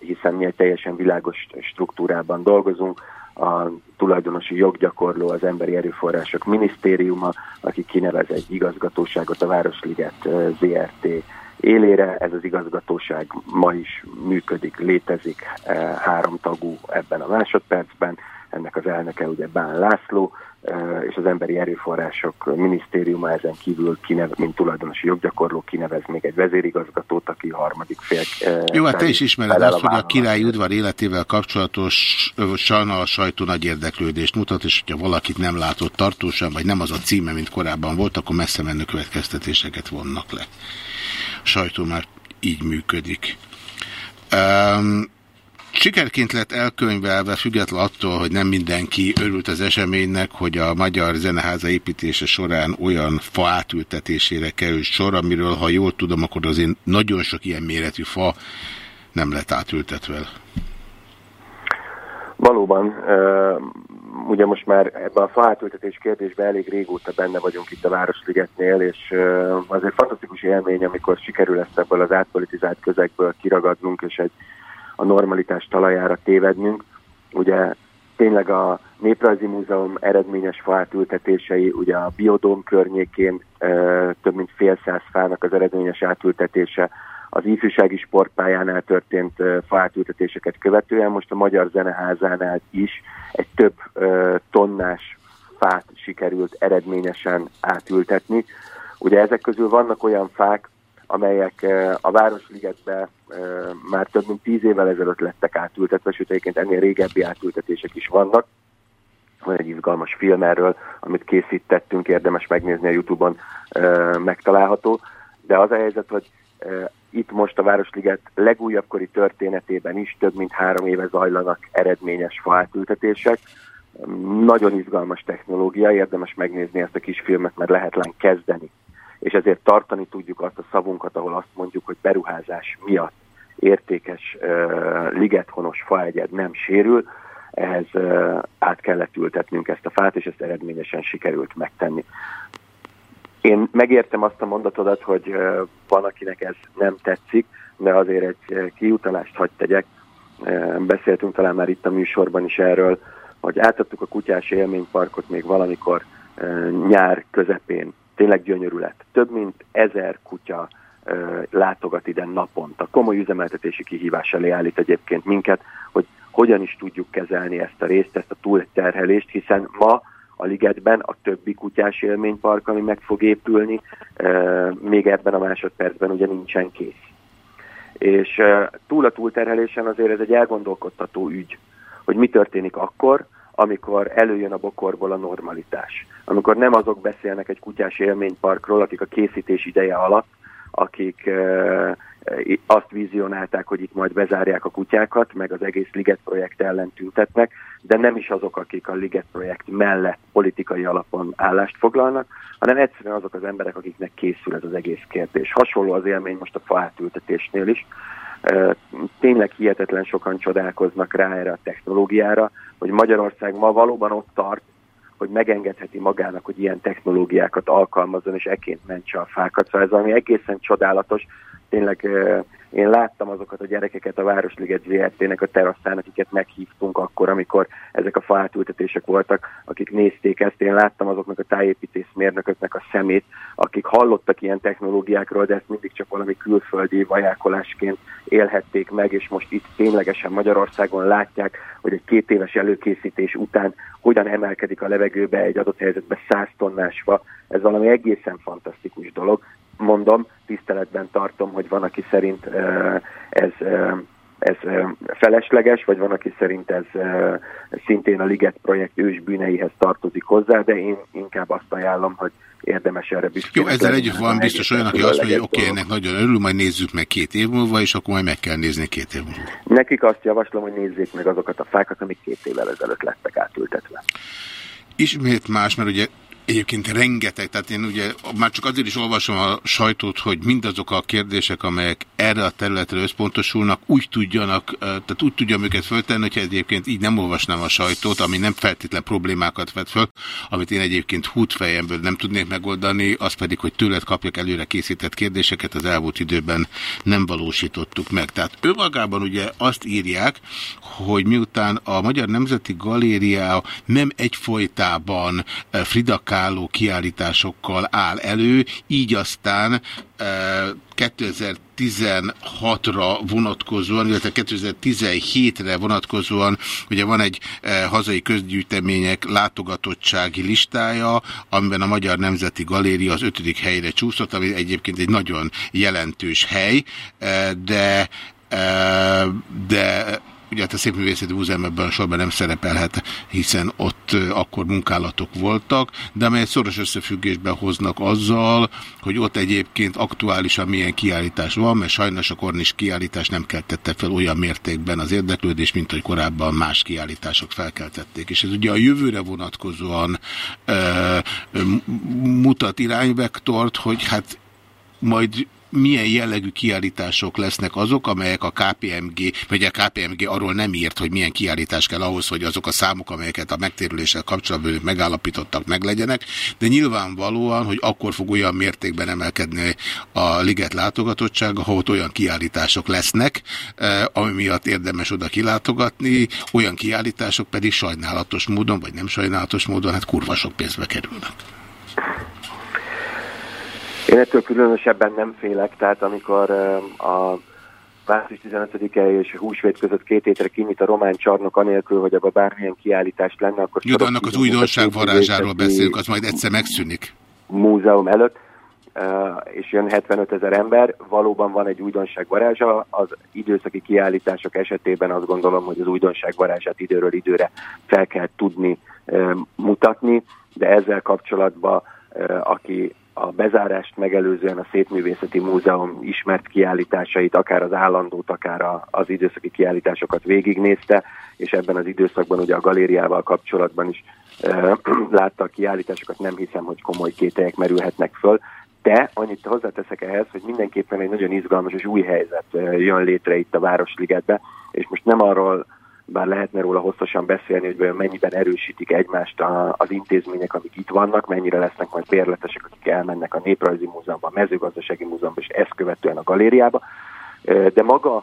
hiszen mi egy teljesen világos struktúrában dolgozunk. A tulajdonosi joggyakorló az Emberi Erőforrások Minisztériuma, aki kinevez egy igazgatóságot a Városliget ZRT élére. Ez az igazgatóság ma is működik, létezik, eh, három tagú ebben a másodpercben. Ennek az elnöke ugye Bán László, és az Emberi Erőforrások Minisztériuma ezen kívül, kinev, mint tulajdonosi joggyakorló kinevez még egy vezérigazgatót, aki harmadik fél. Jó, hát te is ismered azt, hogy a király udvar életével kapcsolatosan a sajtó nagy érdeklődést mutat, és hogyha valakit nem látott tartósan, vagy nem az a címe, mint korábban volt, akkor messze menő következtetéseket vonnak le. A sajtó már így működik. Um, Sikerként lett elkönyvelve, független attól, hogy nem mindenki örült az eseménynek, hogy a Magyar Zeneháza építése során olyan fa átültetésére került sor, amiről, ha jól tudom, akkor azért nagyon sok ilyen méretű fa nem lett átültetve. Valóban, ugye most már ebben a faátültetés kérdésben elég régóta benne vagyunk itt a Városligetnél, és az egy fantasztikus élmény, amikor sikerül ezt ebből az átpolitizált közegből kiragadnunk, és egy a normalitás talajára tévednünk. Ugye tényleg a Néprajzi Múzeum eredményes faátültetései, ugye a Biodóm környékén több mint fél száz fának az eredményes átültetése, az ifjúsági sportpályánál történt faátültetéseket követően, most a Magyar Zeneházánál is egy több tonnás fát sikerült eredményesen átültetni. Ugye ezek közül vannak olyan fák, amelyek uh, a Városligetbe uh, már több mint tíz évvel ezelőtt lettek átültetve, sőt egyébként ennél régebbi átültetések is vannak. Van egy izgalmas film erről, amit készítettünk, érdemes megnézni a Youtube-on, uh, megtalálható. De az a helyzet, hogy itt most a Városliget legújabbkori történetében is több mint három éve zajlanak eredményes faátültetések. Nagyon izgalmas technológia, érdemes megnézni ezt a kis filmet, mert lehetlen kezdeni. És ezért tartani tudjuk azt a szavunkat, ahol azt mondjuk, hogy beruházás miatt értékes ligethonos faegyed nem sérül, ehhez át kellett ültetnünk ezt a fát, és ezt eredményesen sikerült megtenni. Én megértem azt a mondatodat, hogy van, akinek ez nem tetszik, de azért egy kiutalást hagy tegyek. Beszéltünk talán már itt a műsorban is erről, hogy átadtuk a kutyás élményparkot még valamikor nyár közepén. Tényleg gyönyörű. Több mint ezer kutya látogat ide naponta. Komoly üzemeltetési kihívás elé állít egyébként minket, hogy hogyan is tudjuk kezelni ezt a részt, ezt a túlterhelést, hiszen ma a ligetben, a többi kutyás élménypark, ami meg fog épülni, még ebben a másodpercben ugye nincsen kész. És túl a túlterhelésen azért ez egy elgondolkodtató ügy, hogy mi történik akkor, amikor előjön a bokorból a normalitás. Amikor nem azok beszélnek egy kutyás élményparkról, akik a készítés ideje alatt, akik azt vizionálták, hogy itt majd bezárják a kutyákat, meg az egész Liget projekt ellen tüntetnek, de nem is azok, akik a Liget projekt mellett politikai alapon állást foglalnak, hanem egyszerűen azok az emberek, akiknek készül ez az egész kérdés. Hasonló az élmény most a faátültetésnél is. Tényleg hihetetlen sokan csodálkoznak rá erre a technológiára, hogy Magyarország ma valóban ott tart, hogy megengedheti magának, hogy ilyen technológiákat alkalmazzon, és eként mentse a fákat. Szóval ez valami egészen csodálatos, tényleg én láttam azokat a gyerekeket a Városliget ZRT-nek a teraszán, akiket meghívtunk akkor, amikor ezek a faátültetések voltak, akik nézték ezt. Én láttam azoknak a tájépítészmérnököknek a szemét, akik hallottak ilyen technológiákról, de ezt mindig csak valami külföldi vajákolásként élhették meg, és most itt ténylegesen Magyarországon látják, hogy egy két éves előkészítés után hogyan emelkedik a levegőbe egy adott helyzetben 100 tonnás fa. Ez valami egészen fantasztikus dolog, mondom, tiszteletben tartom, hogy van, aki szerint ez, ez felesleges, vagy van, aki szerint ez szintén a Liget projekt ős bűneihez tartozik hozzá, de én inkább azt ajánlom, hogy érdemes erre büszkének. Jó, ezzel együtt van biztos olyan, aki azt mondja, hogy oké, okay, ennek nagyon örül, majd nézzük meg két év múlva, és akkor majd meg kell nézni két év múlva. Nekik azt javaslom, hogy nézzék meg azokat a fákat, amik két évvel ezelőtt lettek átültetve. Ismét más, mert ugye Egyébként rengeteg, tehát én ugye már csak azért is olvasom a sajtót, hogy mindazok a kérdések, amelyek erre a területre összpontosulnak, úgy tudjanak, tehát úgy tudjam őket föltenni, hogyha egyébként így nem olvasnám a sajtót, ami nem feltétlen problémákat vet föl, amit én egyébként hútfejemből nem tudnék megoldani, az pedig, hogy tőled kapjak előre készített kérdéseket, az elmúlt időben nem valósítottuk meg. Tehát önmagában ugye azt írják, hogy miután a Magyar Nemzeti Galéria nem egyfolytában Frida Kahlo kiállításokkal áll elő, így aztán 2016-ra vonatkozóan, illetve 2017-re vonatkozóan, ugye van egy hazai közgyűjtemények látogatottsági listája, amiben a Magyar Nemzeti Galéria az ötödik helyre csúszott, ami egyébként egy nagyon jelentős hely, de de ugye hát a Szépművészeti Múzeum ebben a sorban nem szerepelhet, hiszen ott akkor munkálatok voltak, de amelyet szoros összefüggésben hoznak azzal, hogy ott egyébként aktuálisan milyen kiállítás van, mert sajnos a Kornis kiállítás nem keltette fel olyan mértékben az érdeklődést, mint hogy korábban más kiállítások felkeltették. És ez ugye a jövőre vonatkozóan ö, mutat irányvektort, hogy hát majd milyen jellegű kiállítások lesznek azok, amelyek a KPMG, vagy a KPMG arról nem írt, hogy milyen kiállítás kell ahhoz, hogy azok a számok, amelyeket a megtérüléssel kapcsolatban megállapítottak, meglegyenek, de nyilvánvalóan, hogy akkor fog olyan mértékben emelkedni a liget látogatottsága, ha ott olyan kiállítások lesznek, eh, ami miatt érdemes oda kilátogatni, olyan kiállítások pedig sajnálatos módon, vagy nem sajnálatos módon, hát kurva sok pénzbe kerülnek. Én ettől különösebben nem félek, tehát amikor ö, a március 15-e és húsvét között két hétre kinyit a román csarnok anélkül, hogy abban bármilyen kiállítást lenne, akkor... Jó, annak az újdonság varázsáról beszélünk, az majd egyszer megszűnik. múzeum előtt, ö, és jön 75 ezer ember, valóban van egy újdonság varázsa, az időszaki kiállítások esetében azt gondolom, hogy az újdonság varázsát időről időre fel kell tudni ö, mutatni, de ezzel kapcsolatban, aki a bezárást megelőzően a Szépművészeti Múzeum ismert kiállításait, akár az állandót, akár a, az időszaki kiállításokat végignézte, és ebben az időszakban ugye a galériával kapcsolatban is e, <clears throat> látta a kiállításokat, nem hiszem, hogy komoly kételyek merülhetnek föl. De annyit hozzáteszek ehhez, hogy mindenképpen egy nagyon izgalmas és új helyzet jön létre itt a Városligetbe, és most nem arról bár lehetne róla hosszasan beszélni, hogy mennyiben erősítik egymást a, az intézmények, amik itt vannak, mennyire lesznek majd bérletesek, akik elmennek a Néprajzi Múzeumba, a Mezőgazdasági Múzeumba, és ezt követően a galériába. De maga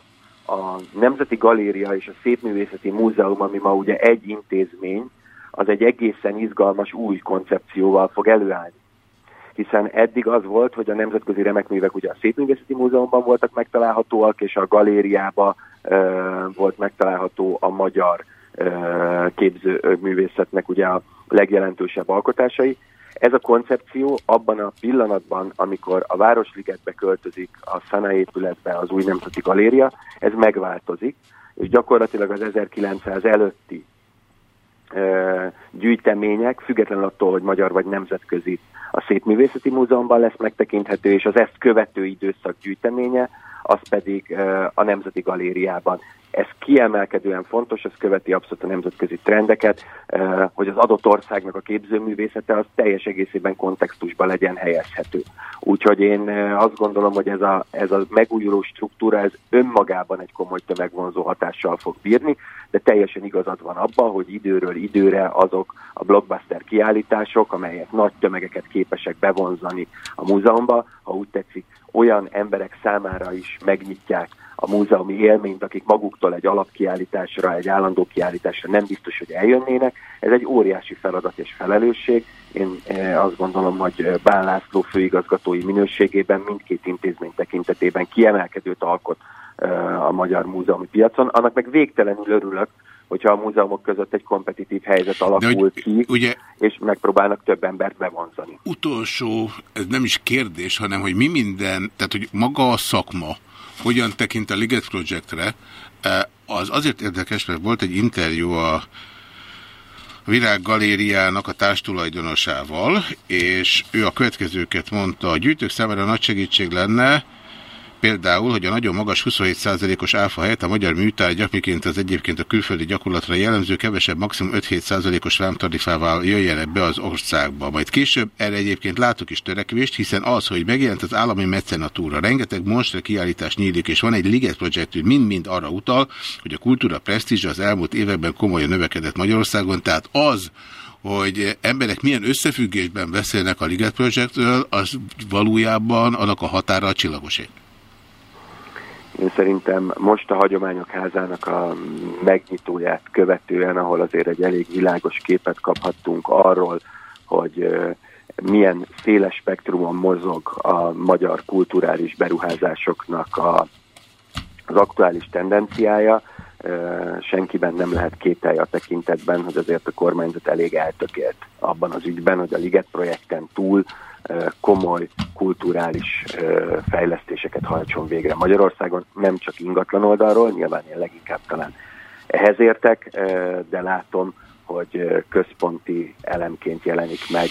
a Nemzeti Galéria és a Szépművészeti Múzeum, ami ma ugye egy intézmény, az egy egészen izgalmas új koncepcióval fog előállni hiszen eddig az volt, hogy a nemzetközi remekművek ugye a Szépművészeti Múzeumban voltak megtalálhatóak, és a galériába volt megtalálható a magyar képzőművészetnek ugye a legjelentősebb alkotásai. Ez a koncepció abban a pillanatban, amikor a Városligetbe költözik a Szana épületbe az új nemzeti galéria, ez megváltozik, és gyakorlatilag az 1900 előtti gyűjtemények, függetlenül attól, hogy magyar vagy nemzetközi a Szépművészeti Múzeumban lesz megtekinthető, és az ezt követő időszak gyűjteménye, az pedig a Nemzeti Galériában. Ez kiemelkedően fontos, ez követi abszolút a nemzetközi trendeket, hogy az adott országnak a képzőművészete az teljes egészében kontextusba legyen helyezhető. Úgyhogy én azt gondolom, hogy ez a, ez a megújuló struktúra, ez önmagában egy komoly tömegvonzó hatással fog bírni, de teljesen igazad van abban, hogy időről időre azok a blockbuster kiállítások, amelyek nagy tömegeket képesek bevonzani a múzeumba, ha úgy tetszik, olyan emberek számára is megnyitják a múzeumi élményt, akik maguktól egy alapkiállításra, egy állandó kiállításra nem biztos, hogy eljönnének. Ez egy óriási feladat és felelősség. Én eh, azt gondolom, hogy Bán László főigazgatói minőségében mindkét intézmény tekintetében kiemelkedőt alkot eh, a magyar múzeumi piacon. Annak meg végtelenül örülök, hogyha a múzeumok között egy kompetitív helyzet alakul hogy, ki, ugye, és megpróbálnak több embert bevonzani. Utolsó, ez nem is kérdés, hanem hogy mi minden, tehát hogy maga a szakma hogyan tekint a Liget Projectre, az azért érdekes, mert volt egy interjú a Virág Galériának a társtulajdonosával, és ő a következőket mondta, a gyűjtők számára nagy segítség lenne, Például, hogy a nagyon magas 27%-os áfa helyett a magyar műtárgyak, miként az egyébként a külföldi gyakorlatra jellemző, kevesebb maximum 5-7%-os vámtarifával jöjjenek be az országba. Majd később erre egyébként látok is törekvést, hiszen az, hogy megjelent az állami mecenatúra, rengeteg monstre kiállítás nyílik, és van egy Liget projektű, mind-mind arra utal, hogy a kultúra presztízse az elmúlt években komolyan növekedett Magyarországon, tehát az, hogy emberek milyen összefüggésben beszélnek a Liget Projectről, az valójában annak a határa a csillagoség. Én szerintem most a Hagyományok Házának a megnyitóját követően, ahol azért egy elég világos képet kaphattunk arról, hogy milyen széles spektrumon mozog a magyar kulturális beruházásoknak a, az aktuális tendenciája. Senkiben nem lehet kételje a tekintetben, hogy azért a kormányzat elég eltökélt abban az ügyben, hogy a Liget projekten túl komoly kulturális fejlesztéseket hajtson végre Magyarországon, nem csak ingatlan oldalról, nyilván én leginkább talán ehhez értek, de látom, hogy központi elemként jelenik meg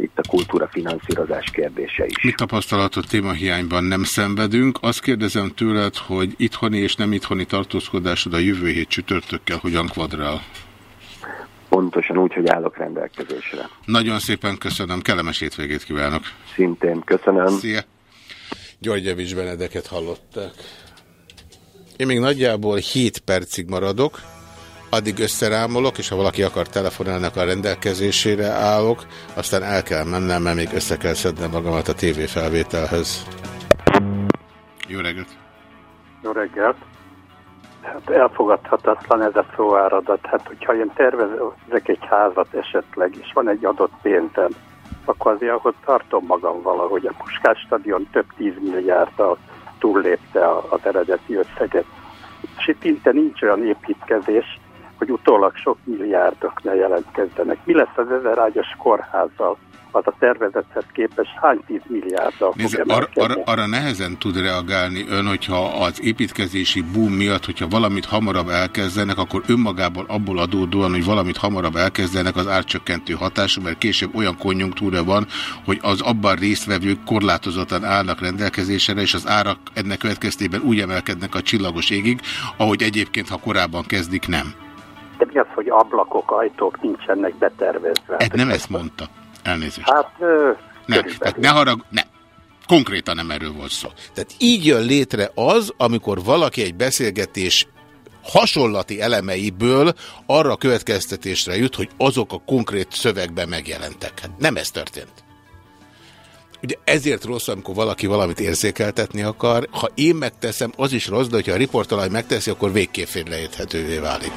itt a kultúra finanszírozás kérdése is. Mi tapasztalatot témahiányban nem szenvedünk. Azt kérdezem tőled, hogy itthoni és nem itthoni tartózkodásod a jövő hét csütörtökkel hogyan kvadrál? Pontosan úgy, hogy állok rendelkezésre. Nagyon szépen köszönöm, kellemes hétvégét kívánok. Szintén köszönöm. Szia. Györgyevics Benedeket hallották. Én még nagyjából 7 percig maradok, addig összerámolok, és ha valaki akar telefonálni, a rendelkezésére állok, aztán el kell mennem, mert még össze kell szednem magamat a tévéfelvételhez. Jó reggelt! Jó reggelt! Hát elfogadhatatlan ez a szóáradat. Hát, hogyha én tervezek egy házat esetleg, és van egy adott pénzem, akkor azért ahhoz tartom magam valahogy. A Puskás stadion több tízmilliárddal túllépte az eredeti összeget. És itt szinte nincs olyan építkezés, hogy utólag sok milliárdok ne jelentkezzenek. Mi lesz az ezerágyas kórházzal? Az a tervezethez képest hány tíz milliárddal fog Nézd, ar, emelkedni? ar, arra nehezen tud reagálni ön, hogyha az építkezési boom miatt, hogyha valamit hamarabb elkezdenek, akkor önmagából abból adódóan, hogy valamit hamarabb elkezdenek az árcsökkentő hatású, mert később olyan konjunktúra van, hogy az abban résztvevők korlátozottan állnak rendelkezésre, és az árak ennek következtében úgy emelkednek a csillagos égig, ahogy egyébként, ha korábban kezdik, nem. De mi az, hogy ablakok, ajtók nincsenek betervezve? Ez nem ezt mondta. Elnézést. Hát, ö, Nem, tehát ne harag, ne. Konkrétan nem erről volt szó. Tehát így jön létre az, amikor valaki egy beszélgetés hasonlati elemeiből arra következtetésre jut, hogy azok a konkrét szövegben megjelentek. Hát nem ez történt. Ugye ezért rossz, amikor valaki valamit érzékeltetni akar. Ha én megteszem, az is rossz, de hogyha a riportalaj megteszi, akkor végképp félreérthetővé válik.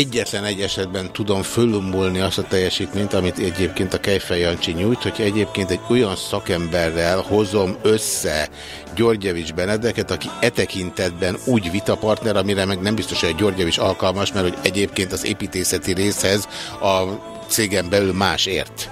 Egyetlen egy esetben tudom fölömbolni azt a teljesítményt, amit egyébként a Kejfej Jancsi nyújt, hogy egyébként egy olyan szakemberrel hozom össze Györgyevics Benedeket, aki e tekintetben úgy vitapartner, amire meg nem biztos, hogy a Györgyevics alkalmas, mert hogy egyébként az építészeti részhez a cégen belül más ért.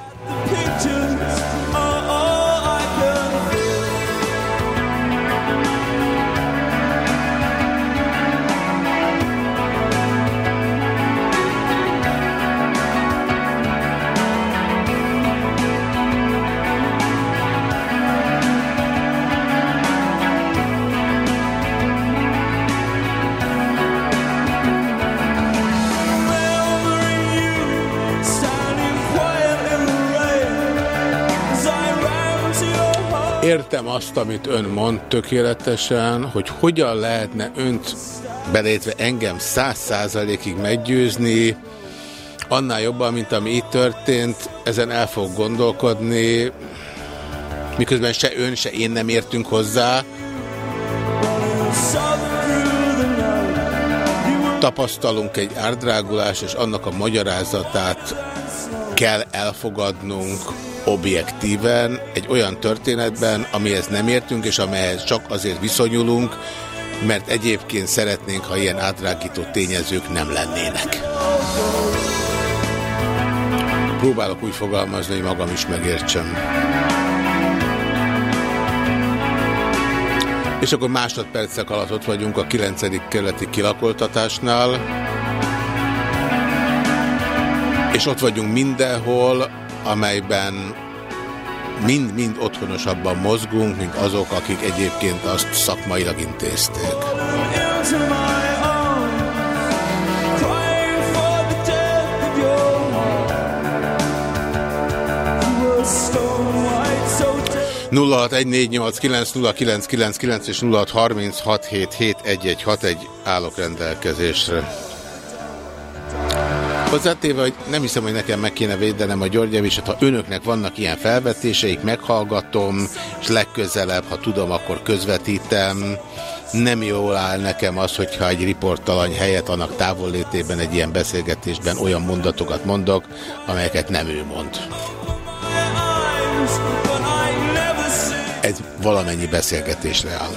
Értem azt, amit ön mond tökéletesen, hogy hogyan lehetne önt belétve engem száz százalékig meggyőzni, annál jobban, mint ami itt történt, ezen el fog gondolkodni, miközben se ön, se én nem értünk hozzá. Tapasztalunk egy árdrágulás, és annak a magyarázatát kell elfogadnunk objektíven egy olyan történetben, amihez nem értünk, és amelyhez csak azért viszonyulunk, mert egyébként szeretnénk, ha ilyen átrágító tényezők nem lennének. Próbálok úgy fogalmazni, hogy magam is megértsem. És akkor másodpercek alatt ott vagyunk a 9. kerületi kilakoltatásnál. És ott vagyunk mindenhol, amelyben mind-mind otthonosabban mozgunk, mint azok, akik egyébként azt szakmailag intézték. nulla és 0636771161 állok rendelkezésre. Hozzátéve, hogy nem hiszem, hogy nekem meg kéne védenem a Györgyeviset, ha önöknek vannak ilyen felvetéseik, meghallgatom, és legközelebb, ha tudom, akkor közvetítem. Nem jól áll nekem az, hogyha egy riportalany helyett annak távollétében egy ilyen beszélgetésben olyan mondatokat mondok, amelyeket nem ő mond. Ez valamennyi beszélgetésre áll.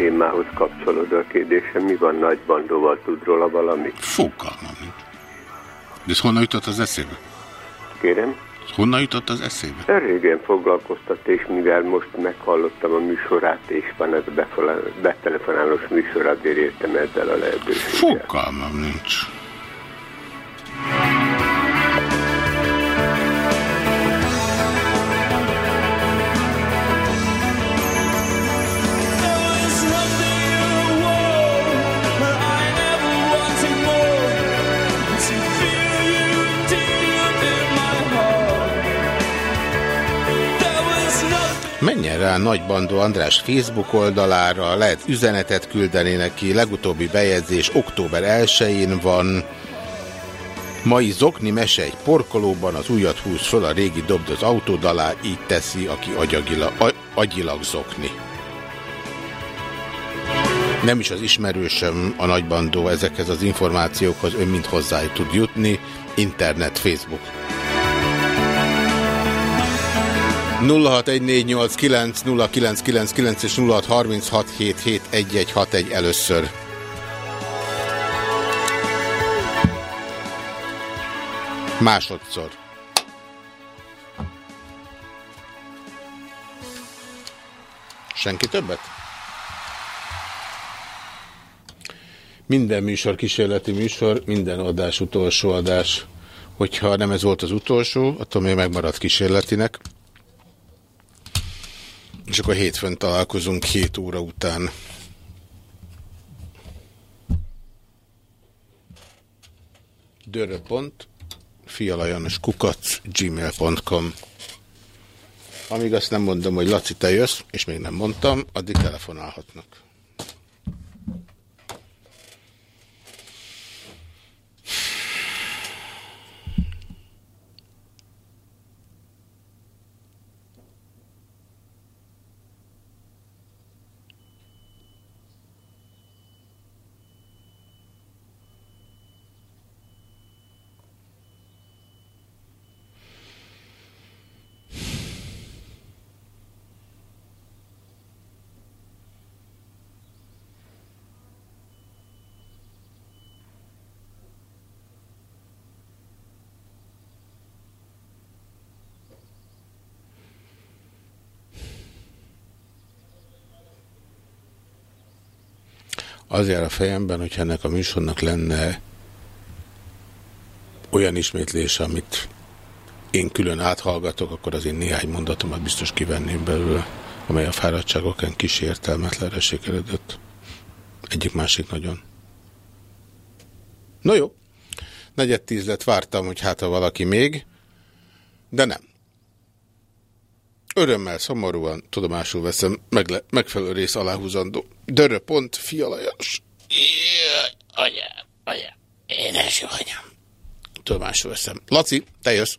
Témához kapcsolódó a kérdésem, mi van Nagy Bandóval, tud róla valamit? Fogalmam nincs. De ez honnan jutott az eszébe? Kérem? Honnan jutott az eszébe? Régen foglalkoztat, és mivel most meghallottam a műsorát, és van ez a betelefonálós műsor, azért értem ezzel a lehetőséggel. Fogalmam nincs. Rá Nagy Bandó András Facebook oldalára, lehet üzenetet küldeni neki, legutóbbi bejegyzés október 1-én van. Mai zokni mese egy porkolóban, az ujjat húz föl, a régi dobd az autód alá, így teszi, aki agyagila, agyilag zokni. Nem is az ismerősöm a nagybandó ezekhez az információkhoz, ön mind hozzá tud jutni. Internet, Facebook. 0614890999 és 0636771161 először. Másodszor. Senki többet? Minden műsor kísérleti műsor, minden adás utolsó adás. Hogyha nem ez volt az utolsó, attól még megmaradt kísérletinek. És akkor hétfőn találkozunk 7 óra után. Dörö.pont fialajanos kukac gmail.com Amíg azt nem mondom, hogy Laci, te jössz, és még nem mondtam, addig telefonálhatnak. Az jár a fejemben, hogy ennek a műsornak lenne olyan ismétlés, amit én külön áthallgatok, akkor az én néhány mondatomat biztos kivenném belőle, amely a fáradtságokon kis értelmetlenre sikeredett. Egyik másik nagyon. No jó. Negyed tíz lett, vártam, hogy hát ha valaki még, de nem. Örömmel, szomorúan tudomásul veszem, megle- megfelelő rész aláhúzandó. Dörö pont, fialajos. Jaj, anyám, anyám, édes anyám. Tudomásul veszem. Laci, te jössz.